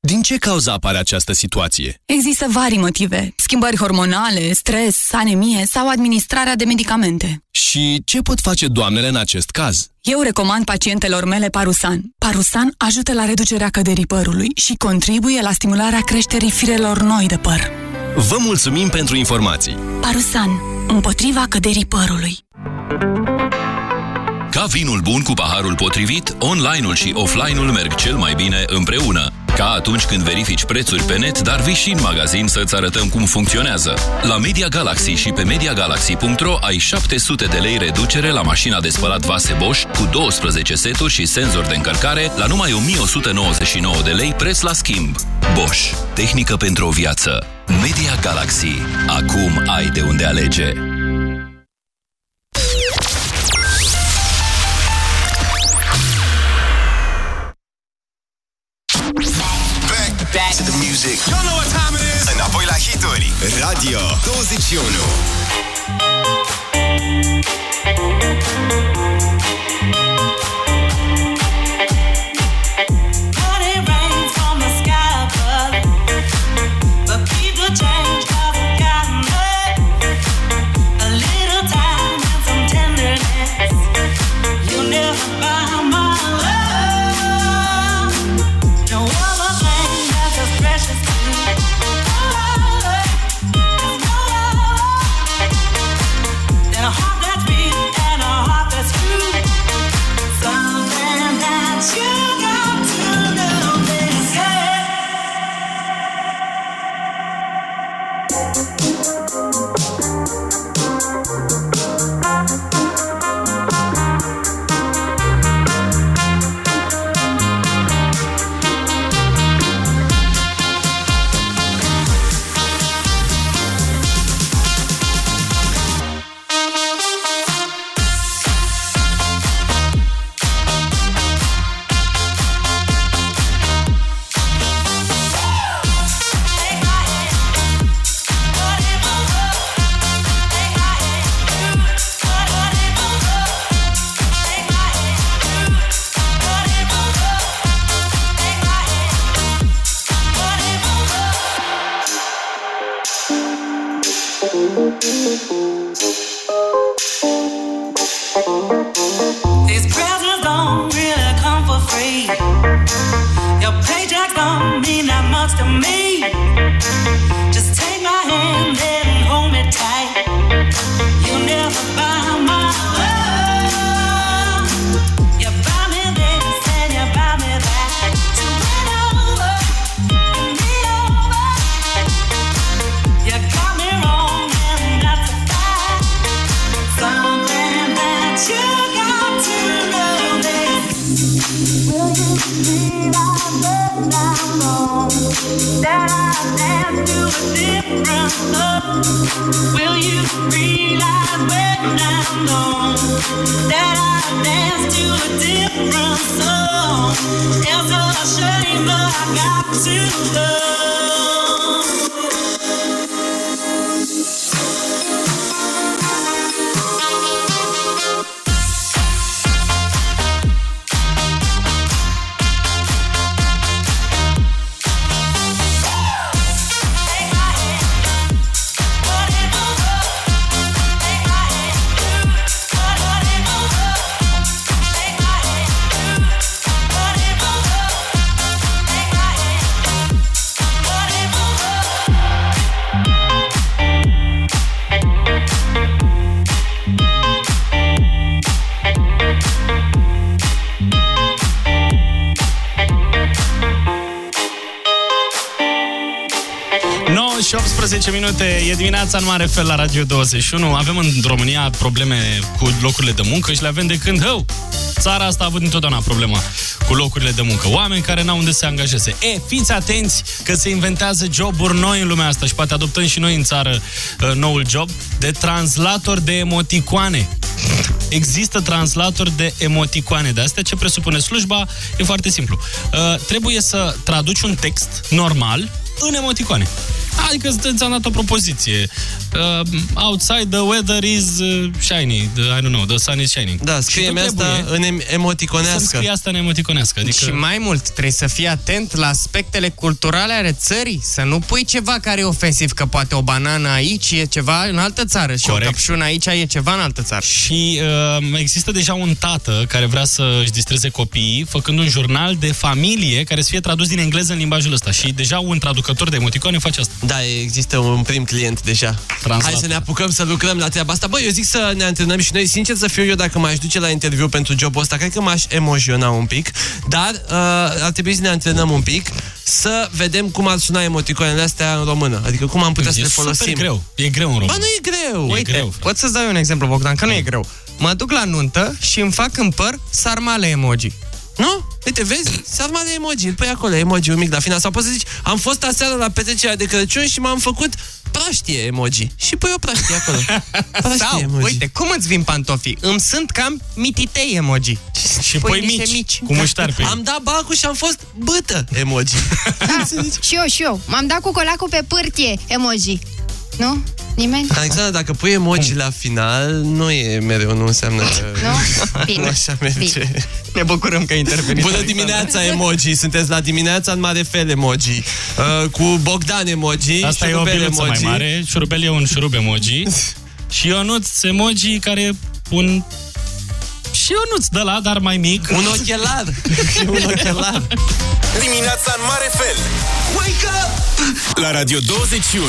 Din ce cauză apare această situație? Există vari motive. Schimbări hormonale, stres, anemie sau administrarea de medicamente. Și ce pot face doamnele în acest caz? Eu recomand pacientelor mele Parusan. Parusan ajută la reducerea căderii părului și contribuie la stimularea creșterii firelor noi de păr. Vă mulțumim pentru informații! Parusan. Împotriva căderii părului. Ca vinul bun cu paharul potrivit, online-ul și offline-ul merg cel mai bine împreună. Ca atunci când verifici prețuri pe net, dar vii și în magazin să-ți arătăm cum funcționează. La Media Galaxy și pe MediaGalaxy.ro ai 700 de lei reducere la mașina de spălat vase Bosch cu 12 seturi și senzor de încărcare la numai 1199 de lei preț la schimb. Bosch. Tehnică pentru o viață. Media Galaxy. Acum ai de unde alege. Music. You know what time it is. Înapoi la hituri. Radio 21. Honey You'll never buy my love. That I dance to a different love. 19 minute e dimineața în mare fel la Radio 21. Avem în România probleme cu locurile de muncă și le avem de când hău. Țara asta a avut întotdeauna problema cu locurile de muncă. Oameni care n-au unde să se angajeze. E, fiți atenți că se inventează joburi noi în lumea asta și poate adoptăm și noi în țară uh, noul job de translator de emoticoane. Există translator de emoticoane, de astea ce presupune slujba e foarte simplu. Uh, trebuie să traduci un text normal în emoticoane. Adică ți-am dat o propoziție. Uh, outside the weather is uh, shiny. The, I don't know, the sun is shining. Da, Și scrie-mi tu asta trebuie în em- emoticonească. Să-mi scrie asta în emoticonească. Adică... Și mai mult, trebuie să fii atent la aspectele culturale ale țării, să nu pui ceva care e ofensiv, că poate o banană aici e ceva în altă țară și Corect. o căpșună aici e ceva în altă țară. Și uh, există deja un tată care vrea să își distreze copiii făcând un jurnal de familie care să fie tradus din engleză în limbajul ăsta. Și deja un traducător de emoticoane face asta. Da, există un prim client deja. Translator. Hai să ne apucăm să lucrăm la treaba asta. Băi, eu zic să ne antrenăm și noi. Sincer să fiu eu, dacă m-aș duce la interviu pentru jobul ăsta, cred că m-aș emoționa un pic. Dar uh, ar trebui să ne antrenăm un pic să vedem cum ar suna emoticoanele astea în română. Adică cum am putea să E le super folosim. greu. E greu în română. Ba, nu e greu. E Uite, greu. pot să-ți dau eu un exemplu, Bogdan, că nu e greu. Mă duc la nuntă și îmi fac în păr sarmale emoji. Nu? Uite, vezi? Sarmale emoji. Îl pui acolo, emoji un mic la final. Sau poți să zici, am fost aseară la petrecerea de Crăciun și m-am făcut praștie emoji. Și pui o praștie acolo. Praștie Sau, emoji. uite, cum îți vin pantofii? Îmi sunt cam mititei emoji. Și pui niște mici, mici. cu muștar pe ei. Am dat bacul și am fost bâtă emoji. Da, și eu, și eu. M-am dat cu colacul pe pârtie emoji. Nu? Nimeni? Alexandra, dacă pui emoji la final, nu e mereu, nu înseamnă că... Nu? Bine. Nu așa merge. Ne bucurăm că interveniți. Bună dimineața, emoji! Sunteți la dimineața în mare fel, emoji. Uh, cu Bogdan emoji, Asta e o șurubel biluță mai mare. Șurubel e un șurub emoji. și Ionuț emoji care un... Și Ionuț de la, dar mai mic. Un ochelar. un ochelar. Dimineața în mare fel. Wake up! La Radio 21.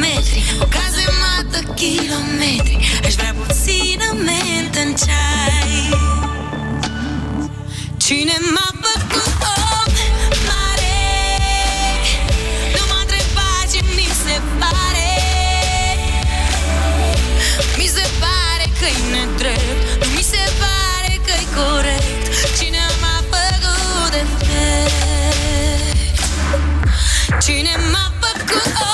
metri O cazemată, kilometri Aș vrea puțină mentă în ceai. Cine m-a făcut om mare? Nu m-a întrebat ce mi se pare. Mi se pare că-i nedrept Nu mi se pare că-i corect. Cine m-a făcut de Cine m-a făcut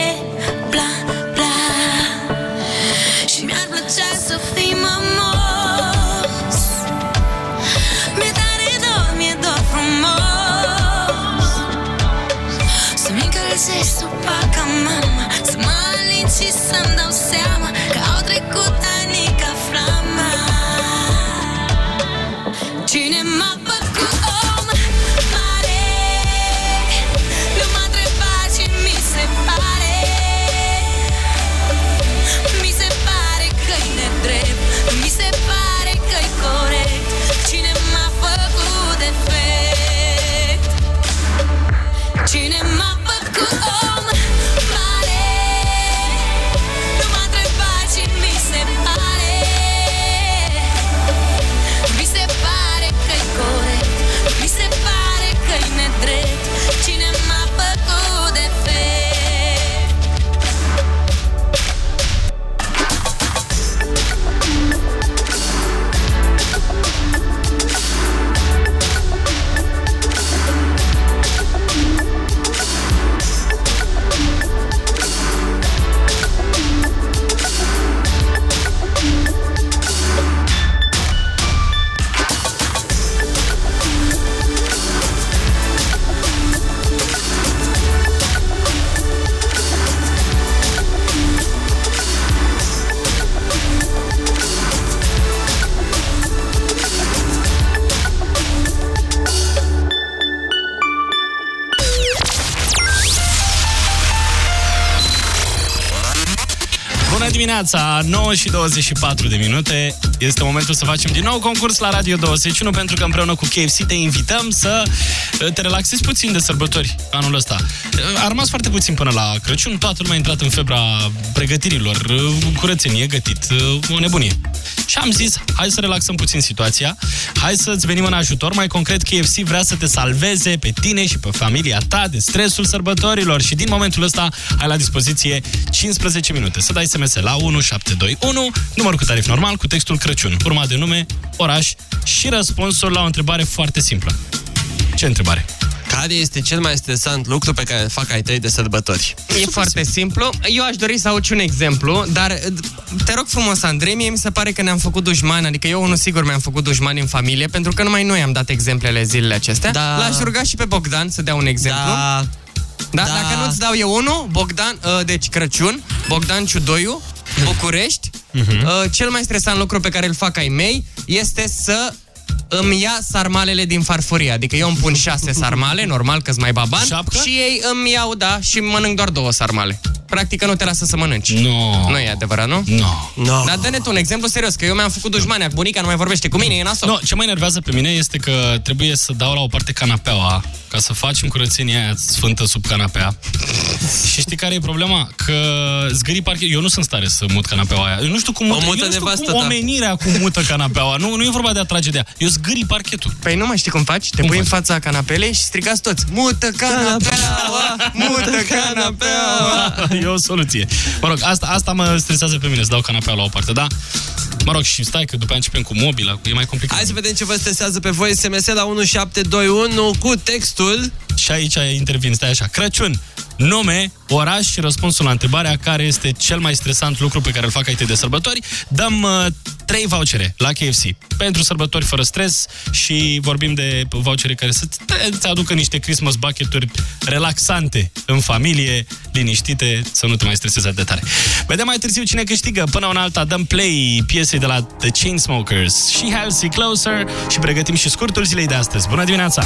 dimineața, 9 și 24 de minute. Este momentul să facem din nou concurs la Radio 21 pentru că împreună cu KFC te invităm să uh, te relaxezi puțin de sărbători anul ăsta. Uh, A rămas foarte puțin până la Crăciun, toată lumea a intrat în febra pregătirilor, uh, curățenie, gătit, o nebunie. Și am zis, hai să relaxăm puțin situația, hai să-ți venim în ajutor, mai concret KFC vrea să te salveze pe tine și pe familia ta de stresul sărbătorilor. Și din momentul ăsta ai la dispoziție 15 minute. Să dai SMS la 1721, număr cu tarif normal, cu textul Crăciun, urmat de nume, oraș și răspunsul la o întrebare foarte simplă. Ce întrebare? Care este cel mai stresant lucru pe care îl fac ai tăi de sărbători? E foarte simplu. Eu aș dori să aud și un exemplu, dar te rog frumos, Andrei, mie mi se pare că ne-am făcut dușmani, adică eu unul sigur mi-am făcut dușmani în familie, pentru că numai noi am dat exemplele zilele acestea. Da. L-aș ruga și pe Bogdan să dea un exemplu. Da. Da, Da. dacă nu-ți dau eu unul, Bogdan, uh, deci Crăciun, Bogdan Ciudoiu, București, Mhm. uh, cel mai stresant lucru pe care îl fac ai mei este să îmi ia sarmalele din farfurie. Adică eu îmi pun șase sarmale, normal că-s mai baban, Șapcă? și ei îmi iau, da, și mănânc doar două sarmale. Practic că nu te lasă să mănânci. No. Nu e adevărat, nu? No. No. Dar dă-ne tu un exemplu serios, că eu mi-am făcut dușmania, bunica nu mai vorbește cu mine, e nasol. No, ce mă enervează pe mine este că trebuie să dau la o parte canapeaua ca să facem curățenia aia sfântă sub canapea. și știi care e problema? Că zgârii parchet. Eu nu sunt în stare să mut canapeaua aia. Eu nu știu cum O mută, mută eu nu știu nevastă cum ta. omenirea cum mută canapeaua. Nu, nu e vorba de a trage de ea. Eu zgârii parchetul. Păi nu mai știi cum faci? Te Cum pui în faci? fața canapelei și strigați toți Mută canapeaua, mută canapeaua e o soluție. Mă rog, asta, asta mă stresează pe mine, să dau canapeaua la o parte, da? Mă rog, și stai că după aia începem cu mobila, e mai complicat. Hai să vedem ce vă stresează pe voi. SMS la 1721 cu textul... Și aici intervin, stai așa. Crăciun, nume, oraș și răspunsul la întrebarea care este cel mai stresant lucru pe care îl fac ai tăi de sărbători. Dăm uh, trei vouchere la KFC pentru sărbători fără stres și vorbim de vouchere care să îți aducă niște Christmas bucket-uri relaxante în familie, liniștite, să nu te mai stresezi atât de tare. Vedem mai târziu cine câștigă. Până una alta dăm play piesei de la The Chainsmokers și Halsey Closer și pregătim și scurtul zilei de astăzi. Bună dimineața!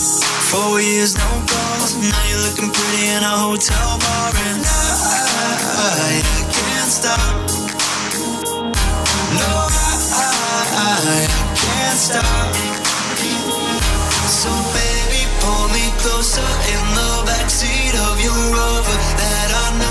Four years, no calls. Now you're looking pretty in a hotel bar, and I, I can't stop. No, I, I, I can't stop. So baby, pull me closer in the backseat of your Rover that I know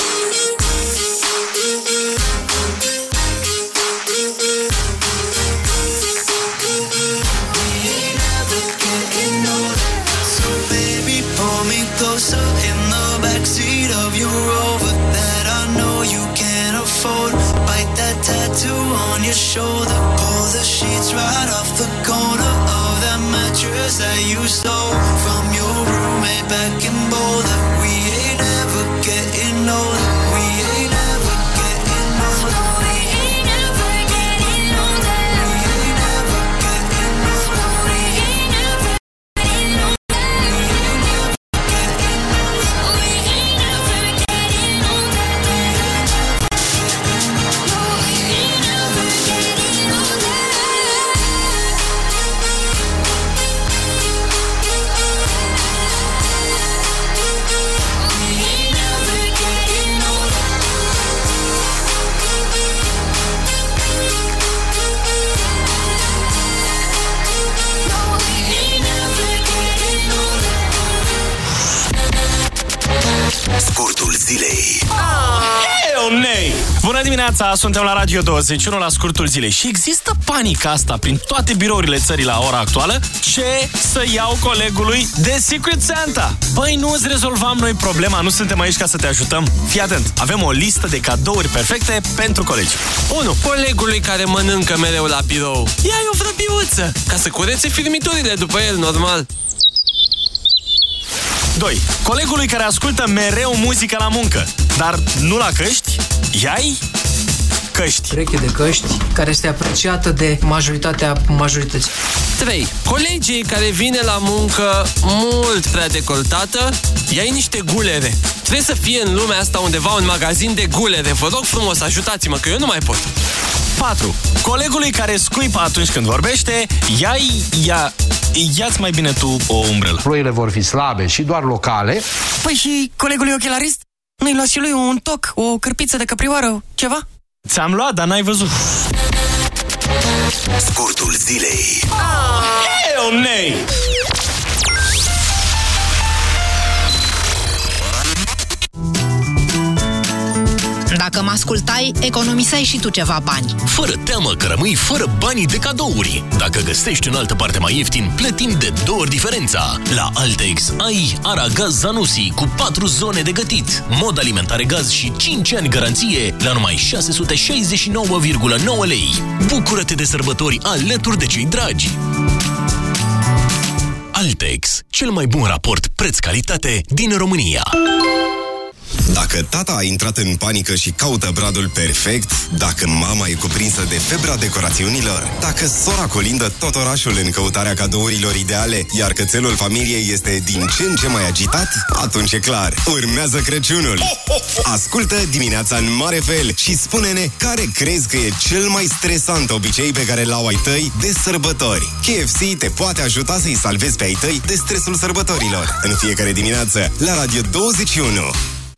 Your shoulder. Pull the sheets right off the corner of that mattress that you stole from your roommate back in Boulder. Bună dimineața, suntem la Radio 21 la scurtul zilei și există panica asta prin toate birourile țării la ora actuală. Ce să iau colegului de Secret Santa? Băi, nu îți rezolvam noi problema, nu suntem aici ca să te ajutăm. Fii atent, avem o listă de cadouri perfecte pentru colegi. 1. Colegului care mănâncă mereu la birou. Ia-i o vrăbiuță, ca să curețe firmiturile după el, normal. 2. Colegului care ascultă mereu muzică la muncă, dar nu la căști, iai căști. Ureche de căști care este apreciată de majoritatea majorității. 3. Colegii care vine la muncă mult prea decoltată, ia niște gulere. Trebuie să fie în lumea asta undeva un magazin de gulere. Vă rog frumos, ajutați-mă, că eu nu mai pot. 4. Colegului care scuipă atunci când vorbește, ia-i, ia, ia-ți mai bine tu o umbrelă. Ploile vor fi slabe și doar locale. Păi și colegului ochelarist? Nu-i luat și lui un toc, o cârpiță de căprioară, ceva? Ți-am luat, dar n-ai văzut. Scurtul zilei. Hell nay! Dacă mă ascultai, economiseai și tu ceva bani. Fără teamă că rămâi fără banii de cadouri. Dacă găsești în altă parte mai ieftin, plătim de două ori diferența. La Altex ai Aragaz Zanussi cu 4 zone de gătit, mod alimentare gaz și 5 ani garanție la numai 669,9 lei. Bucură-te de sărbători alături de cei dragi! Altex, cel mai bun raport preț-calitate din România. Dacă tata a intrat în panică și caută bradul perfect, dacă mama e cuprinsă de febra decorațiunilor, dacă sora colindă tot orașul în căutarea cadourilor ideale, iar cățelul familiei este din ce în ce mai agitat, atunci e clar, urmează Crăciunul. Ascultă dimineața în mare fel și spune-ne care crezi că e cel mai stresant obicei pe care l-au ai tăi de sărbători. KFC te poate ajuta să-i salvezi pe ai tăi de stresul sărbătorilor. În fiecare dimineață, la Radio 21.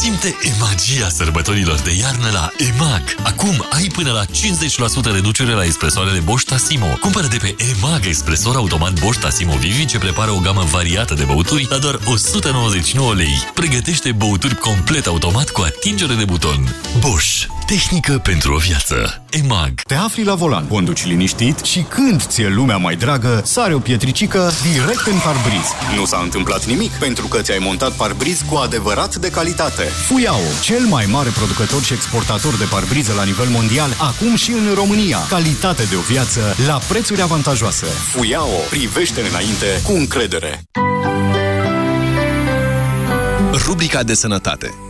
Simte magia sărbătorilor de iarnă la EMAG. Acum ai până la 50% reducere la expresoarele Bosch Tassimo. Cumpără de pe EMAG expresor automat Bosch Tassimo Vivi ce prepară o gamă variată de băuturi la doar 199 lei. Pregătește băuturi complet automat cu atingere de buton. Bosch. Tehnică pentru o viață. EMAG. Te afli la volan, conduci liniștit și când ți-e lumea mai dragă, sare o pietricică direct în parbriz. Nu s-a întâmplat nimic pentru că ți-ai montat parbriz cu adevărat de calitate. Fuyao, cel mai mare producător și exportator de parbrize la nivel mondial, acum și în România. Calitate de o viață la prețuri avantajoase. Fuyao, privește înainte cu încredere. Rubrica de sănătate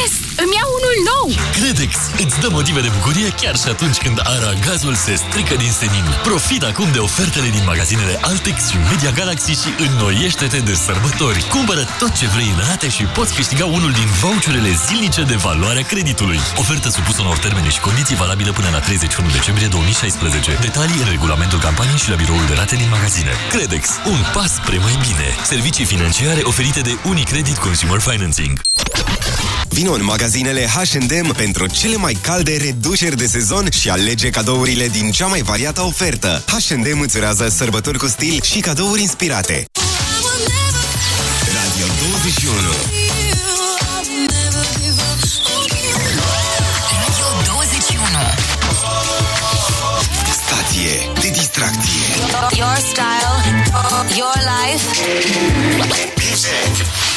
Yes! Îmi iau unul nou! Credex îți dă motive de bucurie chiar și atunci când aragazul se strică din senin. Profit acum de ofertele din magazinele Altex și Media Galaxy și înnoiește-te de sărbători. Cumpără tot ce vrei în rate și poți câștiga unul din voucherele zilnice de valoare a creditului. Ofertă supusă unor termene și condiții valabile până la 31 decembrie 2016. Detalii în regulamentul campaniei și la biroul de rate din magazine. Credex, un pas spre mai bine. Servicii financiare oferite de Unicredit Consumer Financing. Vino în magazinele H&M pentru cele mai calde reduceri de sezon și alege cadourile din cea mai variată ofertă. H&M îți urează sărbători cu stil și cadouri inspirate. Radio 21 Radio 21 Stație de distracție. Your style, your life. Your music.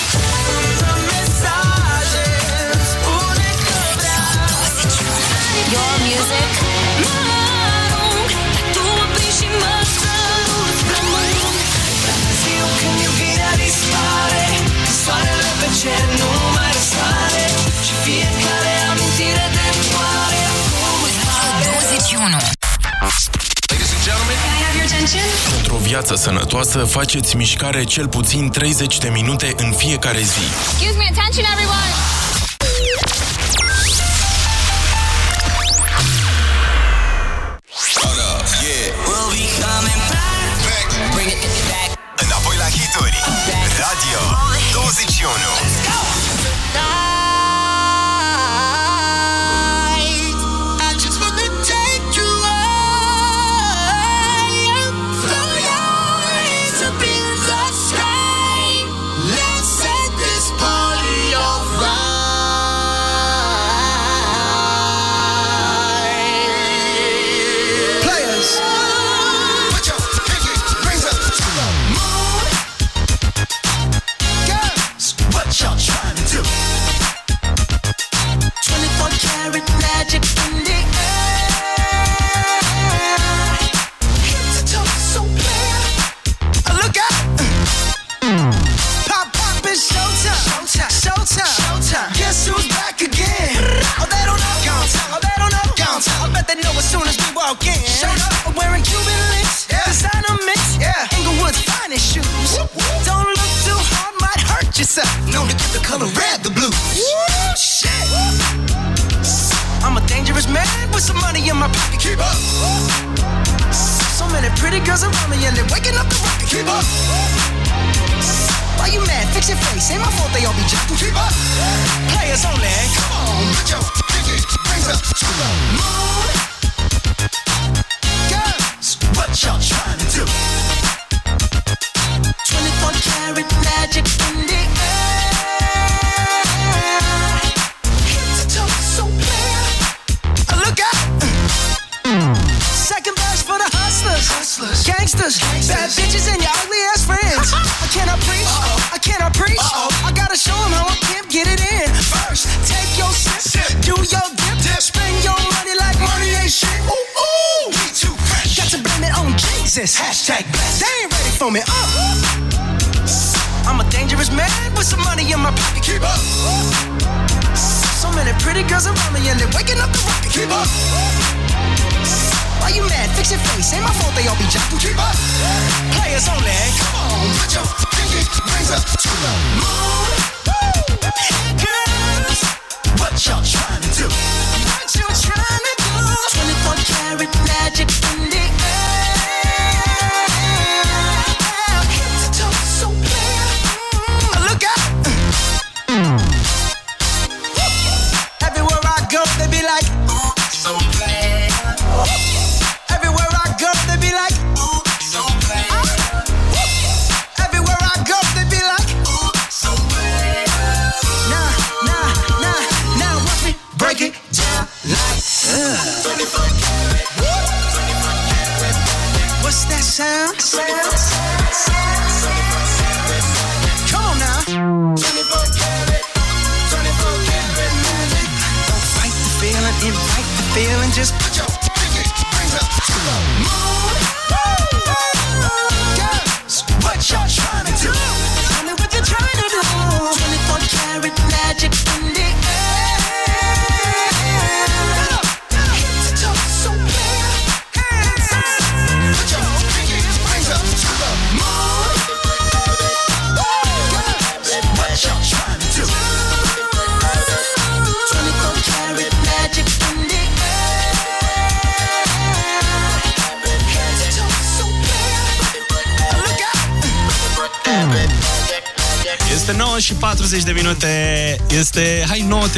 Pentru o viață sănătoasă, faceți mișcare cel puțin 30 de minute în fiecare zi. Excuse me, attention everyone!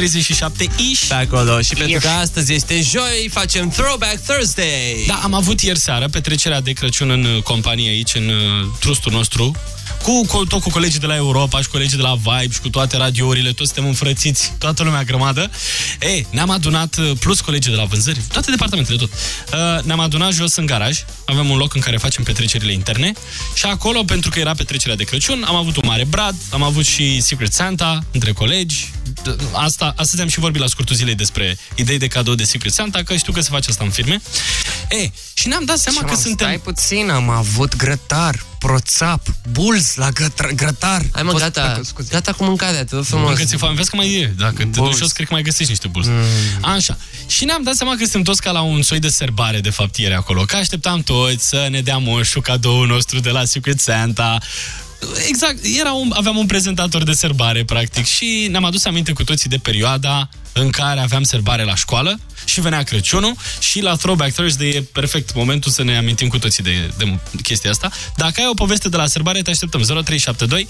37 ish. Pe acolo. Și pentru că astăzi este joi, facem Throwback Thursday. Da, am avut ieri seara petrecerea de Crăciun în uh, companie aici, în uh, trustul nostru, cu, cu, tot cu colegii de la Europa și colegii de la Vibe și cu toate radiourile, toți suntem înfrățiți, toată lumea grămadă. Ei, ne-am adunat, uh, plus colegii de la vânzări, toate departamentele, tot. Ne-am adunat jos în garaj, avem un loc în care facem petrecerile interne și acolo, pentru că era petrecerea de Crăciun, am avut un mare brad, am avut și Secret Santa între colegi, D- Asta, astăzi am și vorbit la scurtul zilei despre idei de cadou de Secret Santa, că știu că se face asta în firme. Ei, și ne-am dat seama Ce, că mă, suntem... Stai puțin, am avut grătar, proțap, bulz la gătr- grătar. Hai mă, Fost- gata, gata cu mâncarea, te rog frumos. Încă ți foame, vezi că mai e. Dacă te duci Bulls. jos, cred că mai găsești niște bulți. Mm. Așa. Și ne-am dat seama că suntem toți ca la un soi de serbare, de fapt, ieri acolo. Că așteptam toți să ne dea moșul cadoul nostru de la Secret Santa. Exact, era un, aveam un prezentator de serbare, practic, și ne-am adus aminte cu toții de perioada în care aveam serbare la școală și venea Crăciunul și la Throwback Thursday e perfect momentul să ne amintim cu toții de, de chestia asta. Dacă ai o poveste de la serbare, te așteptăm 0372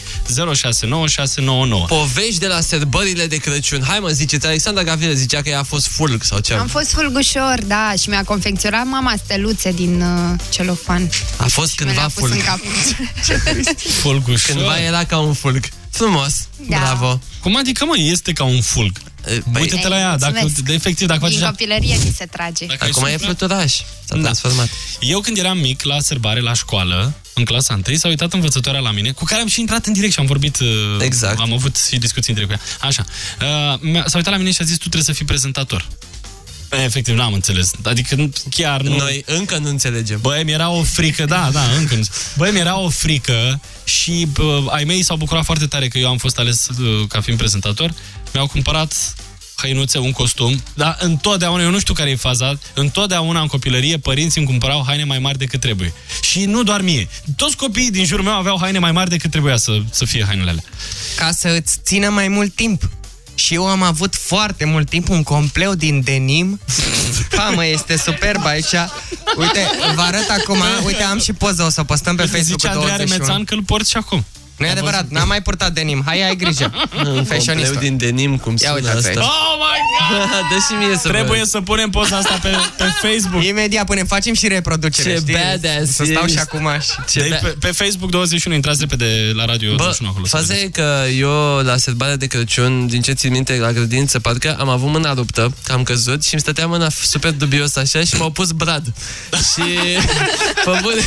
069699. Povești de la sărbările de Crăciun. Hai mă, ziceți, Alexandra Gavrila zicea că ea a fost fulg sau ce? Am fost fulgușor, da, și mi-a confecționat mama steluțe din uh, celofan. A fost Și mi le-a cândva pus în fulg. cap. Fulgușor. Cândva era ca un fulg. Frumos, Da. bravo. Cum adică, mă, este ca un fulg? Uite-te la ea, dacă, mulțumesc. de efectiv, dacă faci Din așa... copilărie mi se trage. Dacă ai Acum e suflet- fluturaș. S-a transformat. Eu când eram mic, la sărbare, la școală, în clasa 1, s-a uitat învățătoarea la mine, cu care am și intrat în direct și am vorbit... uh, Exact. Am avut și discuții în direct cu ea. Așa. Uh, mi-a- s-a uitat la mine și a zis, tu trebuie să fii prezentator. E, Efectiv, n-am înțeles. Adică nu- chiar nu... Noi încă nu înțelegem. Băi, mi-era o frică, da, da, încă nu. Băi, mi-era o frică și bă, ai mei s-au bucurat foarte tare că eu am fost ales uh, ca fiind prezentator. Mi-au cumpărat hăinuțe, un costum, dar întotdeauna, eu nu știu care e faza, întotdeauna în copilărie părinții îmi cumpărau haine mai mari decât trebuie. Și nu doar mie. Toți copiii din jurul meu aveau haine mai mari decât trebuia să, să fie hainele alea. Ca să îți țină mai mult timp. Și eu am avut foarte mult timp un compleu din denim Mamă, este superb aici. Uite, vă arăt acum, uite, am și poză, o să o postăm pe Uite, Facebook zice cu Andrei 21. Remețan că îl porți și acum. Nu e adevărat, n-am mai purtat denim. Hai, ai grijă. Un Fashionistă. compleu din denim, cum Ia sună uitați asta. aici. Oh my god! Dă și mie să Trebuie văd. să punem poza asta pe, pe Facebook. Imediat punem, facem și reproducere, Ce știi? badass Să stau ești. și acum și... Ce Deci bea- pe, pe Facebook 21, intrați repede la radio Bă, 21 acolo. să faza vedeți. e că eu la sărbarea de Crăciun, din ce țin minte la grădiniță, parcă am avut mâna ruptă, că am căzut și îmi stătea mâna super dubios așa și m-au pus brad. și, pe bune,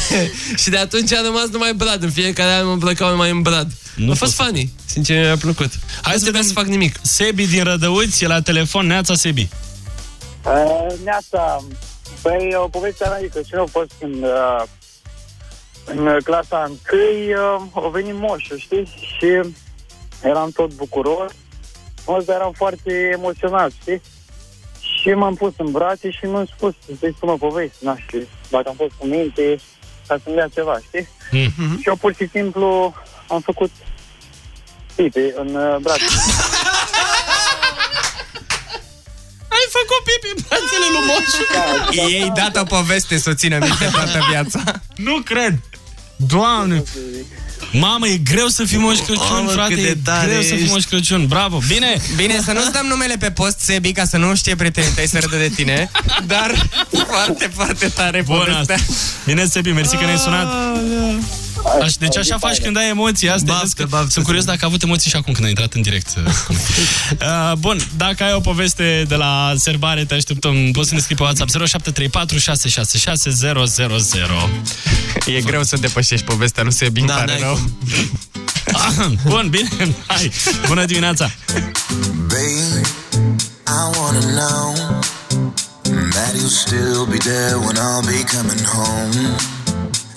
și de atunci a rămas numai brad. În fiecare an mă îmbrăcau numai în brad. Nu a fost pot funny. Sincer, mi-a plăcut. Hai nu să trebuia vedem să fac nimic. Sebi din Rădăuți e la telefon. Neața, Sebi. Uh, Neața, păi o poveste mea de Crăciun a fost când uh, în clasa întâi uh, au venit moșul, știi? Și eram tot bucuros, Mă, dar eram foarte emoționat, știi? Și m-am pus în brațe și mi-am spus să-i spun o poveste, nu știu, dacă am fost cu minte, ca să-mi dea ceva, știi? Mm. Și eu pur și simplu am făcut pipi în uh, brațe. Ai făcut pipi în brațele lui Moșu? Ei dat o poveste să o țină minte toată viața. Nu cred. Doamne. Mamă, e greu să fii Moș Crăciun, Mamă, frate. cât de E tare greu să fii ești. Moș Crăciun. Bravo. Bine. Bine, să nu-ți dăm numele pe post, Sebi, ca să nu știe prietenii tăi să râdă de tine, dar foarte, foarte tare Bun povestea. asta. Bine, Sebi, mersi că ne-ai sunat. Aș, deci așa faci când ai emoții astea. Baftă, Vezi că baftă, Sunt curios dacă a avut emoții și acum când ai intrat în direct. uh, bun, dacă ai o poveste de la serbare, te așteptăm. Poți să ne scrii pe WhatsApp 0734 666 000. E greu să depășești povestea lui Sebi, îmi Da, pare n-ai rău. Bun, bine, hai. Bună dimineața. Babe, I wanna know that you'll still be there when I'll be coming home.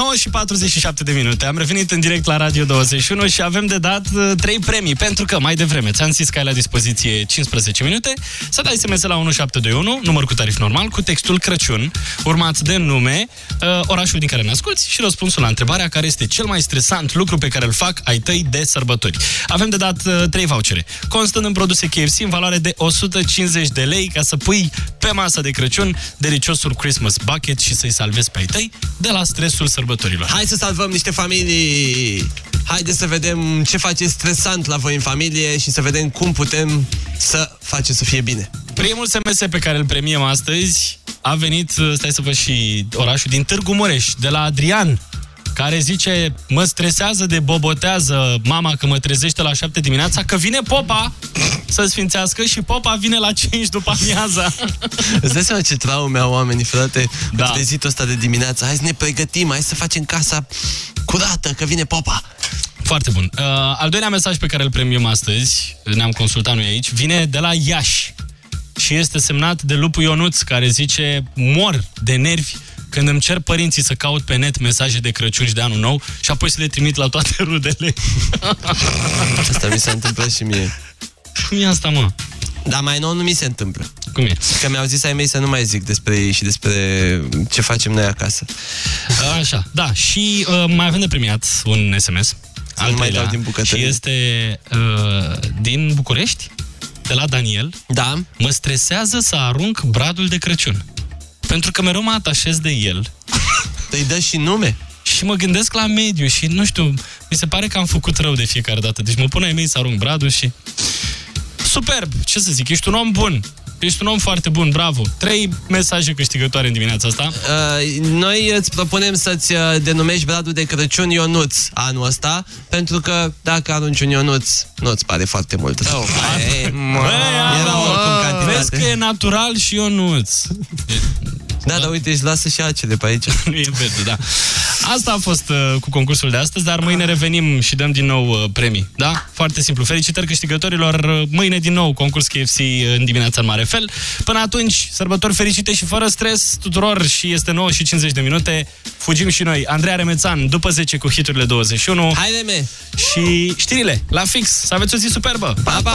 9 și 47 de minute. Am revenit în direct la Radio 21 și avem de dat uh, 3 premii, pentru că mai devreme ți-am zis că ai la dispoziție 15 minute să dai SMS la 1721, număr cu tarif normal, cu textul Crăciun, urmat de nume, uh, orașul din care ne asculti și răspunsul la întrebarea care este cel mai stresant lucru pe care îl fac ai tăi de sărbători. Avem de dat uh, 3 vouchere, constând în produse KFC în valoare de 150 de lei ca să pui pe masa de Crăciun deliciosul Christmas bucket și să-i salvezi pe ai tăi de la stresul sărbătorilor. Hai să salvăm niște familii! Haideți să vedem ce face stresant la voi în familie și să vedem cum putem să facem să fie bine. Primul SMS pe care îl premiem astăzi a venit, stai să văd și orașul, din Târgu Mureș, de la Adrian, care zice, mă stresează de bobotează mama că mă trezește la 7 dimineața, că vine popa să sfințească și popa vine la 5 după amiaza. Îți dai seama ce traume au oamenii, frate? Da. Trezitul ăsta de dimineață. Hai să ne pregătim, hai să facem casa curată, că vine popa. Foarte bun. Uh, al doilea mesaj pe care îl premiem astăzi, ne-am consultat noi aici, vine de la Iași și este semnat de lupul Ionuț, care zice, mor de nervi când îmi cer părinții să caut pe net mesaje de Crăciun și de Anul Nou și apoi să le trimit la toate rudele. Asta mi s-a întâmplat și mie. Cum e asta, mă? Dar mai nou nu mi se întâmplă. Cum e? Că mi-au zis ai mei să nu mai zic despre ei și despre ce facem noi acasă. Așa, da. Și uh, mai avem de premiat un SMS. Al nu mai treilea, dau din bucătărie. Și este uh, din București, de la Daniel. Da. Mă stresează să arunc bradul de Crăciun. Pentru că mereu mă atașez de el. Îi dă și nume? Și mă gândesc la mediu și, nu știu, mi se pare că am făcut rău de fiecare dată. Deci mă pun ai mei să arunc bradul și... Superb! Ce să zic, ești un om bun. Ești un om foarte bun, bravo. Trei mesaje câștigătoare în dimineața asta. Uh, noi îți propunem să-ți uh, denumești bradul de Crăciun Ionuț anul ăsta, pentru că dacă arunci un Ionuț, nu-ți pare foarte mult rău. Ei, mă, era oricum cantitate. Vezi că e natural și Ionuț. Da, dar uite, își lasă și acele pe aici. nu e verde, da. Asta a fost uh, cu concursul de astăzi, dar mâine revenim și dăm din nou uh, premii. Da? Foarte simplu. Felicitări câștigătorilor. Uh, Mâine din nou concurs KFC uh, în dimineața în mare fel. Până atunci, sărbători fericite și fără stres tuturor și este 9 și 50 de minute. Fugim și noi. Andreea Remețan, după 10 cu hiturile 21. Hai, meme! Și știrile, la fix. Să aveți o zi superbă. Pa, pa!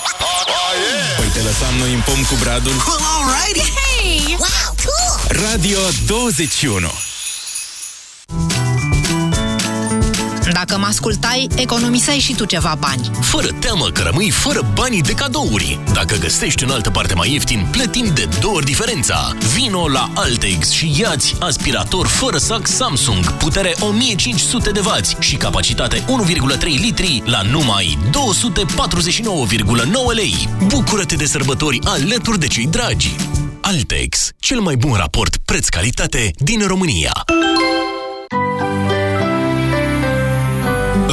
Păi te lăsam noi în pom cu bradul. Well, alrighty! Hey! Wow, cool! Radio 21 Dacă mă ascultai, economiseai și tu ceva bani. Fără teamă că rămâi fără banii de cadouri. Dacă găsești în altă parte mai ieftin, plătim de două ori diferența. Vino la Altex și iați aspirator fără sac Samsung, putere 1500 de W și capacitate 1,3 litri la numai 249,9 lei. Bucură-te de sărbători alături de cei dragi. Altex, cel mai bun raport preț-calitate din România.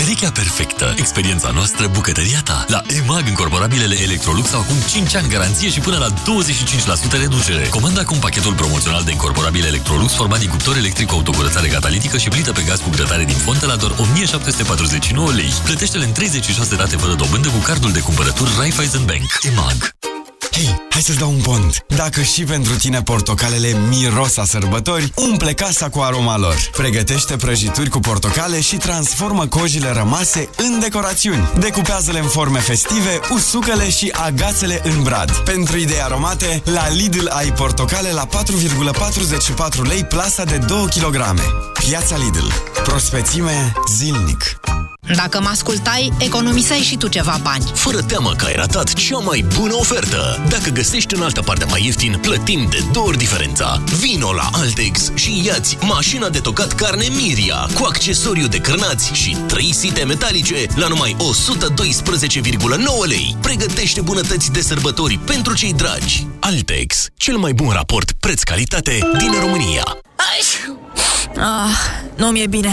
Perechea perfectă. Experiența noastră, bucătăria ta. La EMAG, încorporabilele Electrolux au acum 5 ani garanție și până la 25% reducere. Comanda acum pachetul promoțional de încorporabile Electrolux format din cuptor electric cu autocurățare catalitică și plită pe gaz cu grătare din fontă la doar 1749 lei. Plătește-le în 36 rate fără dobândă cu cardul de cumpărături Raiffeisen Bank. EMAG. Hei, hai să-ți dau un pont. Dacă și pentru tine portocalele miros a sărbători, umple casa cu aroma lor. Pregătește prăjituri cu portocale și transformă cojile rămase în decorațiuni. Decupează-le în forme festive, usucă-le și agață-le în brad. Pentru idei aromate, la Lidl ai portocale la 4,44 lei plasa de 2 kg. Piața Lidl. Prospețime zilnic. Dacă mă ascultai, economiseai și tu ceva bani. Fără teamă că ai ratat cea mai bună ofertă. Dacă găsești în altă parte mai ieftin, plătim de două ori diferența. Vino la Altex și iați mașina de tocat carne Miria cu accesoriu de cârnați și 3 site metalice la numai 112,9 lei. Pregătește bunătăți de sărbători pentru cei dragi. Altex, cel mai bun raport preț-calitate din România. Ah, nu mi-e bine.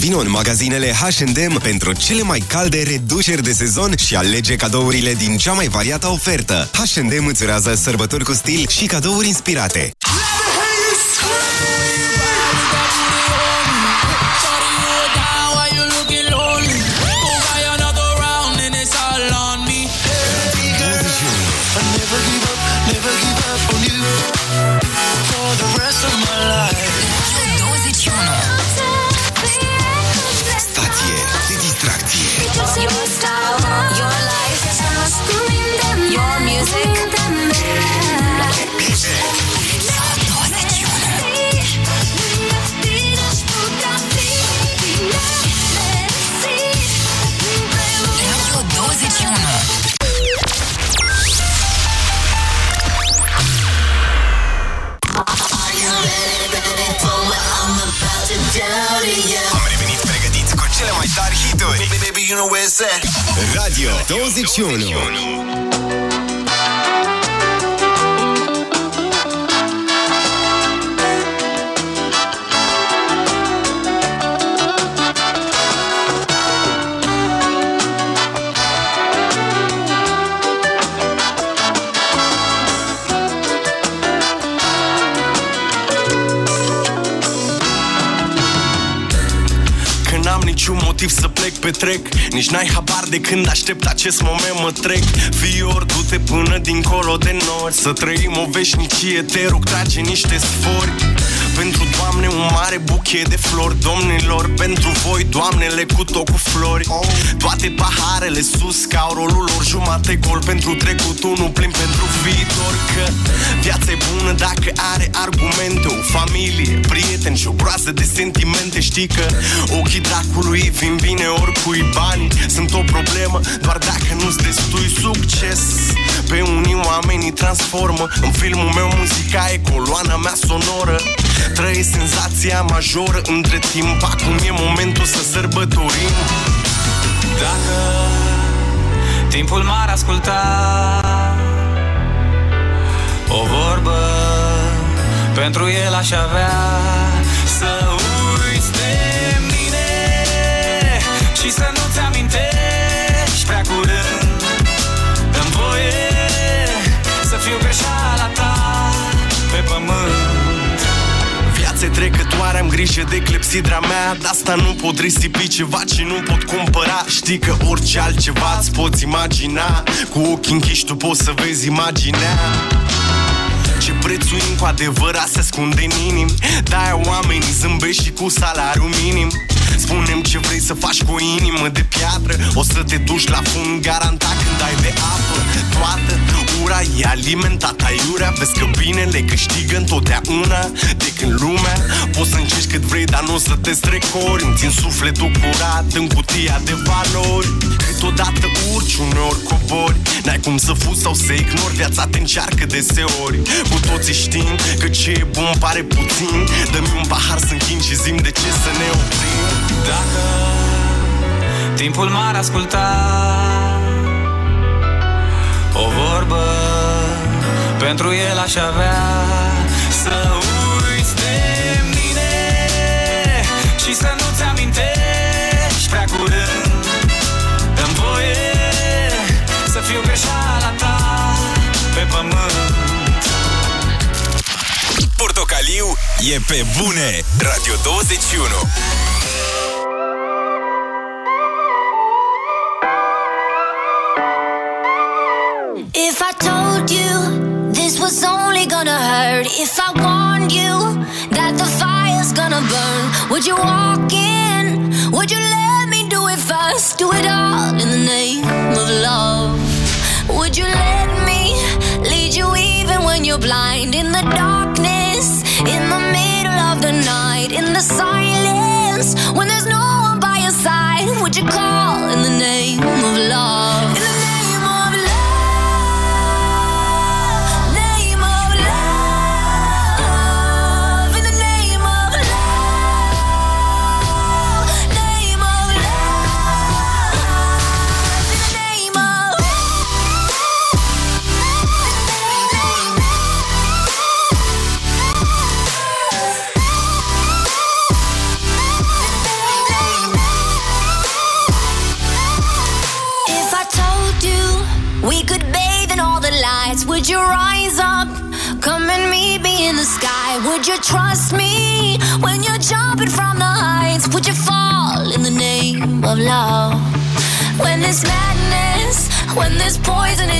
Vino în magazinele H&M pentru cele mai calde reduceri de sezon și alege cadourile din cea mai variată ofertă. H&M îți urează sărbători cu stil și cadouri inspirate. Hituri. Radio 21. Că n-am niciun motiv să plec pe trec Nici n-ai habar de când aștept acest moment mă trec. Fior, du-te până dincolo de nori Să trăim o veșnicie, te rog, trage niște sfori pentru Doamne un mare buchet de flori Domnilor, pentru voi Doamnele cu tot cu flori. Toate paharele sus ca au rolul lor Jumate gol pentru trecut, unul plin pentru viitor Că viața e bună dacă are argumente. O familie, prieteni și o groază de sentimente. Știi că ochii dracului vin bine oricui bani. Sunt o problemă doar dacă nu-ți destui succes. Pe unii oamenii transformă. În filmul meu muzica e coloana mea sonoră Trăiesc senzația majoră între timp. Acum e momentul să sărbătorim. Dacă timpul m-ar asculta O vorbă pentru el aș avea. Să uiți de mine Și să nu-ți Viața e trecătoare, am grijă de clepsidra mea. De asta nu pot risipi ceva ce nu pot cumpăra. Știi că orice altceva îți poți imagina. Cu ochii închiși tu poți să vezi imaginea. Ce prețuim cu adevărat se ascunde în inim. De-aia oamenii zâmbesc și cu salariu minim Spunem ce vrei să faci cu o inimă de piatră. O să te duci la fund garantat când ai de apă. Toată ura e alimentată aiurea Vezi că binele câștigă întotdeauna. De când lumea Poți să încerci cât vrei, dar nu o să te strecori. Îmi țin sufletul curat în cutia de valori. Câteodată urci, uneori cobori. N-ai cum să fuzi sau să ignori Viața te încearcă deseori. Cu toții știm că ce e bun pare puțin. Dă-mi un pahar să închin și zim de ce să ne oprim Dacă timpul m-ar asculta O vorbă Pentru el aș avea. Să uiți de mine Și să nu-ți amintești prea curând. Dă-mi voie să fiu greșeala ta pe pământ. Portocaliu e pe bune. Radio 21 if I warned you that the fire's gonna burn, would you walk in? Would you let me do it first? Do it all in the name of love. Would you let me lead you even when you're blind? In the darkness, in the middle of the night, in the silence, when there's no one by your side, would you call in the name of love? Would you rise up? Come and meet me in the sky. Would you trust me when you're jumping from the heights? Would you fall in the name of love? When there's madness, when there's poison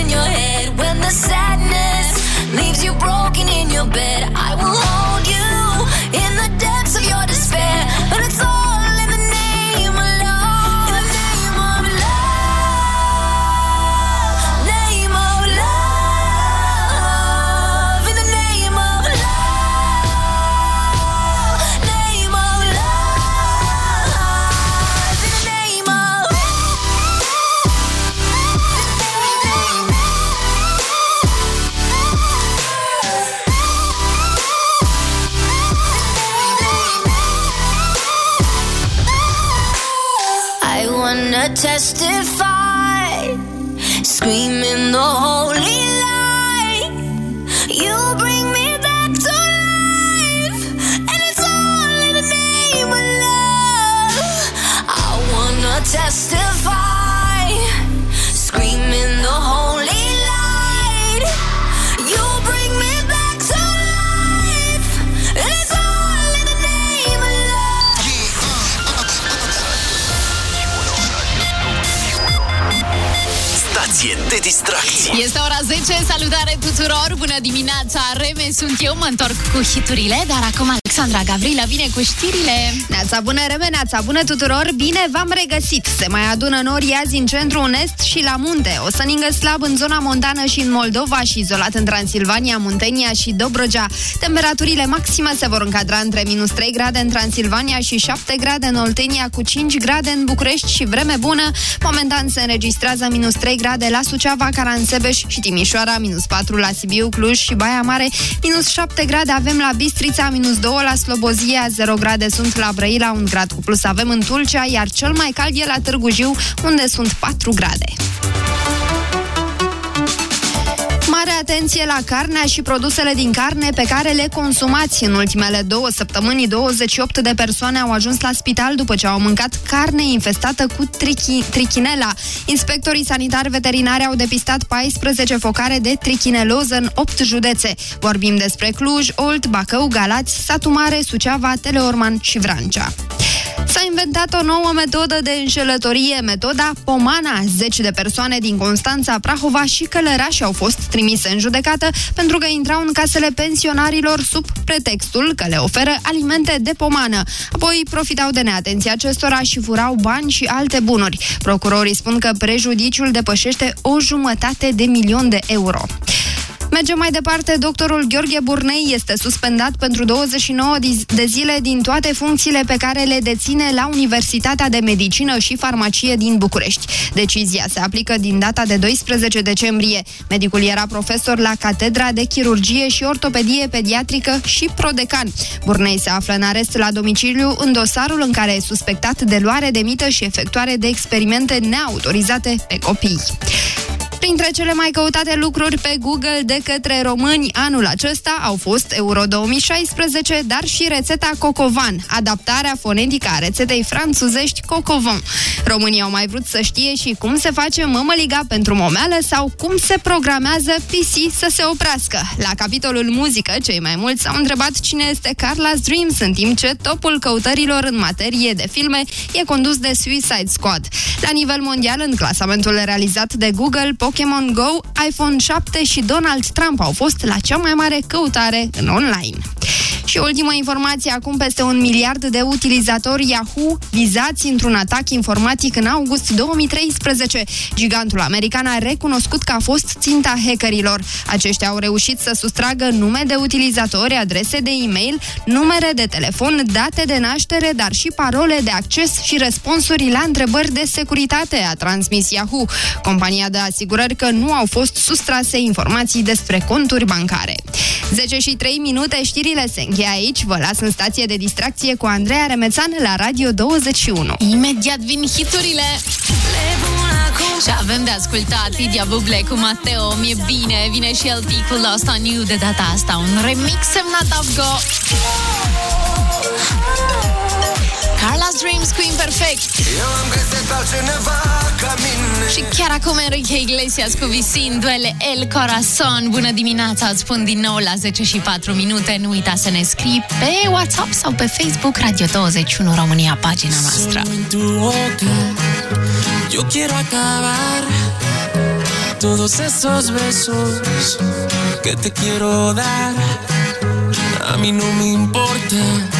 wanna testify, Este ora 10, salutare tuturor, bună dimineața, Reme. Sunt eu, mă întorc cu hiturile, dar acum Alexandra Gavrila vine cu știrile. Neața bună, Reme, neața bună tuturor, bine v-am regăsit. Se mai adună nori azi în centru, în est și la munte. O să ningă slab în zona montană și în Moldova și izolat în Transilvania, Muntenia și Dobrogea. Temperaturile maxime se vor încadra între minus 3 grade în Transilvania și 7 grade în Oltenia, cu 5 grade în București și vreme bună. Momentan se înregistrează minus 3 grade la Suceava, Caransebeș și Timișoara, minus 4 la Sibiu, Cluj și Baia Mare, minus 7 grade avem la Bistrița, minus 2 la Slobozia, 0 grade sunt la Brăila, 1 grad cu plus avem în Tulcea, iar cel mai cald e la Târgu Jiu, unde sunt 4 grade. Mare atenție la carnea și produsele din carne pe care le consumați. În ultimele două săptămâni, 28 de persoane au ajuns la spital după ce au mâncat carne infestată cu trichi, trichinela. Inspectorii sanitari veterinari au depistat 14 focare de trichineloză în 8 județe. Vorbim despre Cluj, Olt, Bacău, Galați, Satu Mare, Suceava, Teleorman și Vrancea. S-a inventat o nouă metodă de înșelătorie, metoda Pomana. Zeci de persoane din Constanța, Prahova și Călăraș au fost trimise în judecată pentru că intrau în casele pensionarilor sub pretextul că le oferă alimente de pomană. Apoi profitau de neatenția acestora și furau bani și alte bunuri. Procurorii spun că prejudiciul depășește o jumătate de milion de euro. Mergem mai departe, doctorul Gheorghe Burnei este suspendat pentru 29 de zile din toate funcțiile pe care le deține la Universitatea de Medicină și Farmacie din București. Decizia se aplică din data de 12 decembrie. Medicul era profesor la Catedra de Chirurgie și Ortopedie Pediatrică și prodecan. Burnei se află în arest la domiciliu în dosarul în care e suspectat de luare de mită și efectuare de experimente neautorizate pe copii. Printre cele mai căutate lucruri pe Google de către români anul acesta au fost Euro 2016, dar și rețeta Cocovan, adaptarea fonetică a rețetei franțuzești Cocovon. Românii au mai vrut să știe și cum se face mămăliga pentru momeală sau cum se programează PC să se oprească. La capitolul muzică, cei mai mulți s-au întrebat cine este Carla's Dreams, în timp ce topul căutărilor în materie de filme e condus de Suicide Squad. La nivel mondial, în clasamentul realizat de Google, Pokémon Go, iPhone 7 și Donald Trump au fost la cea mai mare căutare în online. Și ultima informație, acum peste un miliard de utilizatori Yahoo vizați într-un atac informatic în august 2013. Gigantul american a recunoscut că a fost ținta hackerilor. Aceștia au reușit să sustragă nume de utilizatori, adrese de e-mail, numere de telefon, date de naștere, dar și parole de acces și răspunsuri la întrebări de securitate, a transmis Yahoo. Compania dă asigurări că nu au fost sustrase informații despre conturi bancare. 10 și 3 minute, știrile se încheie aici. Vă las în stație de distracție cu Andreea Remețan la Radio 21. Imediat vin hiturile Și avem de ascultat Lidia Buble cu Mateo Mi-e bine, vine și el cu Lost on You De data asta un remix semnat Avgo Carla's Dreams cu Imperfect Eu am găsit altcineva ca mine Și chiar acum Enrique Iglesias cu Visin Duele El Corazon Bună dimineața, îți spun din nou la 10 și 4 minute Nu uita să ne scrii pe WhatsApp sau pe Facebook Radio 21 România, pagina noastră en tu boca. Yo quiero acabar todos esos besos que te quiero dar. A mí no me importa